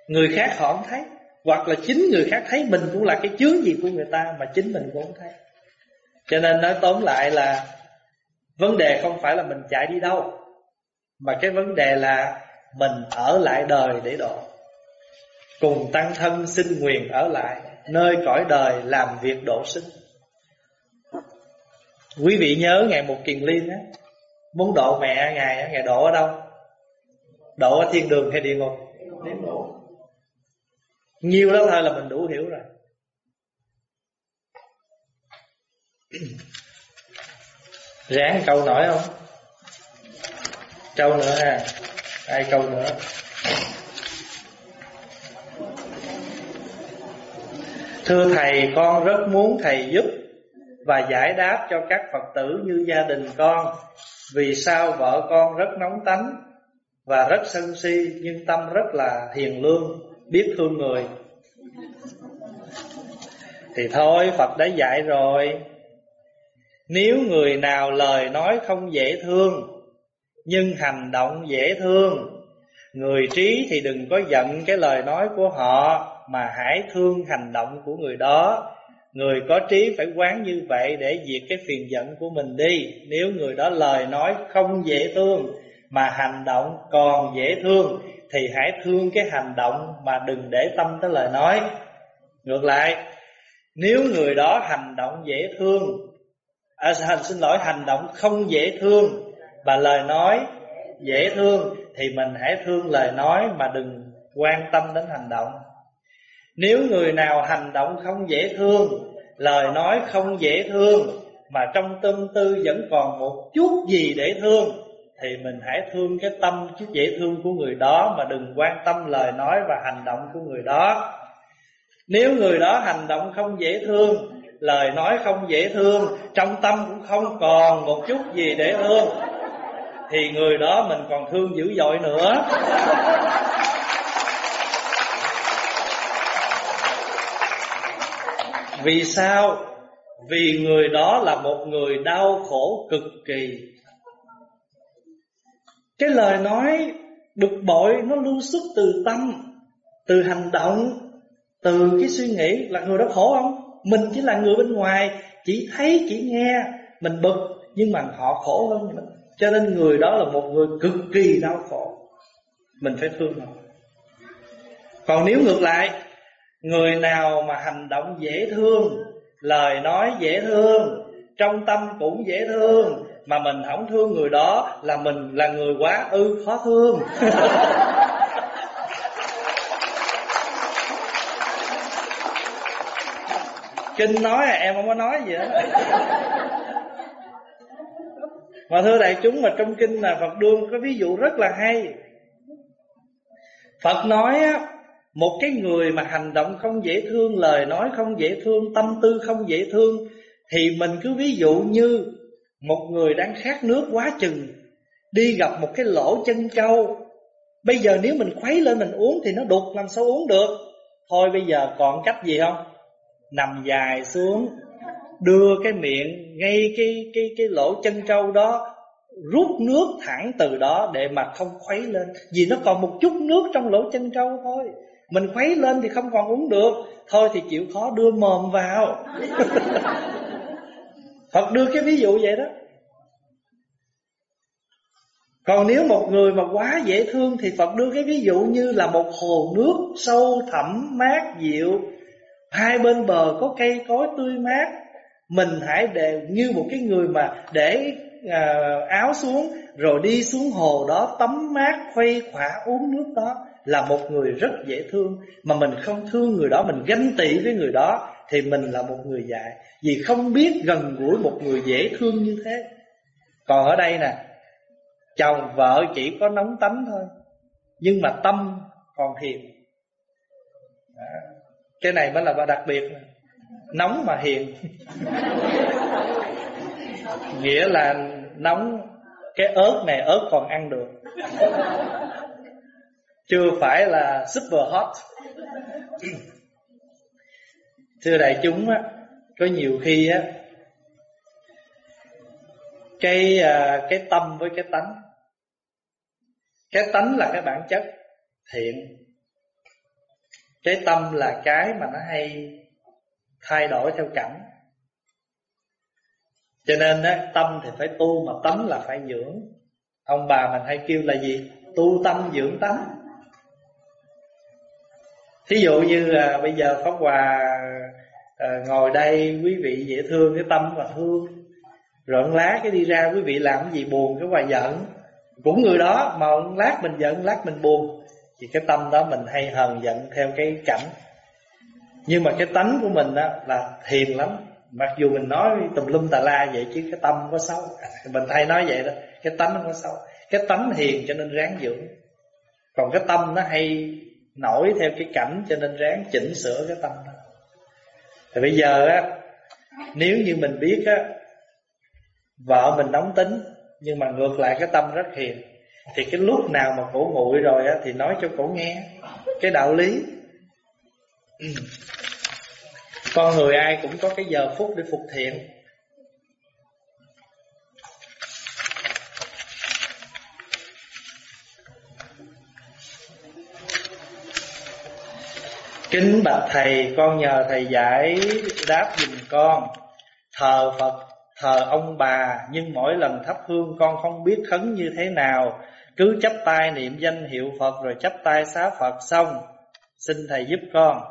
Speaker 1: Người khác họ không thấy. Hoặc là chính người khác thấy Mình cũng là cái chướng gì của người ta Mà chính mình cũng không thấy. Cho nên nói tóm lại là Vấn đề không phải là mình chạy đi đâu, Mà cái vấn đề là Mình ở lại đời để độ. Cùng tăng thân xin nguyện ở lại. Nơi cõi đời làm việc độ sinh. Quý vị nhớ ngày một kiền liên á, Muốn độ mẹ Ngài Ngài độ ở đâu? Độ ở thiên đường hay địa ngục? Nhiều lắm thôi là mình đủ hiểu rồi. Ráng câu nổi không? Câu nữa ha Hai câu nữa? Thưa Thầy, con rất muốn Thầy giúp Và giải đáp cho các Phật tử như gia đình con. Vì sao vợ con rất nóng tánh Và rất sân si, Nhưng tâm rất là hiền lương, Biết thương người? Thì thôi, Phật đã dạy rồi. Nếu người nào lời nói không dễ thương, Nhưng hành động dễ thương, Người trí thì đừng có giận cái lời nói của họ. Mà hãy thương hành động của người đó. Người có trí phải quán như vậy để diệt cái phiền giận của mình đi. Nếu người đó lời nói không dễ thương Mà hành động còn dễ thương Thì hãy thương cái hành động mà đừng để tâm tới lời nói. Ngược lại Nếu người đó hành động dễ thương à, Xin lỗi hành động không dễ thương Và lời nói dễ thương thì mình hãy thương lời nói mà đừng quan tâm đến hành động. Nếu người nào hành động không dễ thương, lời nói không dễ thương mà trong tâm tư vẫn còn một chút gì để thương thì mình hãy thương cái tâm chút dễ thương của người đó mà đừng quan tâm lời nói và hành động của người đó. Nếu người đó hành động không dễ thương, lời nói không dễ thương, trong tâm cũng không còn một chút gì để thương thì người đó mình còn thương dữ dội nữa vì sao? Vì người đó là một người đau khổ cực kỳ. Cái lời nói bực bội nó lưu xuất từ tâm, từ hành động, từ cái suy nghĩ là người đó khổ không? Mình chỉ là người bên ngoài, chỉ thấy, chỉ nghe, mình bực, nhưng mà họ khổ hơn mình. Cho nên người đó là một người cực kỳ đau khổ. Mình phải thương họ. Còn nếu ngược lại Người nào mà hành động dễ thương, Lời nói dễ thương, Trong tâm cũng dễ thương, Mà mình không thương người đó Là mình là người quá ư khó thương. Kinh nói à em không có nói gì hết. Mà thưa đại chúng, mà trong kinh là Phật đương có ví dụ rất là hay. Phật nói á một cái người mà hành động không dễ thương, Lời nói không dễ thương, Tâm tư không dễ thương, Thì mình cứ ví dụ như Một người đang khát nước quá chừng, Đi gặp một cái lỗ chân trâu. Bây giờ nếu mình khuấy lên mình uống Thì nó đục, làm sao uống được? Thôi bây giờ còn cách gì không? Nằm dài xuống, Đưa cái miệng ngay cái cái cái lỗ chân trâu đó, Rút nước thẳng từ đó Để mà không khuấy lên. Vì nó còn một chút nước trong lỗ chân trâu thôi mình khuấy lên thì không còn uống được. Thôi thì chịu khó đưa mồm vào. Phật đưa cái ví dụ vậy đó. Còn nếu một người mà quá dễ thương Thì Phật đưa cái ví dụ như là một hồ nước Sâu thẳm mát dịu. Hai bên bờ có cây cối tươi mát. Mình hãy để như một cái người mà để à, áo xuống Rồi đi xuống hồ đó tắm mát khuây khỏa uống nước đó là một người rất dễ thương mà mình không thương người đó mình ganh tị với người đó thì mình là một người dại. Vì không biết gần gũi một người dễ thương như thế. Còn ở đây nè chồng vợ chỉ có nóng tánh thôi nhưng mà tâm còn hiền. À, cái này mới là đặc biệt nóng mà hiền. Nghĩa là nóng cái ớt này ớt còn ăn được chưa phải là super hot. Thưa đại chúng á, có nhiều khi á, cái à, cái tâm với cái tánh. Cái tánh là cái bản chất thiện. Cái tâm là cái mà nó hay thay đổi theo cảnh. Cho nên á, tâm thì phải tu mà tánh là phải dưỡng. Ông bà mình hay kêu là gì? Tu tâm dưỡng tánh thí dụ như à, bây giờ pháp hòa à, ngồi đây quý vị dễ thương cái tâm và thương rợn lát cái đi ra quý vị làm cái gì buồn cái hòa giận. Cũng người đó mà lát mình giận lát mình buồn thì cái tâm đó mình hay hờn giận theo cái cảnh. Nhưng mà cái tánh của mình đó là hiền lắm. Mặc dù mình nói tùm lum tà la vậy chứ cái tâm có xấu. Mình hay nói vậy đó cái tánh nó có xấu. Cái tánh hiền cho nên ráng dưỡng. Còn cái tâm nó hay nổi theo cái cảnh cho nên ráng chỉnh sửa cái tâm đó. Thì bây giờ á, nếu như mình biết á, vợ mình nóng tính, nhưng mà ngược lại cái tâm rất hiền, thì cái lúc nào mà cổ nguội rồi á, thì nói cho cổ nghe cái đạo lý. Con người ai cũng có cái giờ phút để phục thiện. Kính bạch thầy con nhờ thầy giải đáp dùm con. Thờ Phật, thờ ông bà Nhưng mỗi lần thắp hương con không biết khấn như thế nào. Cứ chấp tay niệm danh hiệu Phật Rồi chấp tay xá Phật xong. Xin thầy giúp con.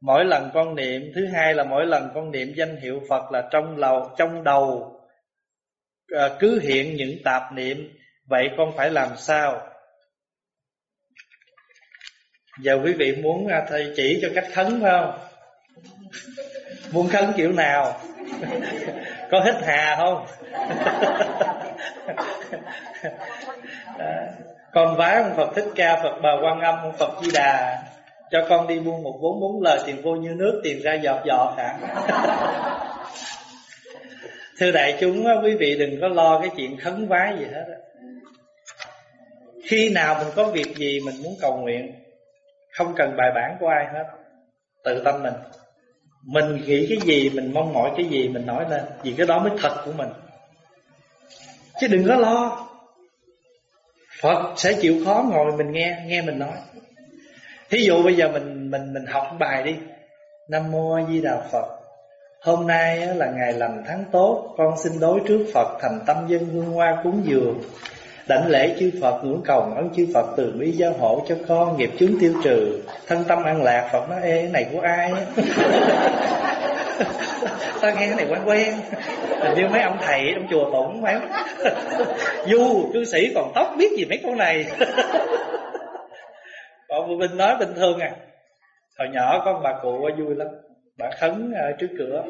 Speaker 1: Mỗi lần con niệm Thứ hai là mỗi lần con niệm danh hiệu Phật Là trong lầu trong đầu ờ, Cứ hiện những tạp niệm. Vậy con phải làm sao? Giờ quý vị muốn à, thầy chỉ cho cách khấn phải không? Muốn khấn kiểu nào? Có hít hà không? À, con vái ông Phật Thích Ca, Phật Bà Quan Âm, ông Phật Di Đà Cho con đi buôn một vốn bốn lời tiền vô như nước, tiền ra giọt giọt hả? Thưa đại chúng, quý vị đừng có lo cái chuyện khấn vái gì hết Khi nào mình có việc gì mình muốn cầu nguyện không cần bài bản của ai hết. Tự tâm mình. Mình nghĩ cái gì, Mình mong mỏi cái gì, Mình nói lên. Vì cái đó mới thật của mình. Chứ đừng có lo. Phật sẽ chịu khó ngồi mình nghe Nghe mình nói. Thí dụ bây giờ mình mình mình học bài đi. Nam Mô A Di Đà Phật. Hôm nay là ngày lành tháng tốt. Con xin đối trước Phật Thành tâm dân hương hoa cúng dường. Đảnh lễ chư Phật, ngưỡng cầu ơn chư Phật từ bi gia hộ cho con nghiệp chướng tiêu trừ. Thân tâm an lạc, Phật nói, ê này của ai? Sao nghe cái này quen quen. Hình như mấy ông thầy trong chùa tụng phải không? Du, cư sĩ còn tóc biết gì mấy câu này? Còn mình nói bình thường à. Hồi nhỏ con bà cụ vui lắm. Bà khấn trước cửa.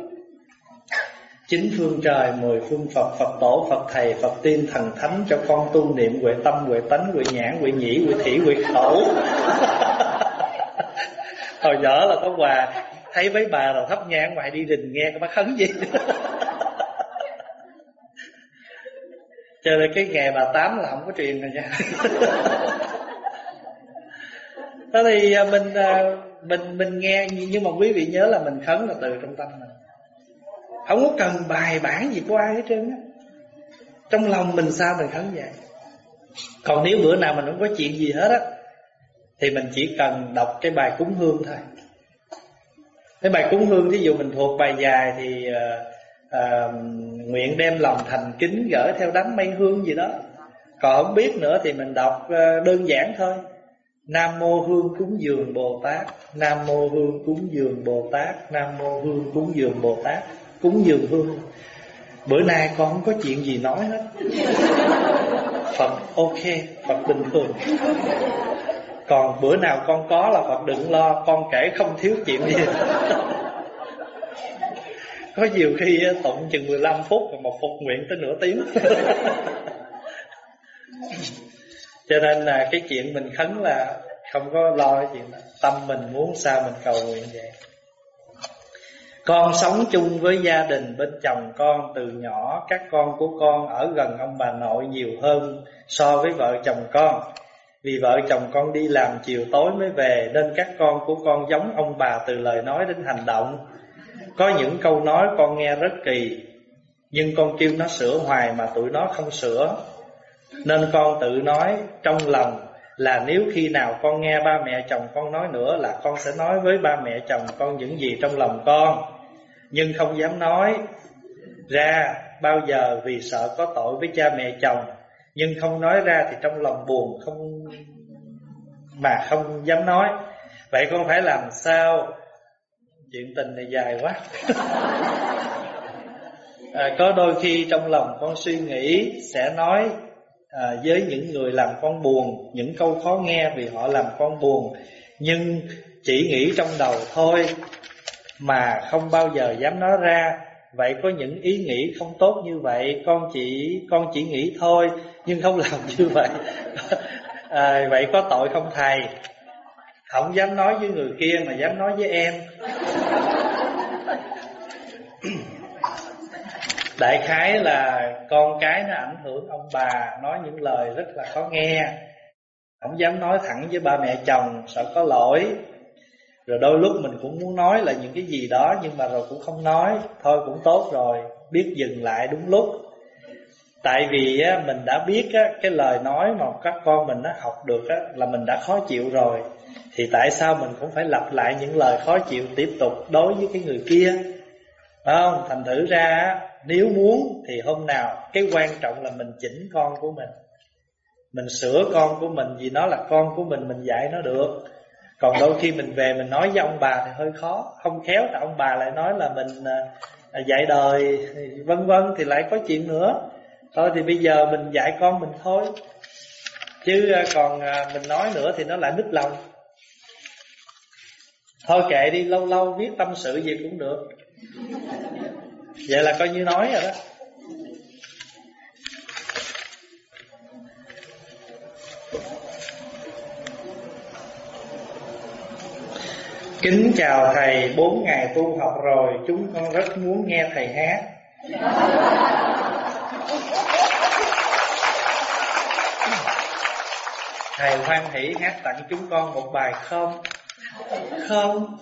Speaker 1: Chính phương trời, mười phương Phật, Phật tổ, Phật thầy, Phật tiên, thần thánh Cho con tu niệm huệ tâm, huệ tánh, huệ nhãn, huệ nhĩ, huệ thị huệ khẩu. Hồi nhỏ là có quà Thấy mấy bà là thấp nhang ngoài đi đình nghe cái bác khấn gì. Cho nên cái nghề bà Tám là không có truyền rồi nha. Thế thì à, mình à, mình mình nghe nhưng mà quý vị nhớ là mình khấn là từ trong tâm mình không có cần bài bản gì của ai hết trơn á. Trong lòng mình sao mình khấn vậy còn nếu bữa nào mình không có chuyện gì hết á thì mình chỉ cần đọc cái bài cúng hương thôi. Cái bài cúng hương thí dụ mình thuộc bài dài thì uh, uh, nguyện đem lòng thành kính gửi theo đám mây hương gì đó. Còn không biết nữa thì mình đọc uh, đơn giản thôi. Nam mô hương cúng dường Bồ Tát Nam mô hương cúng dường Bồ Tát Nam mô hương cúng dường Bồ Tát. Cúng dường hương. Bữa nay con không có chuyện gì nói hết. Phật ok, Phật bình thường. Còn bữa nào con có là Phật đừng lo, Con kể không thiếu chuyện gì. Có nhiều khi tụng chừng 15 phút Mà một phục nguyện tới nửa tiếng. Cho nên là cái chuyện mình khấn là Không có lo cái chuyện đó Tâm mình muốn sao mình cầu nguyện vậy con sống chung với gia đình, bên chồng con, từ nhỏ Các con của con ở gần ông bà nội nhiều hơn so với vợ chồng con. Vì vợ chồng con đi làm chiều tối mới về, Nên các con của con giống ông bà từ lời nói đến hành động. Có những câu nói con nghe rất kỳ, Nhưng con kêu nó sửa hoài mà tụi nó không sửa. Nên con tự nói, trong lòng là nếu khi nào con nghe ba mẹ chồng con nói nữa là con sẽ nói với ba mẹ chồng con những gì trong lòng con. Nhưng không dám nói ra bao giờ vì sợ có tội với cha mẹ chồng. Nhưng không nói ra thì trong lòng buồn không mà không dám nói. Vậy con phải làm sao? Chuyện tình này dài quá. À, có đôi khi trong lòng con suy nghĩ sẽ nói à, với những người làm con buồn những câu khó nghe vì họ làm con buồn. Nhưng chỉ nghĩ trong đầu thôi mà không bao giờ dám nói ra. Vậy có những ý nghĩ không tốt như vậy con chỉ con chỉ nghĩ thôi nhưng không làm như vậy. À, vậy có tội không thầy? Không dám nói với người kia mà dám nói với em. đại khái là con cái nó ảnh hưởng ông bà nói những lời rất là khó nghe. Không dám nói thẳng với ba mẹ chồng sợ có lỗi. Rồi đôi lúc mình cũng muốn nói là những cái gì đó nhưng mà rồi cũng không nói. Thôi cũng tốt rồi biết dừng lại đúng lúc. Tại vì á, mình đã biết á, cái lời nói mà các con mình nó học được á, là mình đã khó chịu rồi. Thì tại sao mình cũng phải lặp lại những lời khó chịu tiếp tục đối với cái người kia? Phải không? Thành thử ra nếu muốn thì hôm nào, cái quan trọng là mình chỉnh con của mình. Mình sửa con của mình vì nó là con của mình mình dạy nó được. Còn đôi khi mình về mình nói với ông bà thì hơi khó. Không khéo là ông bà lại nói là mình à, à, dạy đời, vân vân thì lại có chuyện nữa. Thôi thì bây giờ mình dạy con mình thôi. Chứ à, còn mình nói nữa thì nó lại nứt lòng. Thôi kệ đi, lâu lâu viết tâm sự gì cũng được vậy là coi như nói rồi đó Kính chào thầy, bốn ngày tu học rồi, chúng con rất muốn nghe thầy hát. Thầy hoan hỷ hát tặng chúng con một bài không? Không.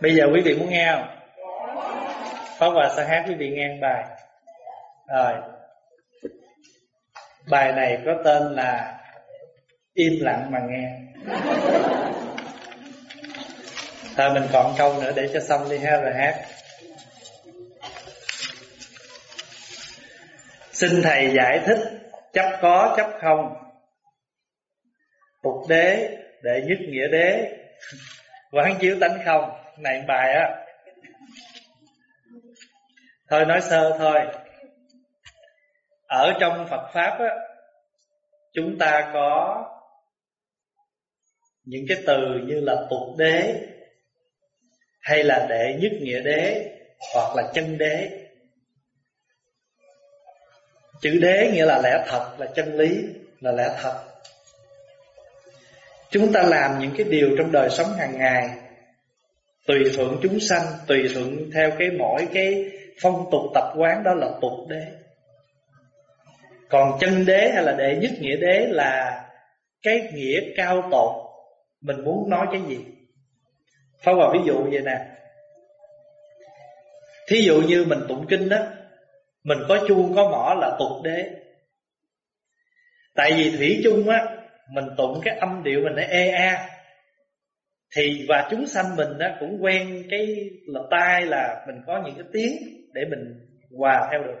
Speaker 1: Bây giờ quý vị muốn nghe không? Pháp Hòa sẽ hát quý vị nghe bài. Rồi. Bài này có tên là im lặng mà nghe Thôi, mình còn câu nữa để cho xong đi ha rồi hát Xin Thầy giải thích, chấp có, chấp không Phục đế đệ nhất nghĩa đế quán chiếu tánh không này bài á. Thôi nói sơ thôi. Ở trong Phật pháp á, chúng ta có những cái từ như là tục đế, hay là đệ nhất nghĩa đế, hoặc là chân đế. Chữ đế nghĩa là lẽ thật, là chân lý, là lẽ thật. Chúng ta làm những cái điều trong đời sống hàng ngày tùy thuận chúng sanh, tùy thuận theo cái mỗi cái phong tục tập quán đó là tục đế. Còn chân đế hay là đệ nhất nghĩa đế là cái nghĩa cao tột. Mình muốn nói cái gì? Phá vào ví dụ vậy nè. Thí dụ như mình tụng kinh đó, Mình có chuông có mỏ là tục đế. Tại vì thủy chung á, Mình tụng cái âm điệu mình nó e a. Thì và chúng sanh mình đó cũng quen cái là tai là Mình có những cái tiếng để mình hòa theo được.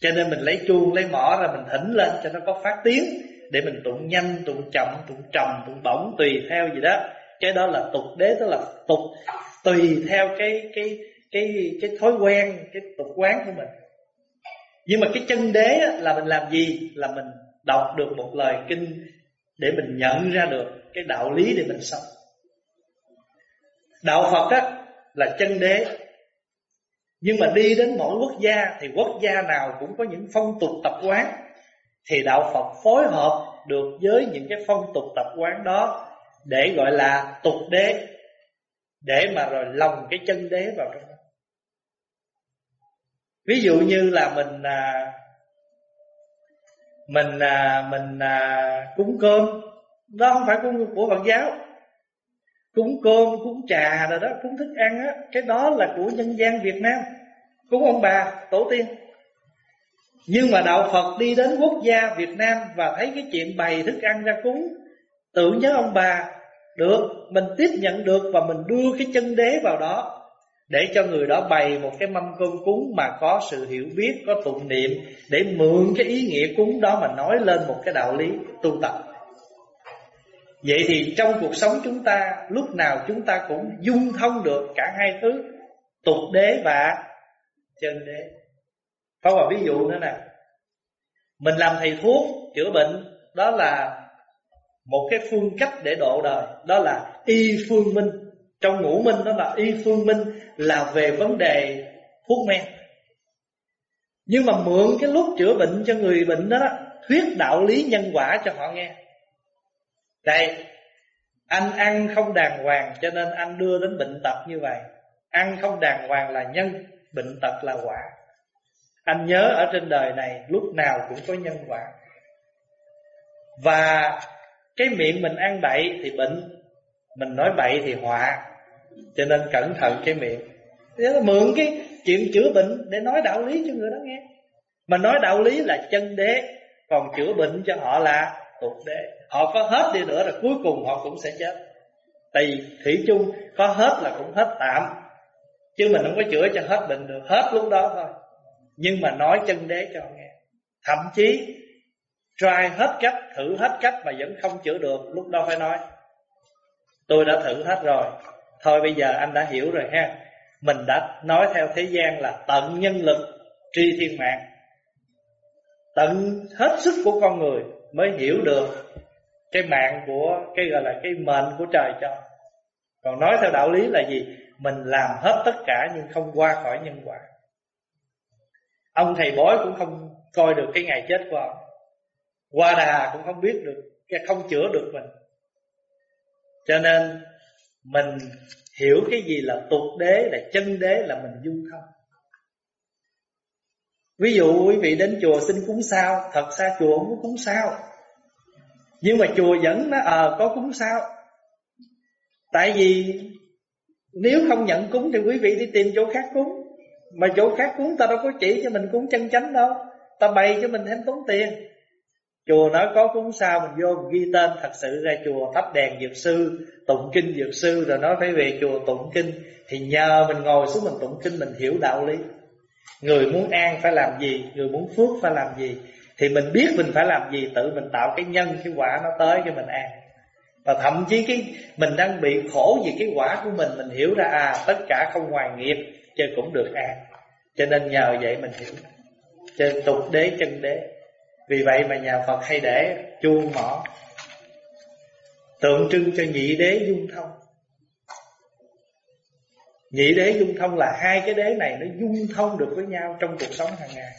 Speaker 1: Cho nên mình lấy chuông lấy mỏ ra mình thỉnh lên cho nó có phát tiếng Để mình tụng nhanh, tụng chậm, tụng trầm, tụng bổng tùy theo gì đó. Cái đó là tục đế tức là tục tùy theo cái cái cái cái thói quen cái tục quán của mình. Nhưng mà cái chân đế là mình làm gì? Là mình đọc được một lời kinh để mình nhận ra được cái đạo lý để mình sống đạo phật á là chân đế. Nhưng mà đi đến mỗi quốc gia thì quốc gia nào cũng có những phong tục tập quán. Thì đạo phật phối hợp được với những cái phong tục tập quán đó để gọi là tục đế để mà rồi lòng cái chân đế vào trong đó. Ví dụ như là mình à, mình à, mình à, cúng cơm. Đó không phải cúng của Phật giáo cúng cơm, cúng trà rồi đó, cúng thức ăn á, cái đó là của nhân gian Việt Nam. Cúng ông bà? Tổ tiên. Nhưng mà đạo Phật đi đến quốc gia Việt Nam và thấy cái chuyện bày thức ăn ra cúng Tưởng nhớ ông bà, Được, Mình tiếp nhận được và mình đưa cái chân đế vào đó Để cho người đó bày một cái mâm cơm cúng Mà có sự hiểu biết, Có tụng niệm Để mượn cái ý nghĩa cúng đó Mà nói lên một cái đạo lý tu tập. Vậy thì trong cuộc sống chúng ta, Lúc nào chúng ta cũng dung thông được Cả hai thứ, Tục đế và chân đế. Có vào ví dụ nữa nè. Mình làm thầy thuốc chữa bệnh, Đó là một cái phương cách để độ đời, đó là y phương minh. Trong ngũ minh đó là y phương minh là về vấn đề thuốc men. Nhưng mà mượn cái lúc chữa bệnh cho người bệnh đó, thuyết đạo lý nhân quả cho họ nghe đây, anh ăn không đàng hoàng cho nên anh đưa đến bệnh tật như vậy. Ăn không đàng hoàng là nhân, bệnh tật là quả. Anh nhớ ở trên đời này lúc nào cũng có nhân quả. Và cái miệng mình ăn bậy thì bệnh, Mình nói bậy thì họa, Cho nên cẩn thận cái miệng. Thế là mượn cái chuyện chữa bệnh Để nói đạo lý cho người đó nghe. Mà nói đạo lý là chân đế, Còn chữa bệnh cho họ là tục đế. Họ có hết đi nữa là cuối cùng họ cũng sẽ chết. Tùy thủy chung có hết là cũng hết tạm. Chứ mình không có chữa cho hết bệnh được Hết lúc đó thôi. Nhưng mà nói chân đế cho nghe. Thậm chí Try hết cách, thử hết cách mà vẫn không chữa được Lúc đó phải nói. Tôi đã thử hết rồi. Thôi bây giờ anh đã hiểu rồi ha. Mình đã nói theo thế gian là tận nhân lực tri thiên mạng. Tận hết sức của con người mới hiểu được cái mạng của, cái gọi là cái mệnh của trời cho. Còn nói theo đạo lý là gì? Mình làm hết tất cả nhưng không qua khỏi nhân quả. Ông thầy bói cũng không coi được cái ngày chết của ông. Qua đà cũng không biết được không chữa được mình. Cho nên mình hiểu cái gì là tục đế là chân đế là mình dung thông ví dụ quý vị đến chùa xin cúng sao thật ra chùa không có cúng sao nhưng mà chùa vẫn nó ờ à, có cúng sao? Tại vì nếu không nhận cúng thì quý vị đi tìm chỗ khác cúng. Mà chỗ khác cúng ta đâu có chỉ cho mình cúng chân chánh đâu. Ta bày cho mình thêm tốn tiền. Chùa nói có cúng sao mình vô mình ghi tên Thật sự ra chùa thắp đèn dược sư Tụng kinh dược sư Rồi nói phải về chùa tụng kinh. Thì nhờ mình ngồi xuống mình tụng kinh Mình hiểu đạo lý. Người muốn an phải làm gì Người muốn phước phải làm gì. Thì mình biết mình phải làm gì, Tự mình tạo cái nhân, cái quả nó tới cho mình an và thậm chí cái, mình đang bị khổ vì cái quả của mình mình hiểu ra à tất cả không ngoài nghiệp, chứ cũng được an cho nên nhờ vậy mình hiểu. Cho tục đế, chân đế. Vì vậy mà nhà Phật hay để chuông mỏ tượng trưng cho nhị đế dung thông. Nhị đế dung thông là hai cái đế này nó dung thông được với nhau trong cuộc sống hàng ngày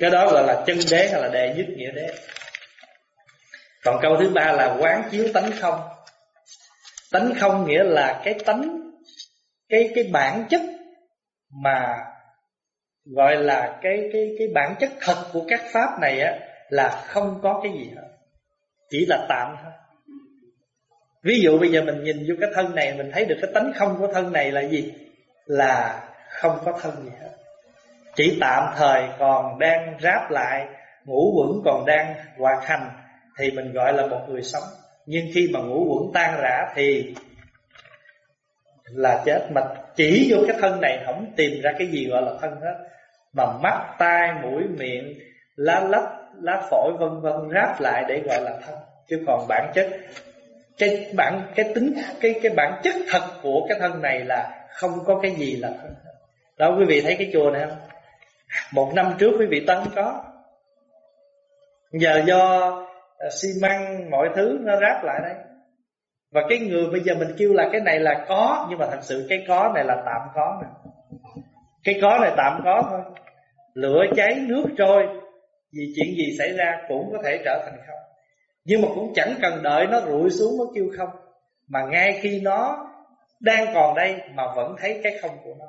Speaker 1: cái đó gọi là chân đế hay là đệ nhất nghĩa đế. Còn câu thứ ba là quán chiếu tánh không. Tánh không nghĩa là cái tánh, cái cái bản chất mà gọi là cái cái cái bản chất thật của các pháp này á, là không có cái gì hết. Chỉ là tạm thôi. Ví dụ bây giờ mình nhìn vô cái thân này, mình thấy được cái tánh không của thân này là gì? Là không có thân gì hết chỉ tạm thời còn đang ráp lại, ngũ quẩn còn đang hoạt hành, thì mình gọi là một người sống. Nhưng khi mà ngũ quẩn tan rã thì là chết. Mà chỉ vô cái thân này, không tìm ra cái gì gọi là thân hết. Mà mắt, tai, mũi, miệng, lá lách, lá phổi, vân vân ráp lại để gọi là thân. Chứ còn bản chất, cái bản, cái tính, cái cái bản chất thật của cái thân này là không có cái gì là thân đó, quý vị thấy cái chùa này không? Một năm trước quý vị tân có. Giờ do à, xi măng, mọi thứ nó ráp lại đây và cái người bây giờ mình kêu là cái này là có, nhưng mà thật sự cái có này là tạm có nè. Cái có này tạm có thôi. Lửa cháy, nước trôi, vì chuyện gì xảy ra cũng có thể trở thành không. Nhưng mà cũng chẳng cần đợi nó rụi xuống mới kêu không. Mà ngay khi nó đang còn đây mà vẫn thấy cái không của nó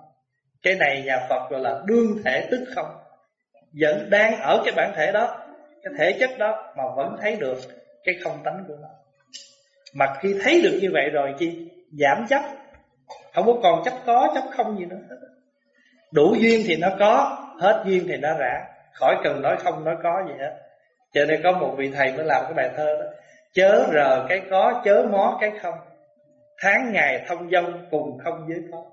Speaker 1: cái này nhà Phật gọi là đương thể tức không. Vẫn đang ở cái bản thể đó, Cái thể chất đó mà vẫn thấy được Cái không tánh của nó. Mà khi thấy được như vậy rồi chi? Giảm chấp. Không có còn chấp có, chấp không gì nữa. Đủ duyên thì nó có, Hết duyên thì nó rã. Khỏi cần nói không, nói có gì hết. Cho nên có một vị thầy mới làm cái bài thơ đó. Chớ rờ cái có, chớ mó cái không. Tháng ngày thông dông cùng không với có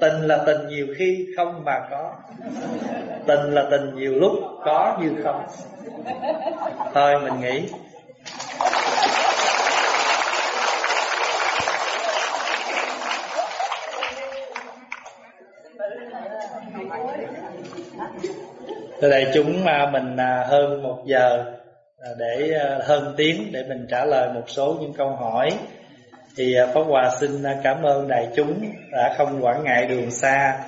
Speaker 1: Tình là tình nhiều khi không mà có. Tình là tình nhiều lúc có như không. Thôi, mình nghĩ. Từ đây chúng à, mình à, hơn một giờ à, để hơn tiếng để mình trả lời một số những câu hỏi thì à, Pháp Hòa xin à, cảm ơn đại chúng đã không quản ngại đường xa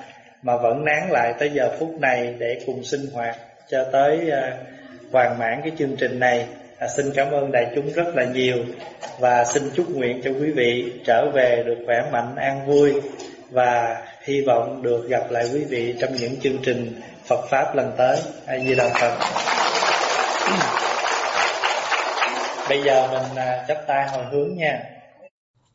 Speaker 1: mà vẫn nán lại tới giờ phút này để cùng sinh hoạt cho tới à, hoàn mãn cái chương trình này. À, xin cảm ơn đại chúng rất là nhiều và xin chúc nguyện cho quý vị trở về được khỏe mạnh, an vui và hy vọng được gặp lại quý vị trong những chương trình Phật pháp lần tới. A Di Đà Phật. Bây giờ mình chắp tay hồi hướng nha.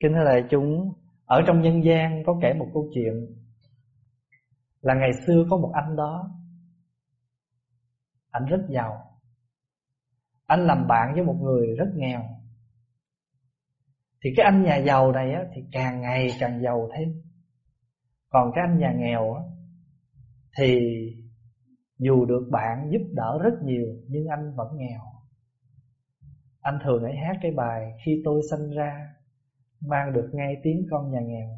Speaker 1: Kính thưa đại chúng Ở trong nhân gian có kể một câu chuyện Là ngày xưa có một anh đó Anh rất giàu. Anh làm bạn với một người rất nghèo. Thì cái anh nhà giàu này á, thì càng ngày càng giàu thêm. Còn cái anh nhà nghèo á, Thì dù được bạn giúp đỡ rất nhiều Nhưng anh vẫn nghèo. Anh thường hãy hát cái bài Khi tôi sinh ra Mang được ngay tiếng con nhà nghèo.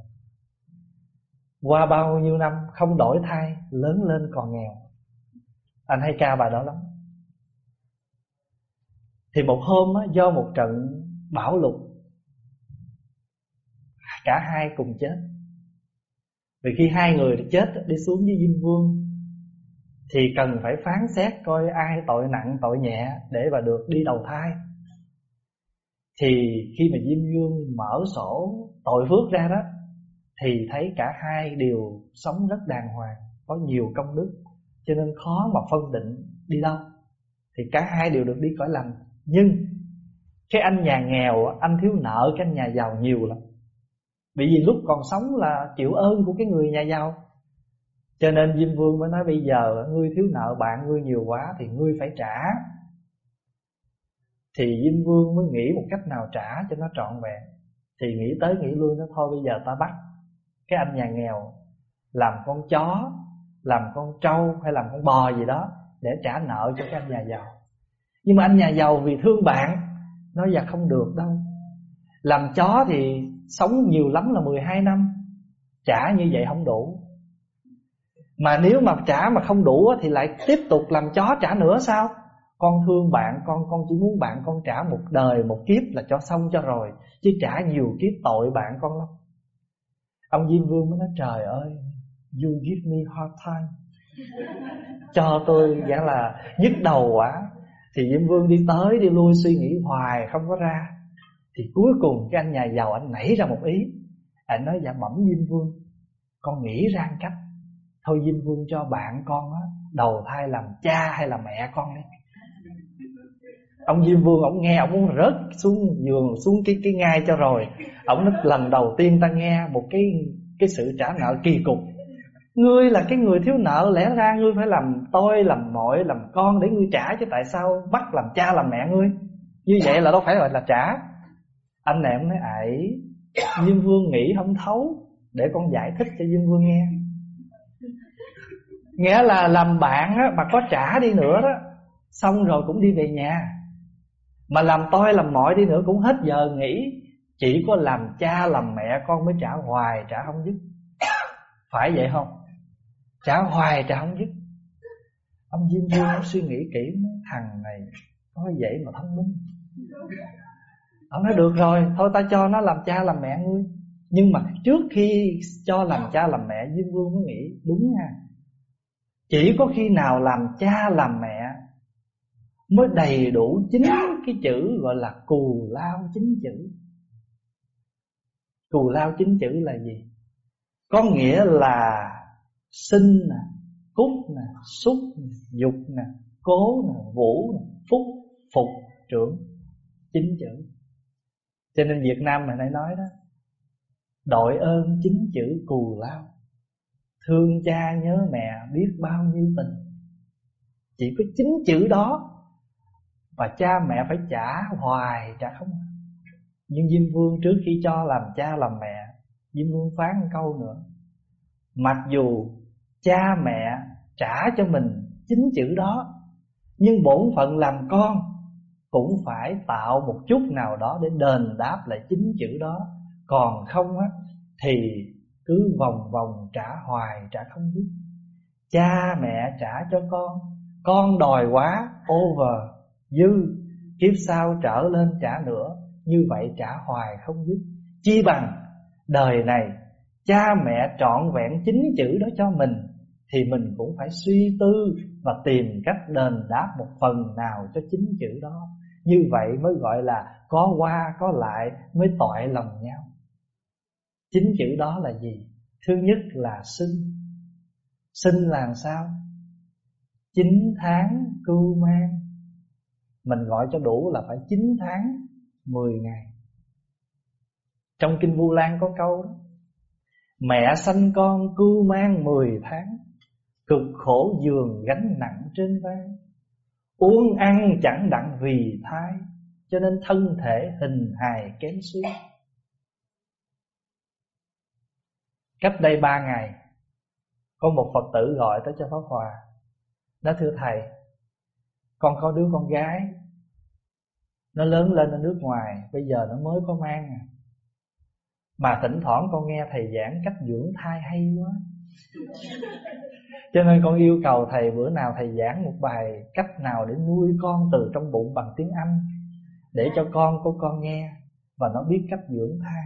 Speaker 1: Qua bao nhiêu năm không đổi thai Lớn lên còn nghèo. Anh hay ca bài đó lắm. Thì một hôm á, do một trận bão lụt Cả hai cùng chết. Vì khi hai người chết đi xuống với Diêm Vương Thì cần phải phán xét coi ai tội nặng tội nhẹ Để mà được đi đầu thai thì khi mà Diêm Dương mở sổ tội phước ra đó, Thì thấy cả hai đều sống rất đàng hoàng, Có nhiều công đức, Cho nên khó mà phân định đi đâu. Thì cả hai đều được đi cõi lành. Nhưng cái anh nhà nghèo, Anh thiếu nợ, cái anh nhà giàu nhiều lắm. Bởi vì lúc còn sống là chịu ơn của cái người nhà giàu. Cho nên Diêm Vương mới nói, bây giờ Ngươi thiếu nợ bạn ngươi nhiều quá Thì ngươi phải trả thì Diêm Vương mới nghĩ một cách nào trả cho nó trọn vẹn. Thì nghĩ tới nghĩ lui nó thôi bây giờ ta bắt Cái anh nhà nghèo Làm con chó, Làm con trâu hay làm con bò gì đó Để trả nợ cho cái anh nhà giàu. Nhưng mà anh nhà giàu vì thương bạn nó dạ không được đâu. Làm chó thì sống nhiều lắm là 12 năm, Trả như vậy không đủ. Mà nếu mà trả mà không đủ Thì lại tiếp tục làm chó trả nữa sao? Con thương bạn Con con chỉ muốn bạn con trả một đời Một kiếp là cho xong cho rồi. Chứ trả nhiều kiếp tội bạn con lắm. Ông Diêm Vương mới nói trời ơi You give me hard time. Cho tôi dạng là nhức đầu quá. Thì Diêm Vương đi tới đi lui suy nghĩ hoài không có ra. Thì cuối cùng cái anh nhà giàu anh nảy ra một ý. Anh nói dạ bẩm Diêm Vương Con nghĩ ra cách. Thôi Diêm Vương cho bạn con á Đầu thai làm cha hay là mẹ con đi Ông Diêm Vương ông nghe ông muốn rớt xuống giường xuống cái cái ngai cho rồi. Ông nói lần đầu tiên ta nghe một cái cái sự trả nợ kỳ cục. Ngươi là cái người thiếu nợ Lẽ ra ngươi phải làm tôi Làm mọi làm con để ngươi trả Chứ tại sao bắt làm cha làm mẹ ngươi? Như vậy là đâu phải gọi là trả. Anh em nói ấy Diêm Vương nghĩ không thấu Để con giải thích cho Diêm Vương nghe. Nghĩa là làm bạn á, mà có trả đi nữa đó. Xong rồi cũng đi về nhà. Mà làm toi làm mọi đi nữa cũng hết giờ nghỉ. Chỉ có làm cha làm mẹ con mới trả hoài, trả không dứt. Phải vậy không? Trả hoài, trả không dứt. Ông Diêm Vương ông suy nghĩ kỹ Thằng này có vậy mà thông minh. Ông nói, được rồi, Thôi ta cho nó làm cha làm mẹ ngươi. Nhưng mà trước khi cho làm cha làm mẹ, Diêm Vương mới nghĩ, đúng nha. Chỉ có khi nào làm cha làm mẹ Mới đầy đủ chính cái chữ gọi là cù lao chính chữ. Cù lao chính chữ là gì? Có nghĩa là sinh nè, cúc nè, xúc nè, dục nè, cố nè, vũ nè, phúc, phục, trưởng, chính chữ. Cho nên Việt Nam mình nay nói đó, đội ơn chính chữ cù lao. Thương cha nhớ mẹ biết bao nhiêu tình. Chỉ có chính chữ đó và cha mẹ phải trả hoài trả không. Nhưng Diêm Vương trước khi cho làm cha làm mẹ, Diêm Vương phán một câu nữa. Mặc dù cha mẹ trả cho mình chính chữ đó, nhưng bổn phận làm con cũng phải tạo một chút nào đó để đền đáp lại chính chữ đó. Còn không á, thì cứ vòng vòng trả hoài, trả không biết. Cha mẹ trả cho con con đòi quá, over dư, kiếp sau trở lên trả nữa, như vậy trả hoài không dứt chi bằng, đời này, cha mẹ trọn vẹn chính chữ đó cho mình, thì mình cũng phải suy tư và tìm cách đền đáp một phần nào cho chính chữ đó. Như vậy mới gọi là có qua, có lại, mới tội lòng nhau. Chính chữ đó là gì? Thứ nhất là sinh. Sinh là sao? Chín tháng cưu mang. Mình gọi cho đủ là phải chín tháng, mười ngày. Trong Kinh Vu Lan có câu đó, Mẹ sanh con cưu mang mười tháng, Cực khổ giường gánh nặng trên vai. Uống ăn chẳng đặng vì thai, Cho nên thân thể hình hài kém suy Cách đây ba ngày, Có một Phật tử gọi tới cho Pháp Hòa. Nói, thưa Thầy, Con có đứa con gái nó lớn lên ở nước ngoài, Bây giờ nó mới có mang à Mà thỉnh thoảng con nghe thầy giảng cách dưỡng thai hay quá cho nên con yêu cầu thầy bữa nào thầy giảng một bài cách nào để nuôi con từ trong bụng bằng tiếng Anh, để cho con của con nghe và nó biết cách dưỡng thai.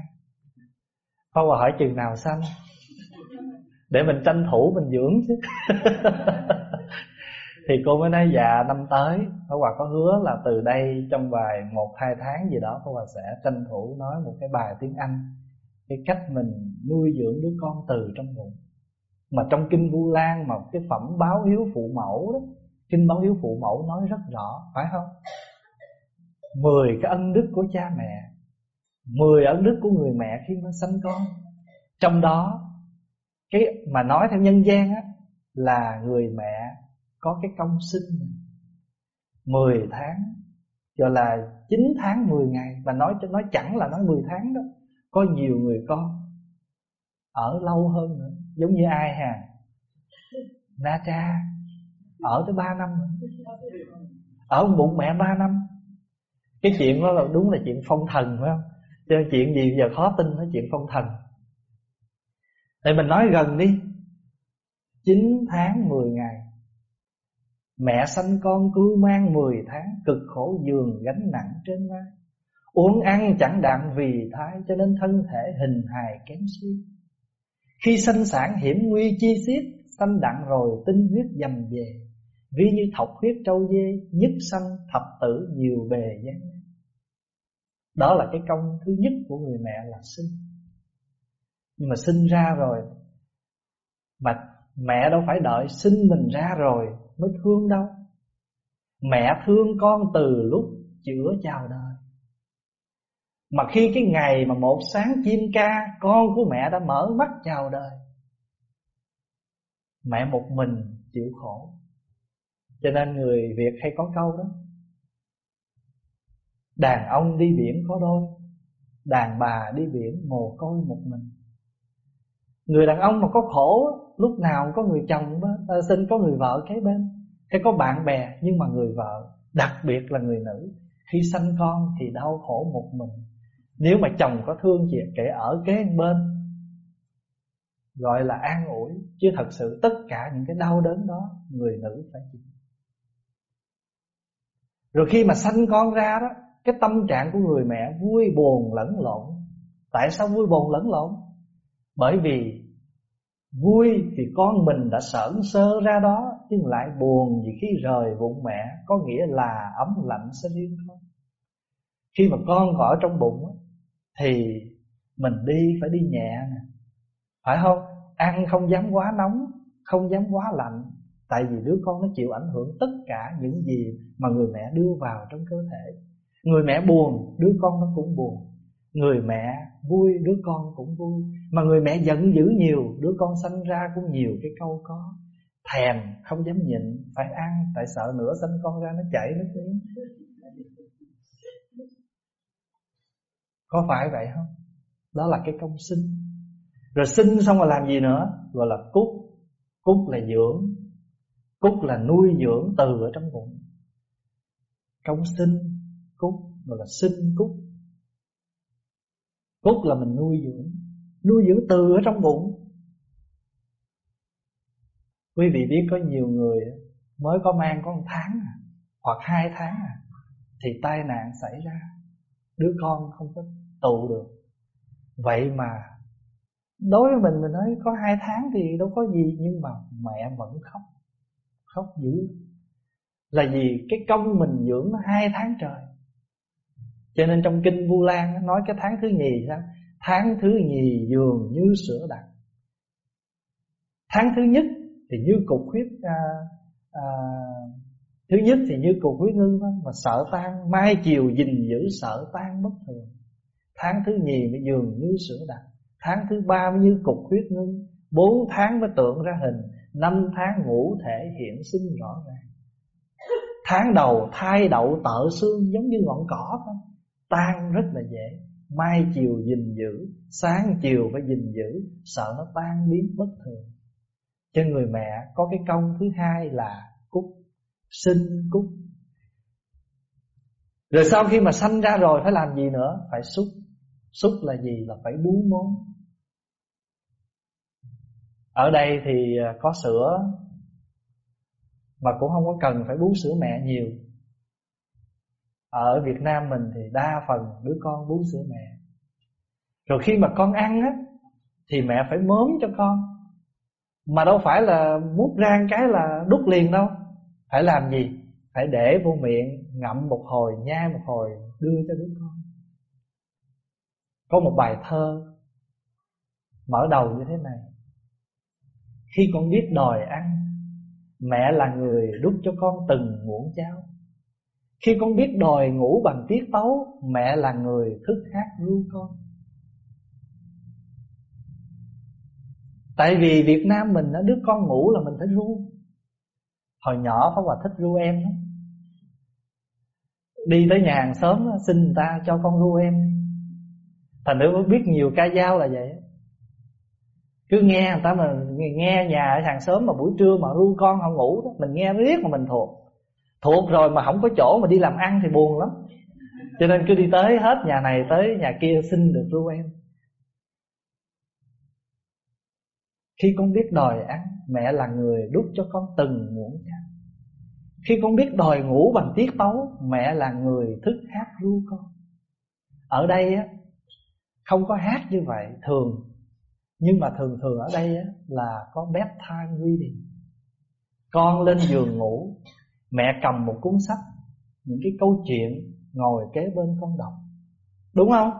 Speaker 1: Con hỏi chừng nào sanh để mình tranh thủ mình dưỡng chứ. thì cô mới nói dạ năm tới. Pháp Hòa có hứa là từ đây trong vài một, hai tháng gì đó, Pháp Hòa sẽ tranh thủ nói một cái bài tiếng Anh, Cái cách mình nuôi dưỡng đứa con từ trong bụng. Mà trong kinh vu lan mà cái phẩm báo hiếu phụ mẫu đó, kinh báo hiếu phụ mẫu nói rất rõ, phải không? Mười cái ân đức của cha mẹ, mười ân đức của người mẹ khi mà sanh con. Trong đó, cái mà nói theo nhân gian á, là người mẹ có cái công sinh 10 tháng, cho là 9 tháng 10 ngày mà nói cho, nói chẳng là nói 10 tháng đó, có nhiều người con ở lâu hơn nữa, giống như ai hà? Na cha ở tới 3 năm ở bụng mẹ 3 năm. Cái chuyện đó là đúng là chuyện phong thần, phải không? Cho nên chuyện gì giờ khó tin nó chuyện phong thần. Để mình nói gần đi. 9 tháng 10 ngày. Mẹ sanh con cứ mang 10 tháng, Cực khổ giường gánh nặng trên vai. Uống ăn chẳng đạm vì thai, Cho nên thân thể hình hài kém suy. Khi sanh sản hiểm nguy chi xiết, Sanh đặng rồi tinh huyết dầm về. Ví như thọc huyết trâu dê, Nhất sanh thập tử nhiều bề gian Đó là cái công thứ nhất của người mẹ là sinh. Nhưng mà sinh ra rồi, Mà mẹ đâu phải đợi sinh mình ra rồi mới thương đâu. Mẹ thương con từ lúc chữa chào đời. Mà khi cái ngày mà một sáng chim ca, Con của mẹ đã mở mắt chào đời, Mẹ một mình chịu khổ. Cho nên người Việt hay có câu đó, Đàn ông đi biển có đôi, Đàn bà đi biển mồ côi một mình. Người đàn ông mà có khổ Lúc nào cũng có người chồng ờ, à, xin có người vợ kế bên. Hay có bạn bè Nhưng mà người vợ Đặc biệt là người nữ Khi sanh con thì đau khổ một mình. Nếu mà chồng có thương chị kể ở kế bên Gọi là an ủi Chứ thật sự tất cả những cái đau đớn đó Người nữ phải chịu. Rồi khi mà sanh con ra đó Cái tâm trạng của người mẹ vui buồn lẫn lộn. Tại sao vui buồn lẫn lộn? Bởi vì Vui thì con mình đã sởn sơ ra đó Nhưng lại buồn vì khi rời bụng mẹ Có nghĩa là ấm lạnh sẽ riêng con Khi mà con còn ở trong bụng Thì mình đi phải đi nhẹ nè. Phải không? Ăn không dám quá nóng Không dám quá lạnh Tại vì đứa con nó chịu ảnh hưởng tất cả những gì Mà người mẹ đưa vào trong cơ thể. Người mẹ buồn, đứa con nó cũng buồn. Người mẹ vui, đứa con cũng vui. Mà người mẹ giận dữ nhiều, Đứa con sanh ra cũng nhiều cái câu có. Thèm, không dám nhịn, Phải ăn, tại sợ nữa sanh con ra nó chảy nước miếng. Có phải vậy không? Đó là cái công sinh. Rồi sinh xong rồi làm gì nữa? Gọi là cúc Cúc là dưỡng. Cúc là nuôi dưỡng từ ở trong bụng. Công sinh Cúc gọi là sinh cúc Cốt là mình nuôi dưỡng Nuôi dưỡng từ ở trong bụng. Quý vị biết có nhiều người Mới có mang có một tháng à, Hoặc hai tháng à, Thì tai nạn xảy ra. Đứa con không có tụ được. Vậy mà Đối với mình mình nói có hai tháng thì đâu có gì Nhưng mà mẹ vẫn khóc Khóc dữ. Là vì cái công mình dưỡng nó hai tháng trời cho nên trong kinh Vu Lan nói cái tháng thứ nhì sao? Tháng thứ nhì dường như sữa đặc. Tháng thứ nhất thì như cục huyết à, à, thứ nhất thì như cục huyết ngưng mà sợ tan mai chiều gìn giữ sợ tan bất thường. Tháng thứ nhì mới dường như sữa đặc. Tháng thứ ba mới như cục huyết ngưng. Bốn tháng mới tượng ra hình. Năm tháng ngũ thể hiện sinh rõ ràng. Tháng đầu thai đậu tợ xương giống như ngọn cỏ thôi tan rất là dễ. Mai chiều gìn giữ, sáng chiều phải gìn giữ, sợ nó tan biến bất thường. Cho người mẹ có cái công thứ hai là cúc, sinh cúc. Rồi sau khi mà sanh ra rồi phải làm gì nữa? Phải xúc. Xúc là gì? Là phải bú món. Ở đây thì à, có sữa, mà cũng không có cần phải bú sữa mẹ nhiều ở Việt Nam mình thì đa phần đứa con bú sữa mẹ. Rồi khi mà con ăn á Thì mẹ phải mớm cho con. Mà đâu phải là mút rang cái là đút liền đâu. Phải làm gì? Phải để vô miệng ngậm một hồi, nhai một hồi Đưa cho đứa con. Có một bài thơ Mở đầu như thế này. Khi con biết đòi ăn Mẹ là người đút cho con từng muỗng cháo. Khi con biết đòi ngủ bằng tiết tấu, Mẹ là người thức hát ru con. Tại vì Việt Nam mình đứa con ngủ là mình phải ru. Hồi nhỏ Pháp Hòa thích ru em lắm. Đi tới nhà hàng sớm xin người ta cho con ru em. Thành nữ biết nhiều ca dao là vậy cứ nghe người ta mà nghe nhà ở hàng xóm mà buổi trưa mà ru con không ngủ đó, mình nghe riết mà mình thuộc thuộc rồi mà không có chỗ mà đi làm ăn thì buồn lắm. Cho nên cứ đi tới hết nhà này tới nhà kia xin được ru em. Khi con biết đòi ăn mẹ là người đút cho con từng muỗng cháo khi con biết đòi ngủ bằng tiết tấu mẹ là người thức hát ru con. Ở đây á không có hát như vậy thường. Nhưng mà thường thường ở đây á, là có bedtime reading Con lên giường ngủ Mẹ cầm một cuốn sách, Những cái câu chuyện Ngồi kế bên con đọc. Đúng không?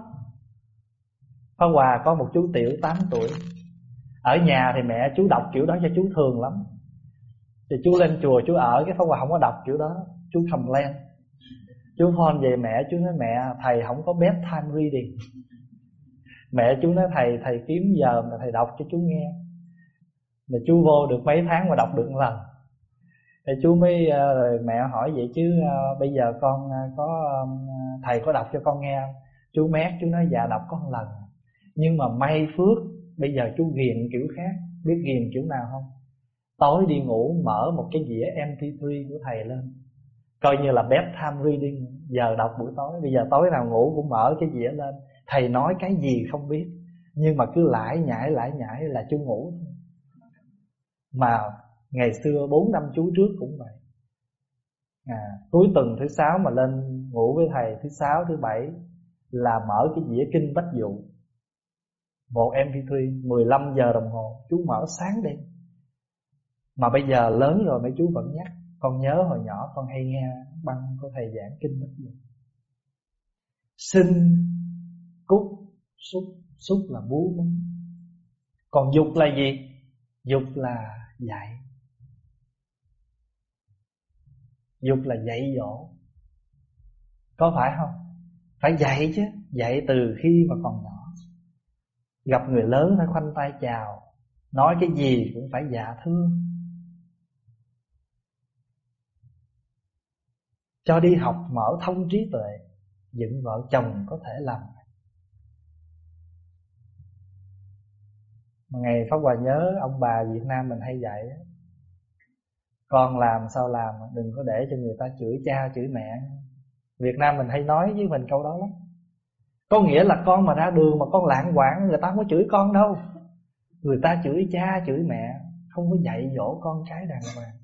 Speaker 1: Pha Hòa có một chú Tiểu 8 tuổi. Ở nhà thì mẹ chú đọc kiểu đó cho chú thường lắm. Thì chú lên chùa, chú ở, Cái Pha Hòa không có đọc kiểu đó. Chú cầm len Chú phone về mẹ, Chú nói, mẹ, thầy không có bedtime reading. Mẹ chú nói, thầy thầy kiếm giờ mà thầy đọc cho chú nghe. Mà chú vô được mấy tháng mà đọc được một lần. Thì chú mới ờ, rồi mẹ hỏi vậy chứ ờ, bây giờ con ờ, có thầy có đọc cho con nghe không? Chú mét, chú nói dạ đọc có một lần. Nhưng mà may phước, bây giờ chú ghiền kiểu khác. Biết ghiền kiểu nào không? Tối đi ngủ mở một cái dĩa MP3 của thầy lên. Coi như là bedtime reading. Giờ đọc buổi tối. Bây giờ tối nào ngủ cũng mở cái dĩa lên. Thầy nói cái gì không biết. Nhưng mà cứ lải nhải lải nhải là chú ngủ Mà ngày xưa bốn năm chú trước cũng vậy. À, Cuối tuần thứ sáu mà lên ngủ với thầy Thứ sáu, thứ bảy Là mở cái dĩa kinh bách dụ. Một MP3 15 giờ đồng hồ Chú mở sáng đêm. Mà bây giờ lớn rồi mấy chú vẫn nhắc Con nhớ hồi nhỏ con hay nghe Băng của thầy giảng kinh bách dụ. Sinh Cúc Xúc Xúc là bú con Còn dục là gì? Dục là dạy. Dục là dạy dỗ. Có phải không? Phải dạy chứ, Dạy từ khi mà còn nhỏ. Gặp người lớn phải khoanh tay chào, Nói cái gì cũng phải dạ thương. Cho đi học mở thông trí tuệ, Dựng vợ chồng có thể làm. Mà ngày Pháp Hòa nhớ ông bà Việt Nam mình hay dạy con làm sao làm, Đừng có để cho người ta chửi cha, chửi mẹ. Việt Nam mình hay nói với mình câu đó lắm. Có nghĩa là con mà ra đường mà con lạng quảng Người ta không có chửi con đâu. Người ta chửi cha, chửi mẹ, Không có dạy dỗ con cái đàng hoàng.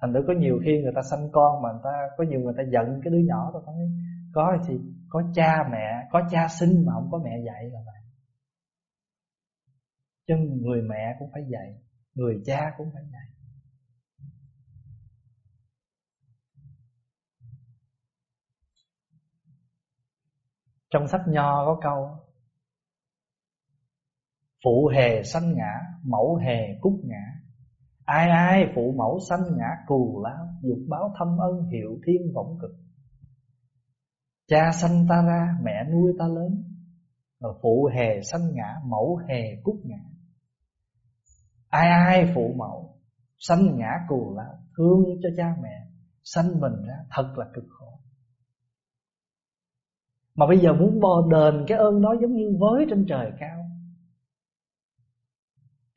Speaker 1: Thành thử có nhiều khi người ta sanh con Mà người ta, có nhiều người ta giận cái đứa nhỏ Tôi nói, có thì có cha mẹ, Có cha sinh mà không có mẹ dạy là vậy. Chứ người mẹ cũng phải dạy, Người cha cũng phải dạy. Trong sách nho có câu, Phụ hề sanh ngã, Mẫu hề cúc ngã. Ai ai phụ mẫu sanh ngã cù lao Dục báo thâm ân hiệu thiên võng cực. Cha sanh ta ra, Mẹ nuôi ta lớn, Rồi phụ hề sanh ngã, Mẫu hề cúc ngã. Ai ai phụ mẫu Sanh ngã cù lao Thương cho cha mẹ, Sanh mình ra, thật là cực khổ. Mà bây giờ muốn bò đền cái ơn đó giống như với trên trời cao.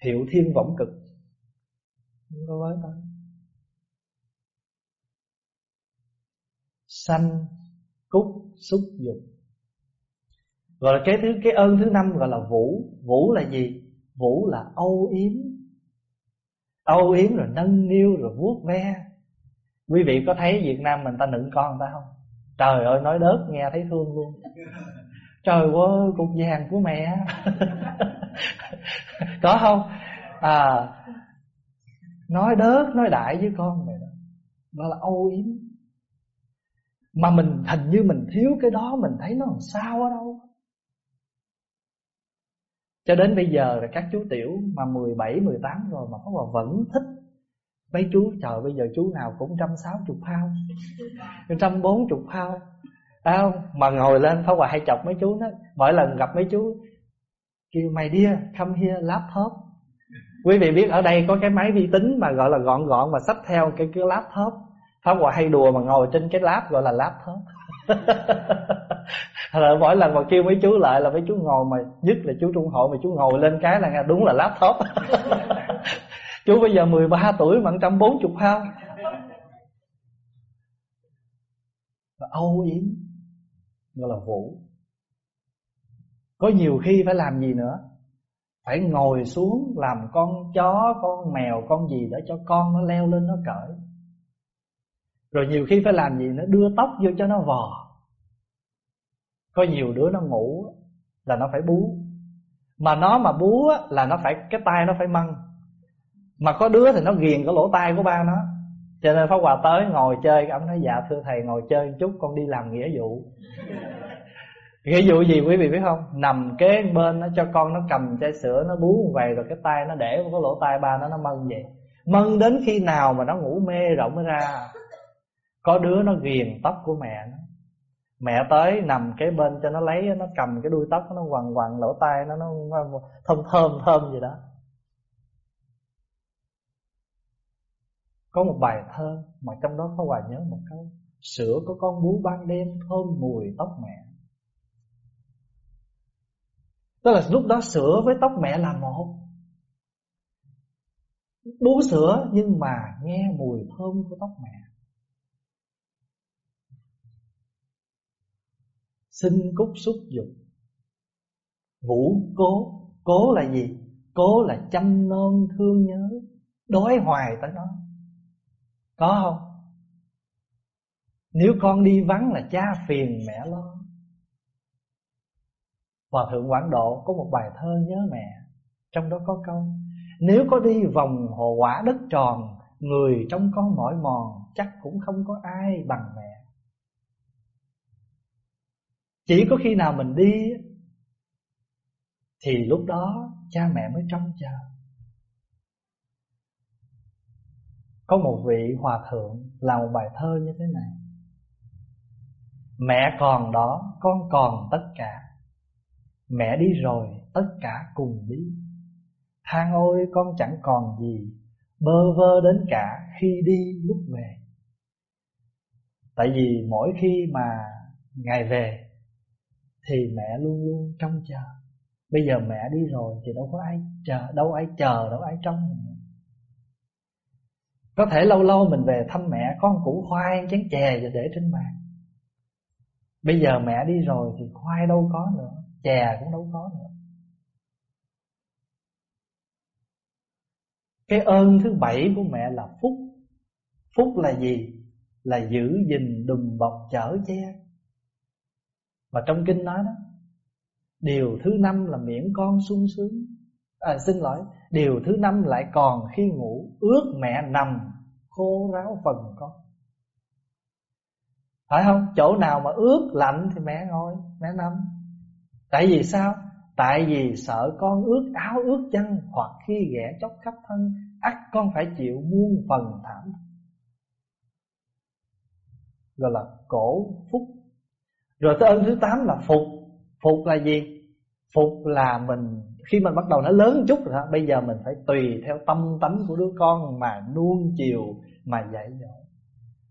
Speaker 1: Hiệu thiên võng cực. Không có với thôi Sanh, Cúc, xúc, dục. Gọi là cái thứ, cái ơn thứ năm gọi là vũ. Vũ là gì? Vũ là âu yếm. Âu yếm rồi nâng niu, rồi vuốt ve. Quý vị có thấy Việt Nam mình ta nựng con người ta không? Trời ơi nói đớt nghe thấy thương luôn. Trời ơi cục vàng của mẹ. Có không? À nói đớt nói đại với con mày đó. Đó là âu yếm. Mà mình hình như mình thiếu cái đó mình thấy nó làm sao ở đâu. Cho đến bây giờ là các chú tiểu mà 17, 18 rồi mà Pháp Hòa vẫn thích Mấy chú trời bây giờ chú nào cũng trăm sáu chục phao. Trăm bốn chục phao. À, không? Mà ngồi lên phá Hòa hay chọc mấy chú đó Mỗi lần gặp mấy chú Kêu mày đi come here laptop. Quý vị biết ở đây có cái máy vi tính mà gọi là gọn gọn mà sắp theo cái cái laptop. Pháp Hòa hay đùa mà ngồi trên cái lap gọi là laptop. Rồi mỗi lần mà kêu mấy chú lại là mấy chú ngồi mà nhất là chú trung hội mà chú ngồi lên cái là nghe đúng là laptop. chú bây giờ 13 tuổi mà 140 hao âu yếm, gọi là vũ. Có nhiều khi phải làm gì nữa? Phải ngồi xuống làm con chó, con mèo, con gì để cho con nó leo lên nó cởi. Rồi nhiều khi phải làm gì nữa? Đưa tóc vô cho nó vò. Có nhiều đứa nó ngủ là nó phải bú. Mà nó mà bú là nó phải, cái tay nó phải măng mà có đứa thì nó ghiền cái lỗ tai của ba nó. Cho nên Pháp Hòa tới ngồi chơi Ông nói dạ thưa thầy ngồi chơi một chút Con đi làm nghĩa vụ. Nghĩa vụ gì quý vị biết không? Nằm kế bên nó cho con nó cầm chai sữa Nó bú về rồi cái tay nó để cái lỗ tai ba nó nó mân vậy. Mân đến khi nào mà nó ngủ mê rộng mới ra Có đứa nó ghiền tóc của mẹ nó. Mẹ tới nằm kế bên cho nó lấy Nó cầm cái đuôi tóc nó quằn quằn lỗ tai nó, nó thơm thơm thơm gì đó. Có một bài thơ mà trong đó có Hòa nhớ một câu Sữa có con bú ban đêm, thơm mùi tóc mẹ. Tức là lúc đó sữa với tóc mẹ là một. Bú sữa nhưng mà nghe mùi thơm của tóc mẹ. Sinh cúc xúc dục. Vũ cố. Cố là gì? Cố là chăm non thương nhớ. Đói hoài tới nó có không? Nếu con đi vắng là cha phiền mẹ lo. Hòa thượng Quảng Độ có một bài thơ nhớ mẹ. Trong đó có câu, Nếu có đi vòng hồ quả đất tròn, Người trong con mỏi mòn Chắc cũng không có ai bằng mẹ. Chỉ có khi nào mình đi Thì lúc đó cha mẹ mới trông chờ. Có một vị hòa thượng làm một bài thơ như thế này. Mẹ còn đó, con còn tất cả. Mẹ đi rồi, tất cả cùng đi. Than ôi con chẳng còn gì. Bơ vơ đến cả khi đi lúc về. Tại vì mỗi khi mà Ngài về Thì mẹ luôn luôn trông chờ. Bây giờ mẹ đi rồi thì đâu có ai chờ Đâu ai chờ, đâu ai trông nữa có thể lâu lâu mình về thăm mẹ, Có một củ khoai chén chè và để trên bàn. Bây giờ mẹ đi rồi Thì khoai đâu có nữa, Chè cũng đâu có nữa. Cái ơn thứ bảy của mẹ là phúc. Phúc là gì? Là giữ gìn đùm bọc chở che. Và trong kinh nói đó, Điều thứ năm là miễn con sung sướng à, Xin lỗi Điều thứ năm lại còn khi ngủ Ước mẹ nằm khô ráo phần con Phải không? Chỗ nào mà ướt lạnh thì mẹ ngồi Mẹ nằm Tại vì sao? Tại vì sợ con ướt áo ướt chân Hoặc khi ghẻ chóc khắp thân ắt con phải chịu muôn phần thảm Gọi là cổ phúc Rồi tới ơn thứ tám là phục Phục là gì? Phục là mình khi mình bắt đầu nó lớn chút rồi bây giờ mình phải tùy theo tâm tánh của đứa con mà nuông chiều, mà dạy dỗ.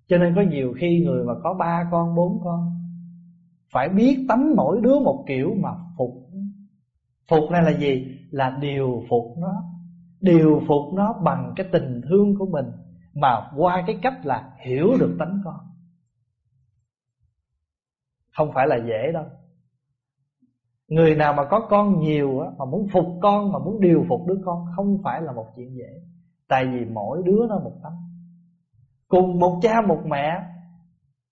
Speaker 1: Cho nên có nhiều khi người mà có ba con, bốn con, phải biết tánh mỗi đứa một kiểu mà phục. Phục này là gì? Là điều phục nó. Điều phục nó bằng cái tình thương của mình, mà qua cái cách là hiểu được tánh con. Không phải là dễ đâu. Người nào mà có con nhiều á, Mà muốn phục con Mà muốn điều phục đứa con Không phải là một chuyện dễ. Tại vì mỗi đứa nó một tánh Cùng một cha một mẹ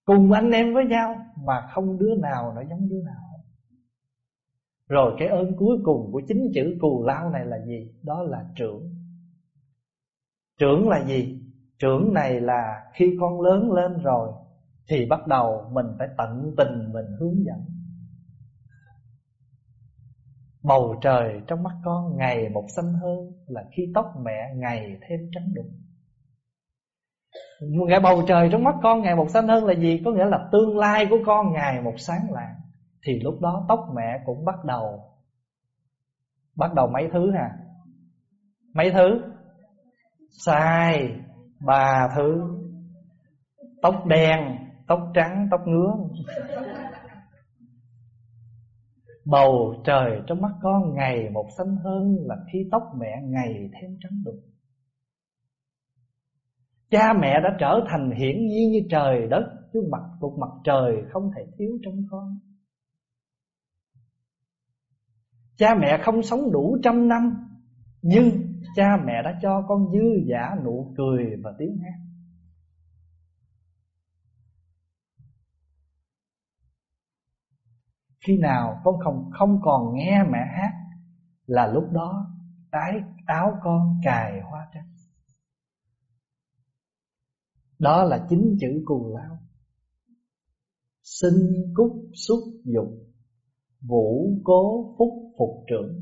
Speaker 1: Cùng anh em với nhau Mà không đứa nào nó giống đứa nào. Rồi cái ơn cuối cùng Của chính chữ cù lao này là gì? Đó là trưởng. Trưởng là gì? Trưởng này là khi con lớn lên rồi Thì bắt đầu mình phải tận tình mình hướng dẫn. Bầu trời trong mắt con ngày một xanh hơn Là khi tóc mẹ ngày thêm trắng đục. Ngày bầu trời trong mắt con ngày một xanh hơn là gì? Có nghĩa là tương lai của con ngày một sáng lạng. Thì lúc đó tóc mẹ cũng bắt đầu Bắt đầu mấy thứ hả? Mấy thứ? Sai, Ba thứ. Tóc đen, Tóc trắng, Tóc ngứa. Bầu trời trong mắt con, ngày một xanh hơn Là khi tóc mẹ ngày thêm trắng đục. Cha mẹ đã trở thành hiển nhiên như trời đất, Chứ mặt cục mặt trời không thể thiếu trong con. Cha mẹ không sống đủ trăm năm, Nhưng cha mẹ đã cho con dư giả nụ cười và tiếng hát. Khi nào con không không còn nghe mẹ hát Là lúc đó tái áo con cài hoa trắng. Đó là chính chữ cù lao. Sinh cúc xuất dục, Vũ cố phúc phục trưởng.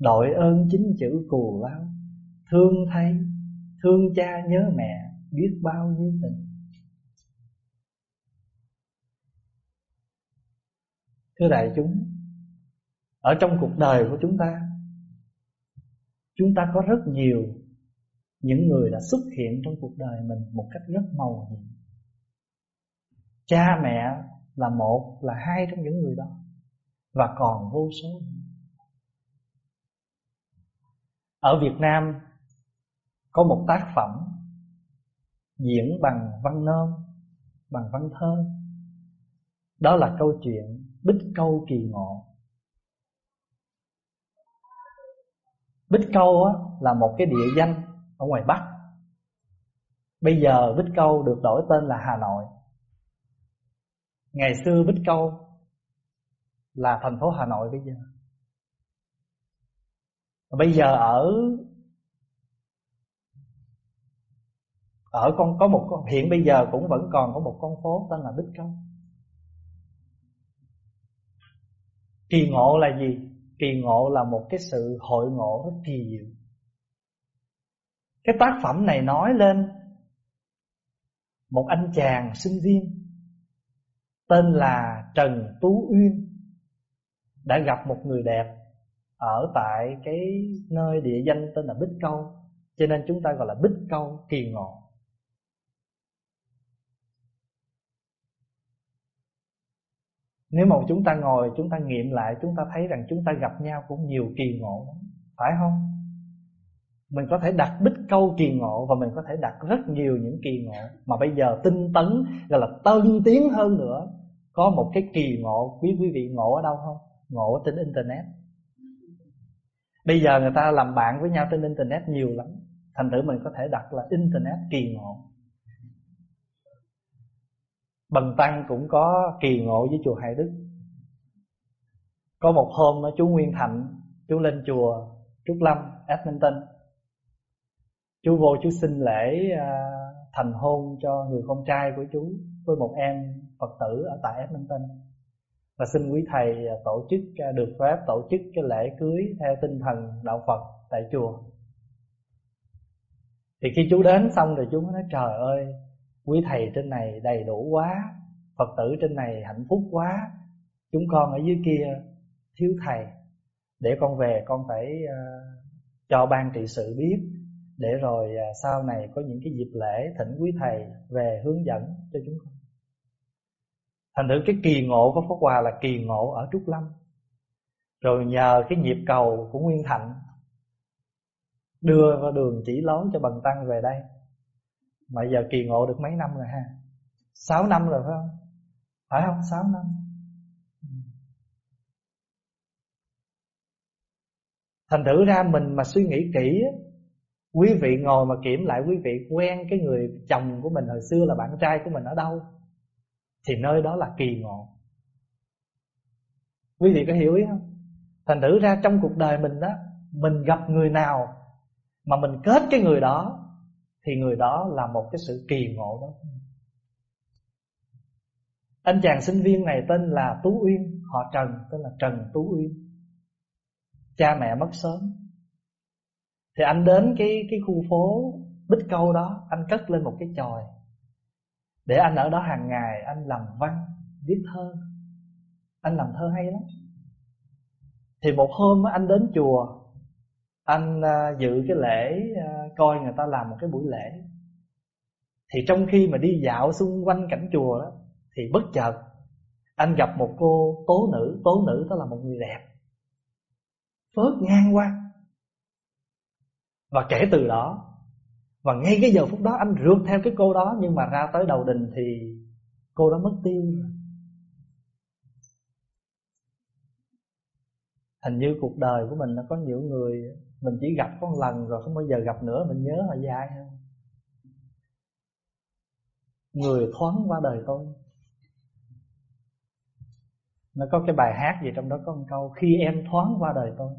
Speaker 1: Đội ơn chính chữ cù lao, Thương thấy Thương cha nhớ mẹ Biết bao nhiêu tình. Thưa đại chúng, Ở trong cuộc đời của chúng ta Chúng ta có rất nhiều Những người đã xuất hiện trong cuộc đời mình Một cách rất màu nhiệm. Cha mẹ là một, Là hai trong những người đó, Và còn vô số Ở Việt Nam, Có một tác phẩm Diễn bằng văn nôm, Bằng văn thơ. Đó là câu chuyện Bích Câu Kỳ Ngộ. Bích Câu á, là một cái địa danh ở ngoài Bắc. Bây giờ Bích Câu được đổi tên là Hà Nội. Ngày xưa Bích Câu là thành phố Hà Nội bây giờ. Bây giờ ở ở con có một hiện bây giờ cũng vẫn còn có một con phố tên là Bích Câu. Kỳ ngộ là gì? Kỳ ngộ là một cái sự hội ngộ rất kỳ diệu. Cái tác phẩm này nói lên Một anh chàng sinh viên Tên là Trần Tú Uyên Đã gặp một người đẹp Ở tại cái nơi địa danh tên là Bích Câu. Cho nên chúng ta gọi là Bích Câu Kỳ Ngộ. Nếu mà chúng ta ngồi, chúng ta nghiệm lại, Chúng ta thấy rằng chúng ta gặp nhau cũng nhiều kỳ ngộ Phải không? Mình có thể đặt bích câu kỳ ngộ Và mình có thể đặt rất nhiều những kỳ ngộ Mà bây giờ tinh tấn, Gọi là tân tiến hơn nữa, Có một cái kỳ ngộ, quý quý vị ngộ ở đâu không? Ngộ ở trên Internet Bây giờ người ta làm bạn với nhau trên Internet nhiều lắm, Thành thử mình có thể đặt là Internet kỳ ngộ Bần Tăng cũng có kỳ ngộ với chùa Hải Đức. Có một hôm chú Nguyên Thạnh Chú lên chùa Trúc Lâm, Edmonton. Chú vô chú xin lễ à, thành hôn cho người con trai của chú Với một em Phật tử ở tại Edmonton. Và xin quý thầy à, tổ chức à, được phép tổ chức cái lễ cưới Theo tinh thần đạo Phật tại chùa. Thì khi chú đến xong rồi chú mới nói trời ơi Quý thầy trên này đầy đủ quá Phật tử trên này hạnh phúc quá Chúng con ở dưới kia thiếu thầy. Để con về con phải uh, cho ban trị sự biết Để rồi uh, sau này có những cái dịp lễ thỉnh quý thầy về hướng dẫn cho chúng con. Thành thử cái kỳ ngộ của Pháp Hòa là kỳ ngộ ở Trúc Lâm. Rồi nhờ cái nhịp cầu của Nguyên Thạnh Đưa vào đường chỉ lối cho bằng Tăng về đây mà giờ kỳ ngộ được mấy năm rồi ha? 6 năm rồi phải không? Phải không? 6 năm. Thành thử ra mình mà suy nghĩ kỹ Quý vị ngồi mà kiểm lại, quý vị quen cái người chồng của mình hồi xưa là bạn trai của mình ở đâu, Thì nơi đó là kỳ ngộ. Quý vị có hiểu ý không? Thành thử ra trong cuộc đời mình đó Mình gặp người nào Mà mình kết cái người đó thì người đó là một cái sự kỳ ngộ đó. Anh chàng sinh viên này tên là Tú Uyên Họ Trần tên là Trần Tú Uyên. Cha mẹ mất sớm. Thì anh đến cái cái khu phố Bích Câu đó Anh cất lên một cái chòi. Để anh ở đó hàng ngày Anh làm văn, viết thơ. Anh làm thơ hay lắm. Thì một hôm anh đến chùa anh à, dự cái lễ à, Coi người ta làm một cái buổi lễ. Thì trong khi mà đi dạo xung quanh cảnh chùa đó, Thì bất chợt, Anh gặp một cô tố nữ. Tố nữ đó là một người đẹp. Phớt ngang qua. Và kể từ đó, Và ngay cái giờ phút đó anh rượt theo cái cô đó, Nhưng mà ra tới đầu đình thì Cô đó mất tiêu rồi. Hình như cuộc đời của mình nó có nhiều người mình chỉ gặp có một lần rồi không bao giờ gặp nữa, Mình nhớ là dài hơn. Người thoáng qua đời tôi. Nó có cái bài hát gì trong đó có một câu, Khi em thoáng qua đời tôi.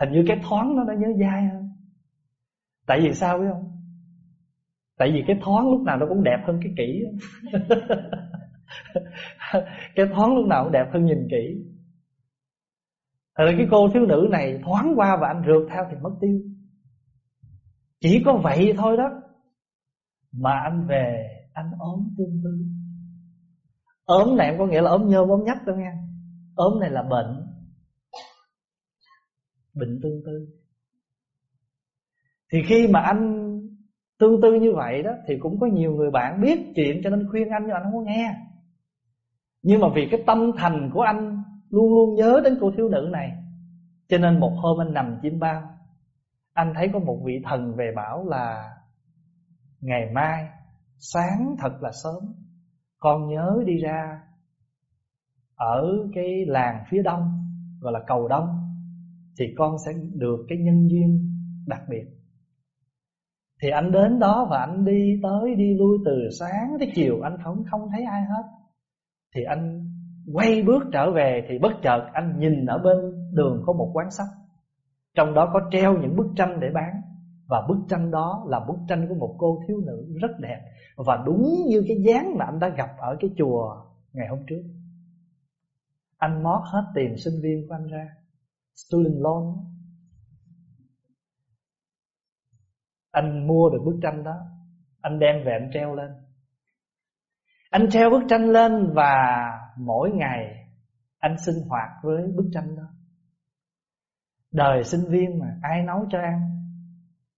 Speaker 1: Hình như cái thoáng nó nó nhớ dai hơn. Tại vì sao biết không? Tại vì cái thoáng lúc nào nó cũng đẹp hơn cái kỹ Cái thoáng lúc nào cũng đẹp hơn nhìn kỹ Thật ra cái cô thiếu nữ này thoáng qua và anh rượt theo thì mất tiêu. Chỉ có vậy thôi đó Mà anh về, anh ốm tương tư. Ốm này em có nghĩa là ốm nhôm, ốm nhách đâu nha ốm này là bệnh. Bệnh tương tư. Thì khi mà anh tương tư như vậy đó thì cũng có nhiều người bạn biết chuyện cho nên khuyên anh nhưng anh không có nghe. Nhưng mà vì cái tâm thành của anh luôn luôn nhớ đến cô thiếu nữ này. Cho nên một hôm anh nằm chim bao, anh thấy có một vị thần về bảo là, ngày mai, sáng thật là sớm, con nhớ đi ra ở cái làng phía đông, gọi là cầu đông, thì con sẽ được cái nhân duyên đặc biệt. Thì anh đến đó và anh đi tới đi lui từ sáng tới chiều, anh không không thấy ai hết. Thì anh quay bước trở về thì bất chợt anh nhìn ở bên đường có một quán sách trong đó có treo những bức tranh để bán. Và bức tranh đó là bức tranh của một cô thiếu nữ rất đẹp. Và đúng như cái dáng mà anh đã gặp ở cái chùa ngày hôm trước. Anh mót hết tiền sinh viên của anh ra. Student loan Anh mua được bức tranh đó. Anh đem về anh treo lên. Anh treo bức tranh lên và mỗi ngày anh sinh hoạt với bức tranh đó. Đời sinh viên mà ai nấu cho ăn?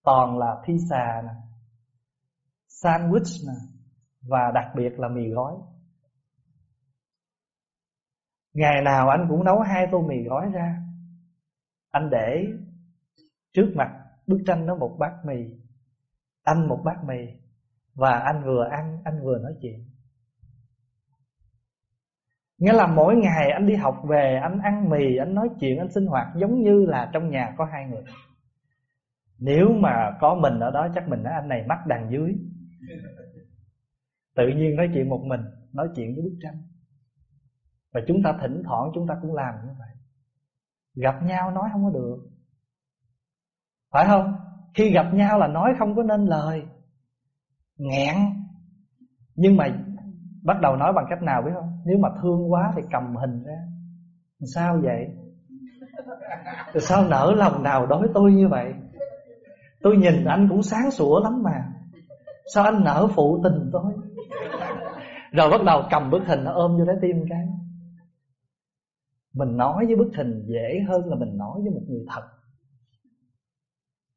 Speaker 1: Toàn là pizza nè, sandwich nè, và đặc biệt là mì gói. Ngày nào anh cũng nấu hai tô mì gói ra. Anh để trước mặt bức tranh đó một bát mì anh một bát mì, và anh vừa ăn, anh vừa nói chuyện. Nghĩa là mỗi ngày anh đi học về Anh ăn mì, anh nói chuyện, anh sinh hoạt Giống như là trong nhà có hai người. Nếu mà có mình ở đó chắc mình nói anh này mắt đằng dưới. Tự nhiên nói chuyện một mình Nói chuyện với bức tranh. Và chúng ta thỉnh thoảng chúng ta cũng làm như vậy. Gặp nhau nói không có được. Phải không? Khi gặp nhau là nói không có nên lời. Ngẹn. Nhưng mà bắt đầu nói bằng cách nào biết không? Nếu mà thương quá thì cầm hình ra Sao vậy? Sao nở lòng nào đối tôi như vậy Tôi nhìn anh cũng sáng sủa lắm mà Sao anh nở phụ tình tôi Rồi bắt đầu cầm bức hình nó ôm vô trái tim cái Mình nói với bức hình dễ hơn là mình nói với một người thật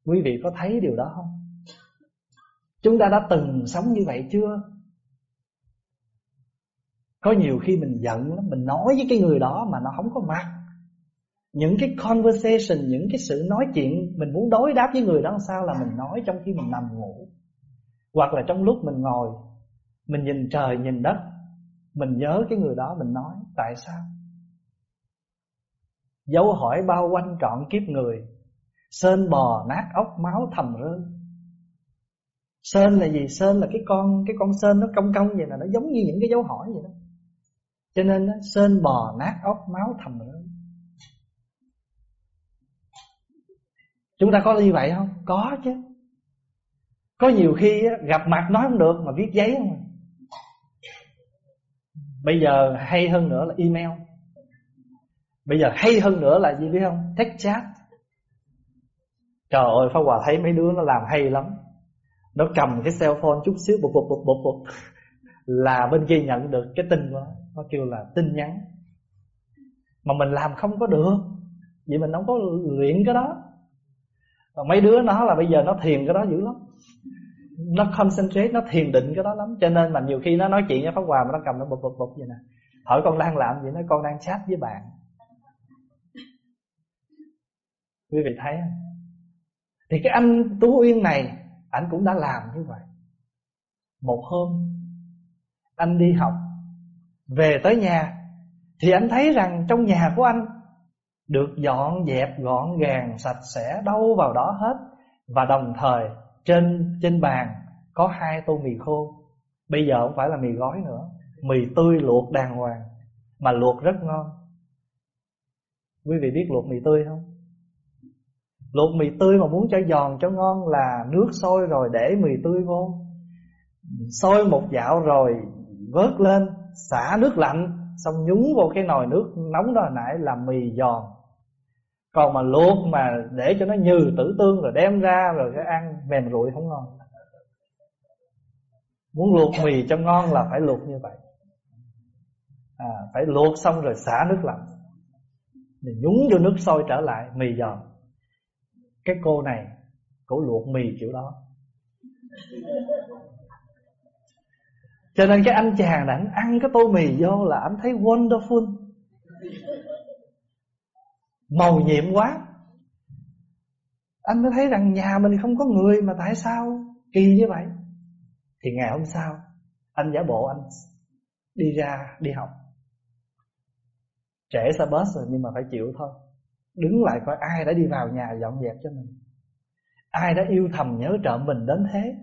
Speaker 1: Quý vị có thấy điều đó không? Chúng ta đã từng sống như vậy chưa? Có nhiều khi mình giận lắm, Mình nói với cái người đó mà nó không có mặt. Những cái conversation, những cái sự nói chuyện, mình muốn đối đáp với người đó làm sao là mình nói trong khi mình nằm ngủ. Hoặc là trong lúc mình ngồi, mình nhìn trời, nhìn đất, mình nhớ cái người đó, mình nói, tại sao? Dấu hỏi bao quanh trọn kiếp người. Sơn bò nát ốc máu thầm rơi. Sơn là gì? Sơn là cái con cái con sơn nó cong cong vậy là nó giống như những cái dấu hỏi vậy đó cho nên đó, sơn bò nát ốc máu thầm nữa Chúng ta có như vậy không? Có chứ. Có nhiều khi gặp mặt nói không được mà viết giấy không. À. Bây giờ hay hơn nữa là email. Bây giờ hay hơn nữa là gì biết không? Text chat. Trời ơi Pháp Hòa thấy mấy đứa nó làm hay lắm. Nó cầm cái cell phone chút xíu bụp bụp bụp bụp bụp Là bên kia nhận được cái tin của Nó kêu là tin nhắn. Mà mình làm không có được. Vì mình không có luyện cái đó. Và mấy đứa nó là bây giờ nó thiền cái đó dữ lắm. Nó concentrate, nó thiền định cái đó lắm. Cho nên mà nhiều khi nó nói chuyện với Pháp Hòa Mà nó cầm nó bụp bụp bụp vậy nè. Hỏi con đang làm gì? Nó con đang chat với bạn. Quý vị thấy không? Thì cái anh Tú Uyên này Anh cũng đã làm như vậy. Một hôm Anh đi học. Về tới nhà, Thì anh thấy rằng trong nhà của anh Được dọn dẹp gọn gàng Sạch sẽ đâu vào đó hết. Và đồng thời, Trên trên bàn có hai tô mì khô. Bây giờ không phải là mì gói nữa, Mì tươi luộc đàng hoàng, Mà luộc rất ngon. Quý vị biết luộc mì tươi không? Luộc mì tươi mà muốn cho giòn, cho ngon là nước sôi rồi để mì tươi vô. Sôi một dạo rồi vớt lên xả nước lạnh Xong nhúng vô cái nồi nước nóng đó hồi nãy là mì giòn. Còn mà luộc mà để cho nó nhừ tử tương rồi đem ra rồi cái ăn mềm rụi không ngon. Muốn luộc mì cho ngon là phải luộc như vậy. À, Phải luộc xong rồi xả nước lạnh. Để nhúng vô nước sôi trở lại mì giòn. Cái cô này cổ luộc mì kiểu đó cho nên cái anh chàng đã ăn cái tô mì vô là anh thấy wonderful. Màu nhiệm quá. Anh mới thấy rằng nhà mình không có người Mà tại sao? Kỳ như vậy. Thì ngày hôm sau, Anh giả bộ anh đi ra đi học. Trễ xa bus rồi nhưng mà phải chịu thôi. Đứng lại coi ai đã đi vào nhà dọn dẹp cho mình. Ai đã yêu thầm nhớ trợ mình đến thế?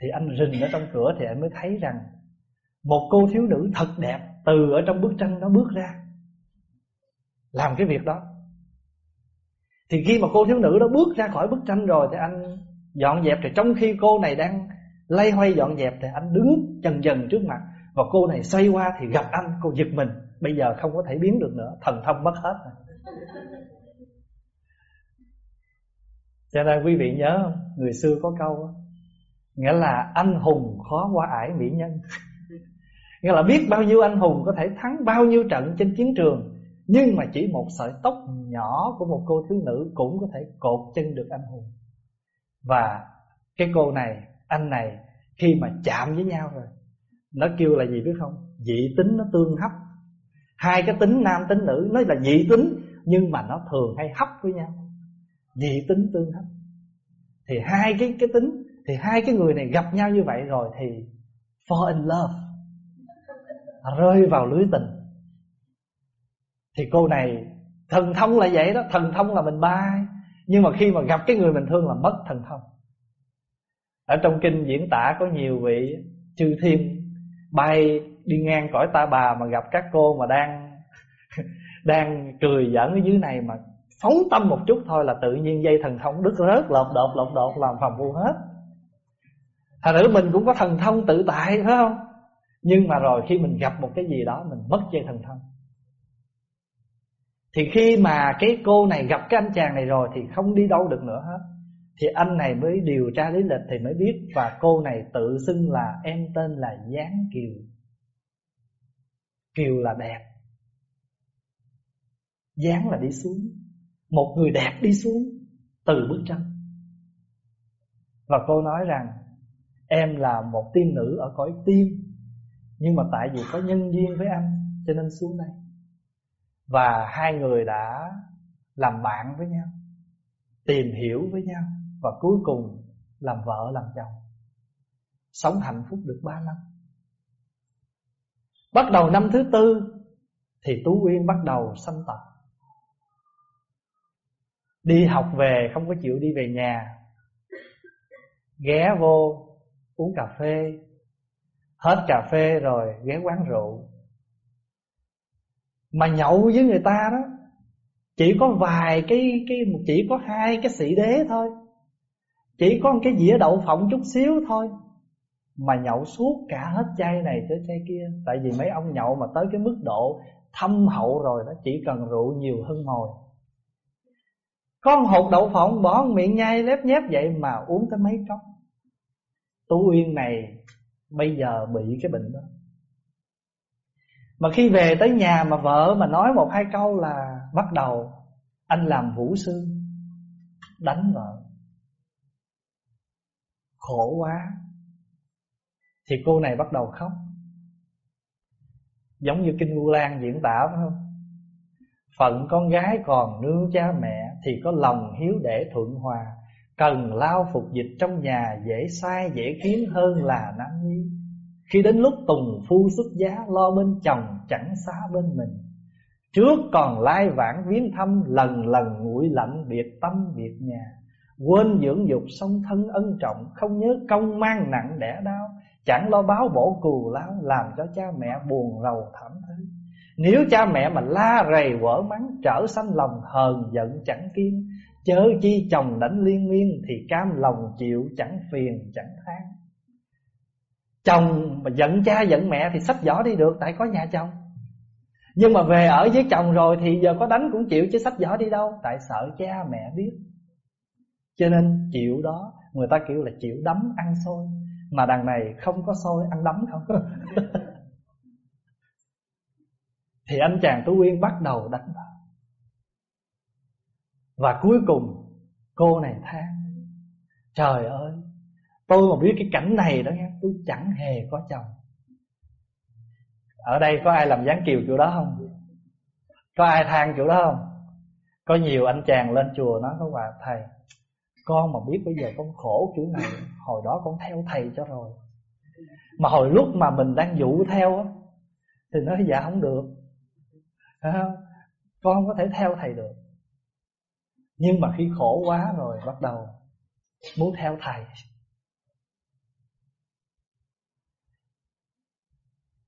Speaker 1: Thì anh rình ở trong cửa thì anh mới thấy rằng Một cô thiếu nữ thật đẹp Từ ở trong bức tranh đó bước ra, Làm cái việc đó. Thì khi mà cô thiếu nữ đó bước ra khỏi bức tranh rồi Thì anh dọn dẹp, Thì trong khi cô này đang lay hoay dọn dẹp Thì anh đứng dần dần trước mặt Và cô này xoay qua thì gặp anh, Cô giật mình. Bây giờ không có thể biến được nữa, Thần thông mất hết rồi. Cho nên quý vị nhớ không? Người xưa có câu Nghĩa là anh hùng khó qua ải mỹ nhân. Nghĩa là biết bao nhiêu anh hùng Có thể thắng bao nhiêu trận trên chiến trường, Nhưng mà chỉ một sợi tóc nhỏ Của một cô thiếu nữ Cũng có thể cột chân được anh hùng. Và cái cô này, Anh này, khi mà chạm với nhau rồi, Nó kêu là gì biết không? Dị tính nó tương hấp. Hai cái tính nam tính nữ, Nó là dị tính, Nhưng mà nó thường hay hấp với nhau. Dị tính tương hấp. Thì hai cái cái tính thì hai cái người này gặp nhau như vậy rồi thì fall in love. Rơi vào lưới tình. Thì cô này thần thông là vậy đó, thần thông là mình bay. Nhưng mà khi mà gặp cái người mình thương là mất thần thông. Ở trong kinh diễn tả có nhiều vị chư thiên bay đi ngang cõi ta bà mà gặp các cô mà đang đang cười giỡn ở dưới này mà phóng tâm một chút thôi là tự nhiên dây thần thông đứt rớt lột đột lột đột làm phòng vua hết. Thật sự mình cũng có thần thông tự tại, phải không? Nhưng mà rồi khi mình gặp một cái gì đó, mình mất dây thần thông. Thì khi mà cái cô này gặp cái anh chàng này rồi thì không đi đâu được nữa hết. Thì anh này mới điều tra lý lịch thì mới biết và cô này tự xưng là, em tên là Giáng Kiều. Kiều là đẹp. Giáng là đi xuống. Một người đẹp đi xuống từ bức tranh. Và cô nói rằng em là một tiên nữ ở cõi tiên, nhưng mà tại vì có nhân duyên với anh, cho nên xuống đây. Và hai người đã làm bạn với nhau, tìm hiểu với nhau, và cuối cùng làm vợ làm chồng. Sống hạnh phúc được ba năm. Bắt đầu năm thứ tư, thì tú uyên bắt đầu sanh tật. Đi học về, không có chịu đi về nhà. Ghé vô uống cà phê. Hết cà phê rồi, ghé quán rượu. Mà nhậu với người ta đó, Chỉ có vài cái cái, Chỉ có hai cái sĩ đế thôi. Chỉ có một cái dĩa đậu phộng chút xíu thôi. Mà nhậu suốt cả hết chai này tới chai kia. Tại vì mấy ông nhậu mà tới cái mức độ Thâm hậu rồi đó, Chỉ cần rượu nhiều hơn mồi. Con hột đậu phộng bỏ miệng nhai lép nhép vậy Mà uống tới mấy cốc. Tú Uyên này Bây giờ bị cái bệnh đó. Mà khi về tới nhà mà vợ mà nói một hai câu là Bắt đầu anh làm vũ sư, Đánh vợ. Khổ quá. Thì cô này bắt đầu khóc. Giống như Kinh Vu Lan diễn tả phải không? Phận con gái còn nương cha mẹ Thì có lòng hiếu để thuận hòa. Cần lao phục dịch trong nhà Dễ sai, dễ kiếm hơn là nam nhi. Khi đến lúc tùng phu xuất giá, Lo bên chồng chẳng xa bên mình. Trước còn lai vãng viếng thăm, Lần lần nguội lạnh biệt tâm biệt nhà. Quên dưỡng dục song thân ân trọng, Không nhớ công mang nặng đẻ đau. Chẳng lo báo bổ cù lao, Làm cho cha mẹ buồn rầu thảm thứ. Nếu cha mẹ mà la rầy quở mắng, Trở sanh lòng hờn giận chẳng kiên. Chớ chi chồng đánh liên miên Thì cam lòng chịu chẳng phiền, chẳng than. Chồng mà giận cha giận mẹ Thì sách giỏ đi được, tại có nhà chồng. Nhưng mà về ở với chồng rồi Thì giờ có đánh cũng chịu, chứ sách giỏ đi đâu, Tại sợ cha mẹ biết. Cho nên chịu đó, Người ta kêu là chịu đấm ăn xôi, Mà đằng này không có xôi, ăn đấm không. Thì anh chàng Tú Uyên bắt đầu đánh vào và cuối cùng cô này than Trời ơi Tôi mà biết cái cảnh này đó nghe Tôi chẳng hề có chồng. Ở đây có ai làm gián kiều kiểu đó không? Có ai than kiểu đó không? Có nhiều anh chàng lên chùa nói có quà thầy con mà biết bây giờ con khổ kiểu này Hồi đó con theo thầy cho rồi. Mà hồi lúc mà mình đang dụ theo á Thì nói dạ không được. À, Con không có thể theo thầy được. Nhưng mà khi khổ quá rồi Bắt đầu muốn theo thầy.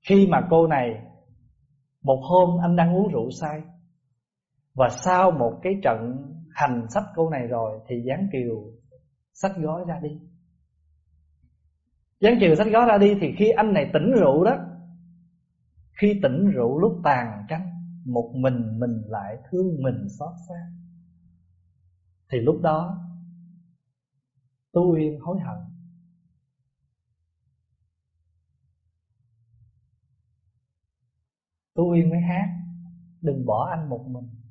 Speaker 1: Khi mà cô này Một hôm anh đang uống rượu say Và sau một cái trận hành sách cô này rồi thì giáng kiều sách gói ra đi. Giáng kiều sách gói ra đi thì khi anh này tỉnh rượu đó, khi tỉnh rượu lúc tàn trắng, một mình mình lại thương mình xót xa thì lúc đó tu uyên hối hận tu uyên mới hát đừng bỏ anh một mình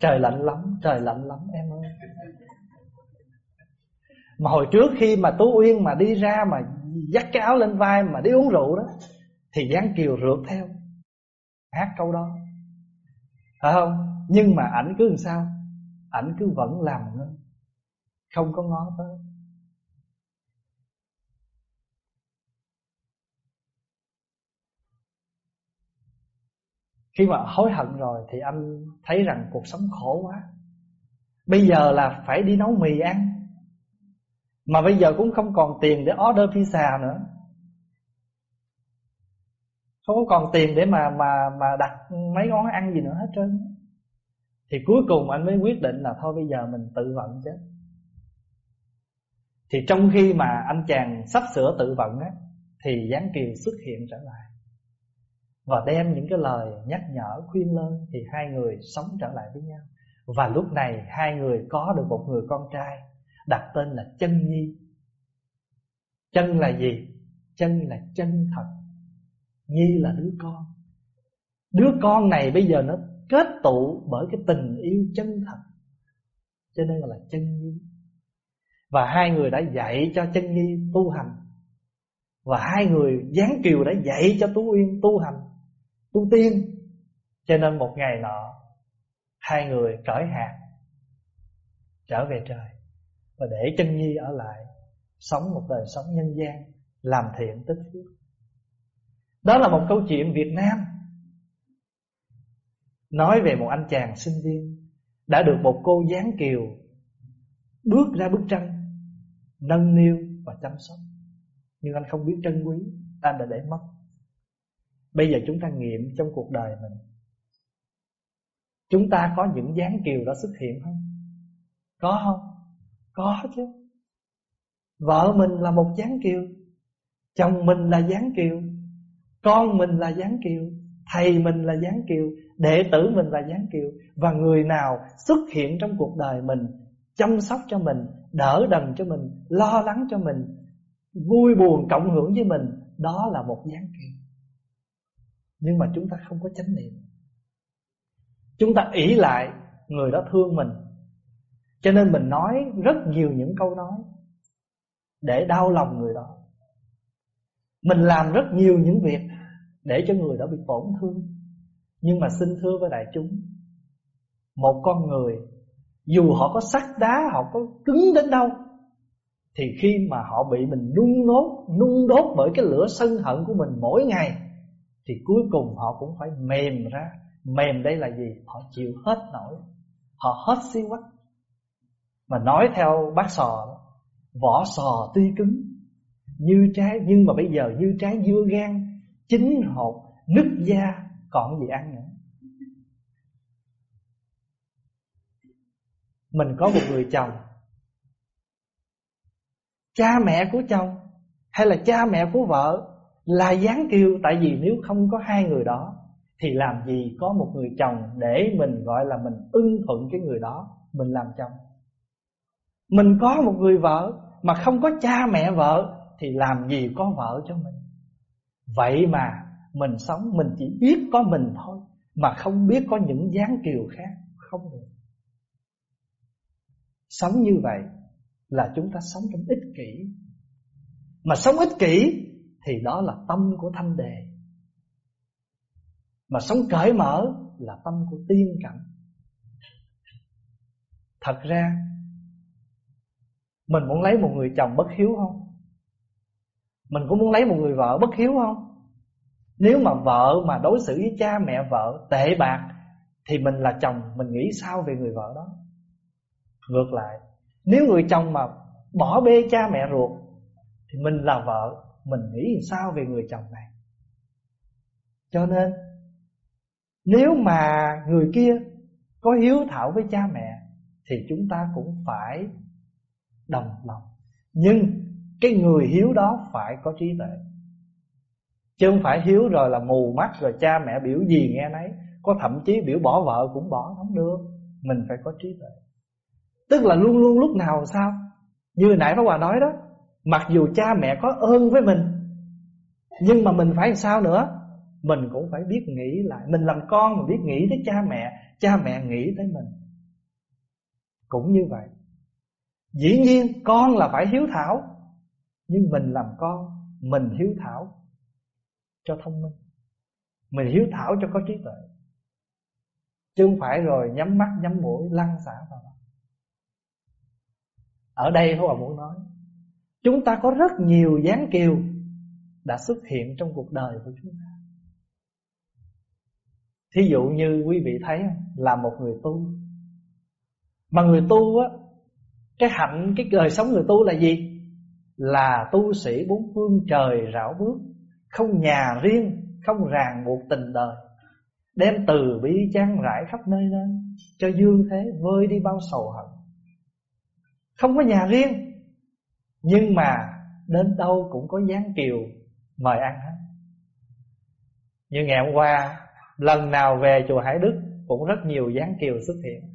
Speaker 1: Trời lạnh lắm, trời lạnh lắm em ơi Mà hồi trước khi mà Tú Uyên mà đi ra mà dắt cái áo lên vai mà đi uống rượu đó Thì Giáng Kiều rượt theo Hát câu đó Phải không? Nhưng mà ảnh cứ làm sao? Ảnh cứ vẫn làm ngơ. Không có ngó tới. Khi mà hối hận rồi thì anh thấy rằng cuộc sống khổ quá. Bây giờ là phải đi nấu mì ăn. Mà bây giờ cũng không còn tiền để order pizza nữa. Không có còn tiền để mà mà mà đặt mấy món ăn gì nữa hết trơn. Thì cuối cùng anh mới quyết định là thôi bây giờ mình tự vận chứ. Thì trong khi mà anh chàng sắp sửa tự vận á, Thì Giáng Kiều xuất hiện trở lại và đem những cái lời nhắc nhở, khuyên lơn thì hai người sống trở lại với nhau. Và lúc này hai người có được một người con trai đặt tên là chân nhi. Chân là gì? Chân là chân thật. Nhi là đứa con. Đứa con này bây giờ nó kết tụ bởi cái tình yêu chân thật. Cho nên là chân nhi và hai người đã dạy cho chân nhi tu hành. Và hai người giáng kiều đã dạy cho tú uyên tu hành, tu tiên. Cho nên một ngày nọ, hai người cởi hạt, trở về trời. Và để chân nhi ở lại, sống một đời sống nhân gian, làm thiện tích phước. Đó là một câu chuyện Việt Nam nói về một anh chàng sinh viên đã được một cô gián kiều bước ra bức tranh, nâng niu và chăm sóc. Nhưng anh không biết trân quý anh đã để mất. Bây giờ chúng ta nghiệm trong cuộc đời mình. Chúng ta có những gián kiều đó xuất hiện không? Có không? Có chứ. Vợ mình là một gián kiều, Chồng mình là gián kiều, Con mình là gián kiều. Thầy mình là gián Kiều, Đệ tử mình là gián Kiều, Và người nào xuất hiện trong cuộc đời mình, Chăm sóc cho mình, Đỡ đần cho mình, Lo lắng cho mình, Vui buồn cộng hưởng với mình, Đó là một gián Kiều. Nhưng mà chúng ta không có chánh niệm. Chúng ta ỷ lại Người đó thương mình. Cho nên mình nói rất nhiều những câu nói Để đau lòng người đó. Mình làm rất nhiều những việc để cho người đó bị tổn thương. Nhưng mà xin thưa với đại chúng, Một con người, Dù họ có sắt đá, Họ có cứng đến đâu, Thì khi mà họ bị mình nung nốt, Nung đốt bởi cái lửa sân hận của mình mỗi ngày, Thì cuối cùng họ cũng phải mềm ra. Mềm đây là gì? Họ chịu hết nổi. Họ hết xí quách Mà nói theo bác sò Vỏ sò tuy cứng, Như trái, Nhưng mà bây giờ như trái dưa gan Chín hột, Nứt da, Còn gì ăn nữa? Mình có một người chồng. Cha mẹ của chồng Hay là cha mẹ của vợ Là gián kiêu Tại vì nếu không có hai người đó, thì làm gì có một người chồng để mình, gọi là mình ưng thuận cái người đó, mình làm chồng? Mình có một người vợ mà không có cha mẹ vợ, thì làm gì có vợ cho mình? Vậy mà mình sống, mình chỉ biết có mình thôi, mà không biết có những dáng kiều khác, không được. Sống như vậy là chúng ta sống trong ích kỷ. Mà sống ích kỷ thì đó là tâm của thanh đề mà sống cởi mở là tâm của tiên cảnh. Thật ra, Mình muốn lấy một người chồng bất hiếu không? Mình cũng muốn lấy một người vợ bất hiếu không? Nếu mà vợ mà đối xử với cha mẹ vợ tệ bạc, Thì mình là chồng, mình nghĩ sao về người vợ đó? Ngược lại, Nếu người chồng mà bỏ bê cha mẹ ruột, Thì mình là vợ, Mình nghĩ sao về người chồng này? Cho nên, nếu mà người kia có hiếu thảo với cha mẹ, Thì chúng ta cũng phải đồng lòng. Nhưng cái người hiếu đó phải có trí tuệ. Chứ không phải hiếu rồi là mù mắt Rồi cha mẹ biểu gì nghe nấy. Có thậm chí biểu bỏ vợ cũng bỏ, không được. Mình phải có trí tuệ. Tức là luôn luôn lúc nào sao? Như nãy Pháp Hòa nói đó, Mặc dù cha mẹ có ơn với mình, Nhưng mà mình phải làm sao nữa? Mình cũng phải biết nghĩ lại. Mình làm con mà biết nghĩ tới cha mẹ Cha mẹ nghĩ tới mình. Cũng như vậy. Dĩ nhiên, con là phải hiếu thảo. Nhưng mình làm con Mình hiếu thảo Cho thông minh. Mình hiếu thảo cho có trí tuệ. Chứ không phải rồi nhắm mắt nhắm mũi lăn xả vào Ở đây Pháp Hòa muốn nói Chúng ta có rất nhiều dáng kiều Đã xuất hiện trong cuộc đời của chúng ta. Thí dụ như quý vị thấy là một người tu. Mà người tu á Cái hạnh, cái đời sống người tu là gì? Là tu sĩ bốn phương trời rảo bước Không nhà riêng, không ràng buộc tình đời Đem từ bi trang rải khắp nơi nơi Cho dương thế vơi đi bao sầu hận. Không có nhà riêng Nhưng mà đến đâu cũng có gián kiều mời ăn hết. Như ngày hôm qua Lần nào về chùa Hải Đức Cũng rất nhiều gián kiều xuất hiện.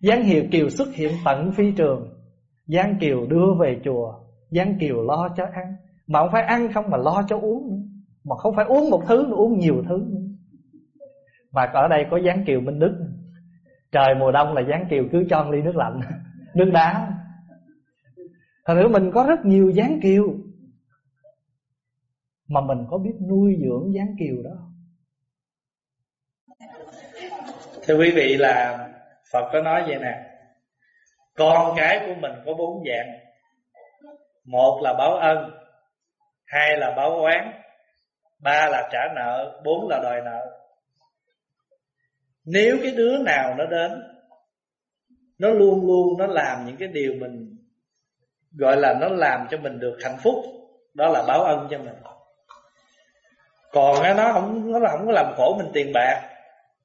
Speaker 1: Gián hiệu kiều xuất hiện tận phi trường Gián kiều đưa về chùa. Giang kiều lo cho ăn. Mà không phải ăn không mà lo cho uống nữa. Mà không phải uống một thứ mà uống nhiều thứ nữa. Mà ở đây có Giang kiều Minh Đức. Trời mùa đông là Giang kiều cứ cho ly nước lạnh. Nước đá. Thật nữa mình có rất nhiều Giang kiều. Mà mình có biết nuôi dưỡng Giang kiều đó.
Speaker 2: Thưa quý vị là Phật có nói vậy nè. Con cái của mình có bốn dạng một là báo ân, hai là báo oán, ba là trả nợ, bốn là đòi nợ. Nếu cái đứa nào nó đến, nó luôn luôn nó làm những cái điều mình gọi là nó làm cho mình được hạnh phúc, đó là báo ân cho mình. Còn nó không nó không có làm khổ mình tiền bạc,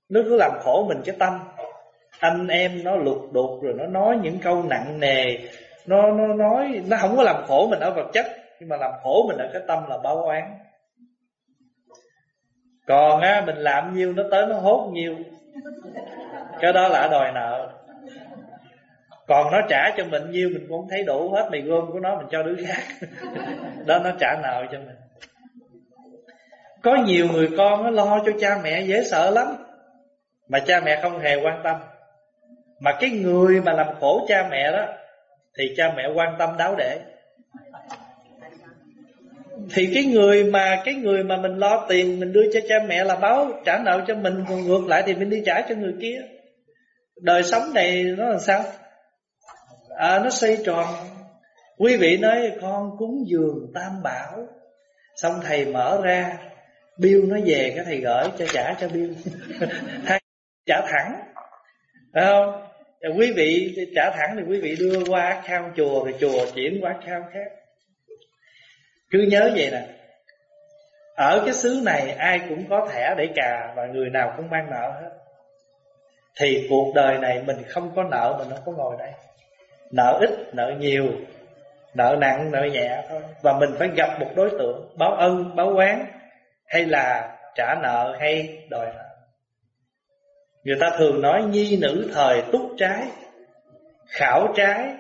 Speaker 2: nó cứ làm khổ mình cái tâm. Anh em nó lục đục rồi nó nói những câu nặng nề nó nó nói, nó không có làm khổ mình ở vật chất, nhưng mà làm khổ mình ở cái tâm là báo oán.
Speaker 1: Còn á, mình làm nhiêu nó tới nó hốt nhiêu cái đó là đòi nợ. Còn nó trả cho mình nhiêu mình cũng thấy đủ hết mì gom của nó, mình cho đứa khác. Đó, nó trả nợ cho mình. Có nhiều người con nó lo cho cha mẹ dễ sợ lắm, mà cha mẹ không hề quan tâm. Mà cái người mà làm khổ cha mẹ đó thì cha mẹ quan tâm đáo để. Thì cái người mà cái người mà mình lo tiền mình đưa cho cha mẹ là báo trả nợ cho mình còn ngược lại thì mình đi trả cho người kia. Đời sống này nó làm sao? À, nó xoay tròn. Quý vị nói con cúng dường tam bảo. Xong thầy mở ra bill nó về cái thầy gửi cho trả cho bill. Hay trả thẳng. Phải không? Quý vị trả thẳng thì quý vị đưa qua khao chùa, thì chùa chuyển qua khao khác. Cứ nhớ vậy nè. Ở cái xứ này ai cũng có thẻ để cà và người nào cũng mang nợ hết. Thì cuộc đời này mình không có nợ mình không có ngồi đây. Nợ ít, nợ nhiều, nợ nặng, nợ nhẹ thôi. Và mình phải gặp một đối tượng, báo ân, báo oán hay là trả nợ hay đòi nợ người ta thường nói nhi nữ thời túc trái, khảo trái,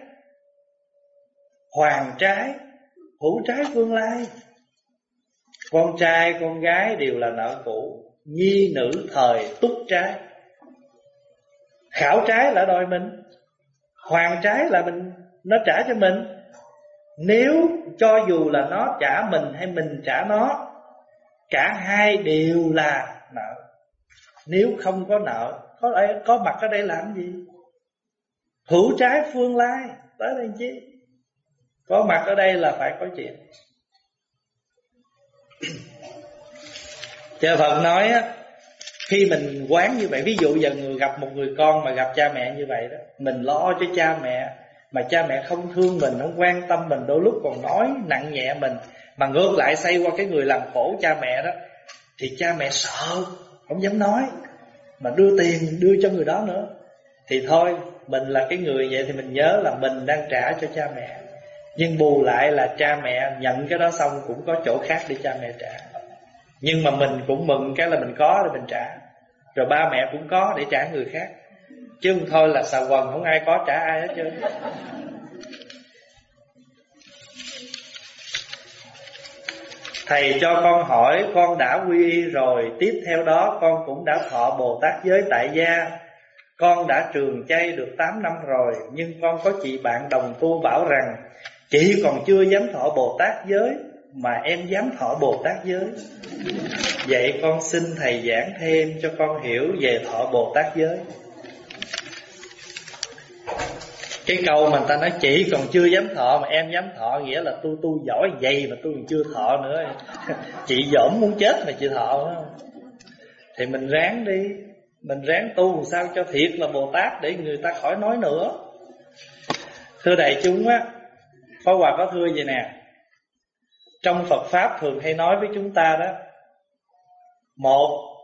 Speaker 1: hoàng trái, hữu trái phương lai. Con trai, con gái đều là nợ cũ nhi nữ thời túc trái. Khảo trái là đòi mình, hoàng trái là mình, nó trả cho mình. Nếu cho dù là nó trả mình hay mình trả nó, cả hai đều là nợ nếu không có nợ, có đây có mặt ở đây làm gì? Hữu trái phương lai, tới đây chứ? có mặt ở đây là phải có chuyện. Chờ Phật nói á, Khi mình quán như vậy, Ví dụ giờ người gặp một người con mà gặp cha mẹ như vậy đó, Mình lo cho cha mẹ, Mà cha mẹ không thương mình, Không quan tâm mình, Đôi lúc còn nói nặng nhẹ mình, Mà ngược lại xây qua cái người làm khổ cha mẹ đó, Thì cha mẹ sợ. Không dám nói, Mà đưa tiền đưa cho người đó nữa. Thì thôi, Mình là cái người vậy thì mình nhớ là mình đang trả cho cha mẹ. Nhưng bù lại là cha mẹ nhận cái đó xong cũng có chỗ khác để cha mẹ trả. Nhưng mà mình cũng mừng cái là mình có để mình trả. Rồi ba mẹ cũng có để trả người khác. Chứ không thôi là xà quần, không ai có trả ai hết trơn. Thầy cho con hỏi, con đã quy y rồi, Tiếp theo đó con cũng đã thọ Bồ Tát giới tại gia. Con đã trường chay được 8 năm rồi, Nhưng con có chị bạn đồng tu bảo rằng Chị còn chưa dám thọ Bồ Tát giới, Mà em dám thọ Bồ Tát giới. Vậy con xin Thầy giảng thêm cho con hiểu về thọ Bồ Tát giới. Cái câu mà người ta nói chị còn chưa dám thọ mà em dám thọ Nghĩa là tôi tu giỏi vậy mà tôi còn chưa thọ nữa. Chị dỗm muốn chết mà chị thọ đó. Thì mình ráng đi. Mình ráng tu làm sao cho thiệt là Bồ Tát Để người ta khỏi nói nữa. Thưa đại chúng á phó Hòa có thưa vậy nè. Trong Phật Pháp thường hay nói với chúng ta đó, Một,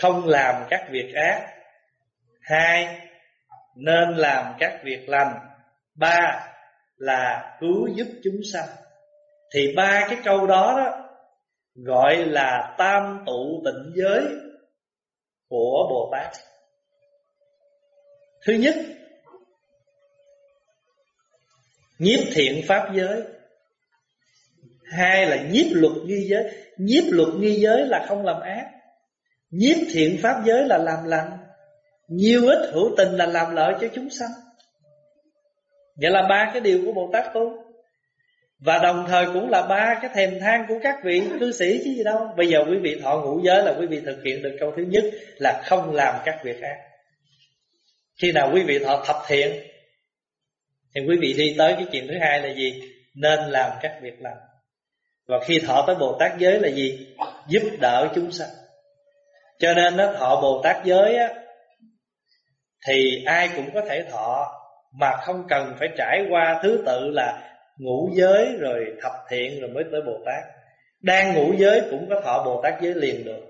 Speaker 1: Không làm các việc ác. Hai nên làm các việc lành. Ba Là cứu giúp chúng sanh. Thì ba cái câu đó đó Gọi là tam tụ tịnh giới Của Bồ Tát. Thứ nhất, nhiếp thiện pháp giới. Hai là nhiếp luật nghi giới. Nhiếp luật nghi giới là không làm ác. Nhiếp thiện pháp giới là làm lành nhiều ít hữu tình là làm lợi cho chúng sanh. Vậy là ba cái điều của bồ tát tu. Và đồng thời cũng là ba cái thèm than của các vị cư sĩ chứ gì đâu. Bây giờ quý vị thọ ngũ giới là quý vị thực hiện được câu thứ nhất Là không làm các việc ác Khi nào quý vị thọ thập thiện, thì quý vị đi tới cái chuyện thứ hai là gì? Nên làm các việc lành. Và khi thọ tới bồ tát giới là gì? Giúp đỡ chúng sanh. Cho nên nó thọ bồ tát giới á thì ai cũng có thể thọ, mà không cần phải trải qua thứ tự là ngũ giới rồi thập thiện rồi mới tới bồ tát đang ngũ giới cũng có thọ bồ tát giới liền được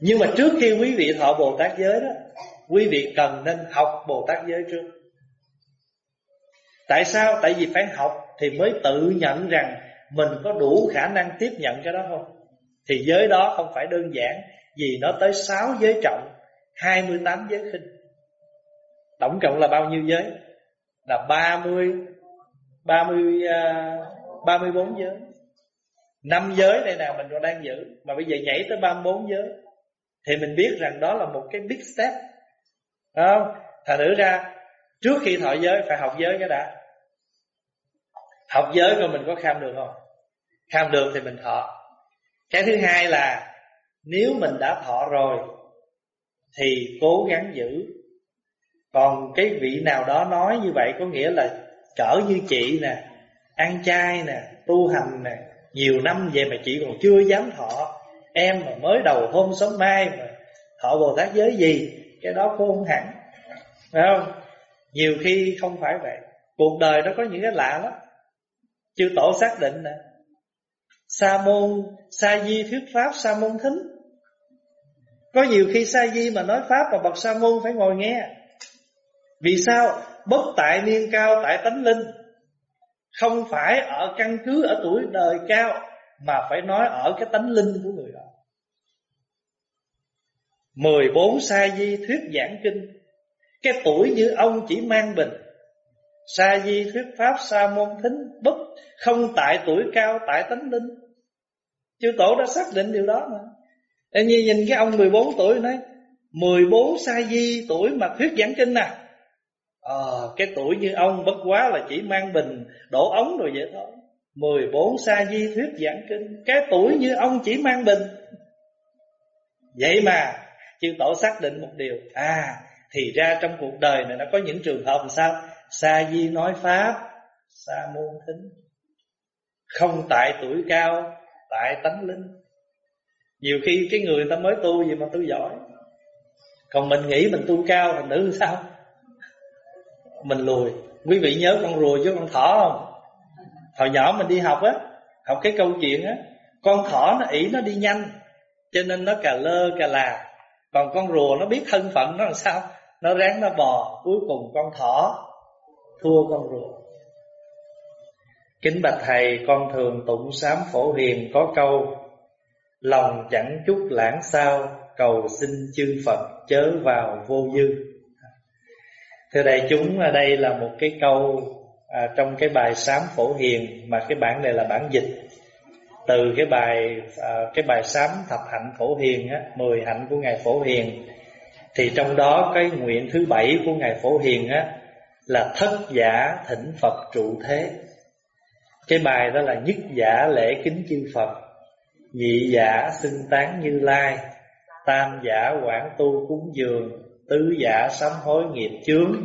Speaker 1: nhưng mà trước khi quý vị thọ bồ tát giới đó, quý vị cần nên học bồ tát giới trước Tại sao? Tại vì phải học thì mới tự nhận rằng mình có đủ khả năng tiếp nhận cái đó không? Thì giới đó không phải đơn giản Vì nó tới 6 giới trọng 28 giới khinh. Tổng cộng là bao nhiêu giới? Là 30 30 uh, 34 giới. Năm giới đây nào mình còn đang giữ Mà bây giờ nhảy tới 34 giới. Thì mình biết rằng đó là một cái big step. Không? Thành nữ ra Trước khi thọ giới phải học giới cái đã. Học giới rồi mình có kham được không? Kham được thì mình thọ. Cái thứ hai là Nếu mình đã thọ rồi thì cố gắng giữ. Còn cái vị nào đó nói như vậy Có nghĩa là cỡ như chị nè, Ăn chay nè, Tu hành nè, Nhiều năm về mà chị còn chưa dám thọ. Em mà mới đầu hôm sớm mai mà Thọ Bồ Tát giới gì, Cái đó cũng không hẳn, Phải không? Nhiều khi không phải vậy. Cuộc đời nó có những cái lạ lắm. Chư tổ xác định nè, Sa môn, Sa di thuyết pháp, Sa môn thính có nhiều khi Sa di mà nói pháp Mà bậc Sa môn phải ngồi nghe. Vì sao? Bất tại niên cao, tại tánh linh. Không phải ở căn cứ, Ở tuổi đời cao, Mà phải nói ở cái tánh linh của người đó. 14 sa di thuyết giảng kinh. Cái tuổi như ông chỉ mang bình. Sa di thuyết pháp, sa môn thính, bất, Không tại tuổi cao, tại tánh linh. Chư tổ đã xác định điều đó mà. Em như nhìn cái ông 14 tuổi nói 14 sa di tuổi mà thuyết giảng kinh nè Ờ cái tuổi như ông bất quá là chỉ mang bình, đổ ống rồi vậy thôi. 14 sa di thuyết giảng kinh, Cái tuổi như ông chỉ mang bình. Vậy mà, Chư tổ xác định một điều À thì ra trong cuộc đời này nó có những trường hợp làm sao? Sa di nói Pháp, Sa môn thính. Không tại tuổi cao, Tại tánh linh. Nhiều khi cái người, người ta mới tu gì mà tu giỏi. Còn mình nghĩ mình tu cao Thành nữ sao? Mình lùi. Quý vị nhớ con rùa chứ con thỏ không? Hồi nhỏ mình đi học á Học cái câu chuyện á Con thỏ nó ỉ nó đi nhanh Cho nên nó cà lơ cà là. Còn con rùa nó biết thân phận nó làm sao? Nó ráng nó bò Cuối cùng con thỏ thua con rùa. Kính bạch thầy con thường tụng sám phổ hiền có câu Lòng chẳng chút lãng sao Cầu xin chư Phật chớ vào vô dư. Thưa đại chúng đây là một cái câu à, Trong cái bài sám phổ hiền Mà cái bản này là bản dịch. Từ cái bài à, cái bài sám thập hạnh phổ hiền á, Mười hạnh của Ngài Phổ Hiền Thì trong đó cái nguyện thứ bảy của Ngài Phổ Hiền á là thất giả thỉnh Phật trụ thế. Cái bài đó là nhất giả lễ kính chư Phật, nhị giả xưng tán Như Lai, tam giả quảng tu cúng dường, tứ giả sám hối nghiệp chướng,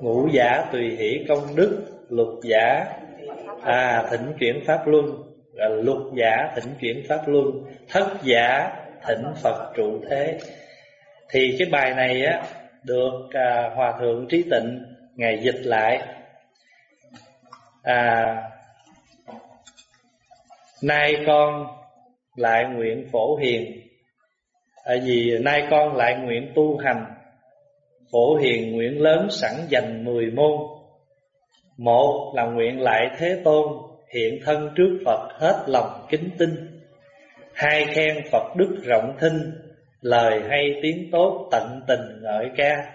Speaker 1: ngũ giả tùy hỷ công đức, lục giả à thỉnh chuyển pháp luân, à, lục giả thỉnh chuyển pháp luân, thất giả thỉnh Phật trụ thế. Thì cái bài này á được à, hòa thượng trí tịnh Ngài dịch lại à, Nay con lại nguyện phổ hiền. Tại Vì nay con lại nguyện tu hành, Phổ hiền nguyện lớn sẵn dành mười môn. Một là nguyện lại Thế Tôn Hiện thân trước Phật hết lòng kính tinh Hai khen Phật đức rộng thinh, Lời hay tiếng tốt tận tình ngợi ca.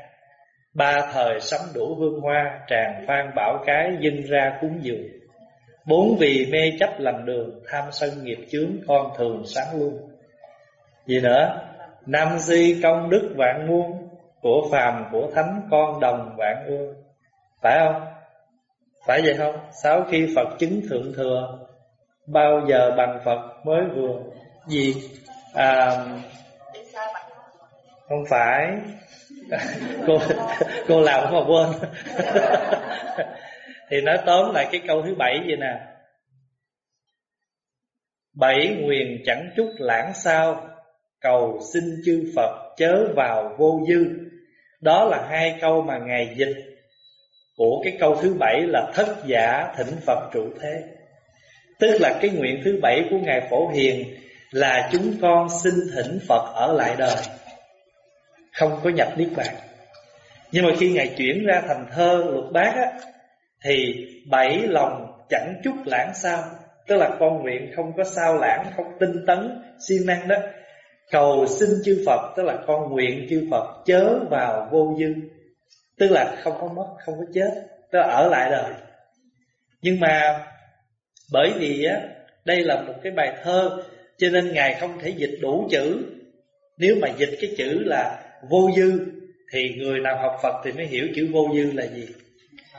Speaker 1: Ba thời sắm đủ hương hoa Tràn phan bảo cái dâng ra cúng dường. Bốn vì mê chấp làm đường Tham sân nghiệp chướng con thường sáng luôn Gì nữa Nam di công đức vạn muôn Của phàm của thánh con đồng vạn ương Phải không? Phải vậy không? Sáu khi Phật chứng thượng thừa Bao giờ bằng Phật mới vừa Gì? À, không phải cô cô làm mà quên thì nói tóm lại cái câu thứ bảy vậy nè. Bảy nguyện chẳng chút lãng sao, cầu xin chư Phật chớ vào vô dư. Đó là hai câu mà ngài dịch. Của cái câu thứ bảy là thất giả thỉnh Phật trụ thế. Tức là cái nguyện thứ bảy của ngài phổ hiền là chúng con xin thỉnh Phật ở lại đời. Không có nhập niết bàn. Nhưng mà khi ngài chuyển ra thành thơ luật bát á thì bảy lòng chẳng chút lãng sao, Tức là con nguyện không có sao lãng, Không tinh tấn siêng năng đó. Cầu xin chư Phật, Tức là con nguyện chư Phật chớ vào vô dư. Tức là không có mất, Không có chết, Tức là ở lại đời. Nhưng mà Bởi vì á, Đây là một cái bài thơ, Cho nên Ngài không thể dịch đủ chữ. Nếu mà dịch cái chữ là vô dư, Thì người nào học Phật thì mới hiểu chữ vô dư là gì.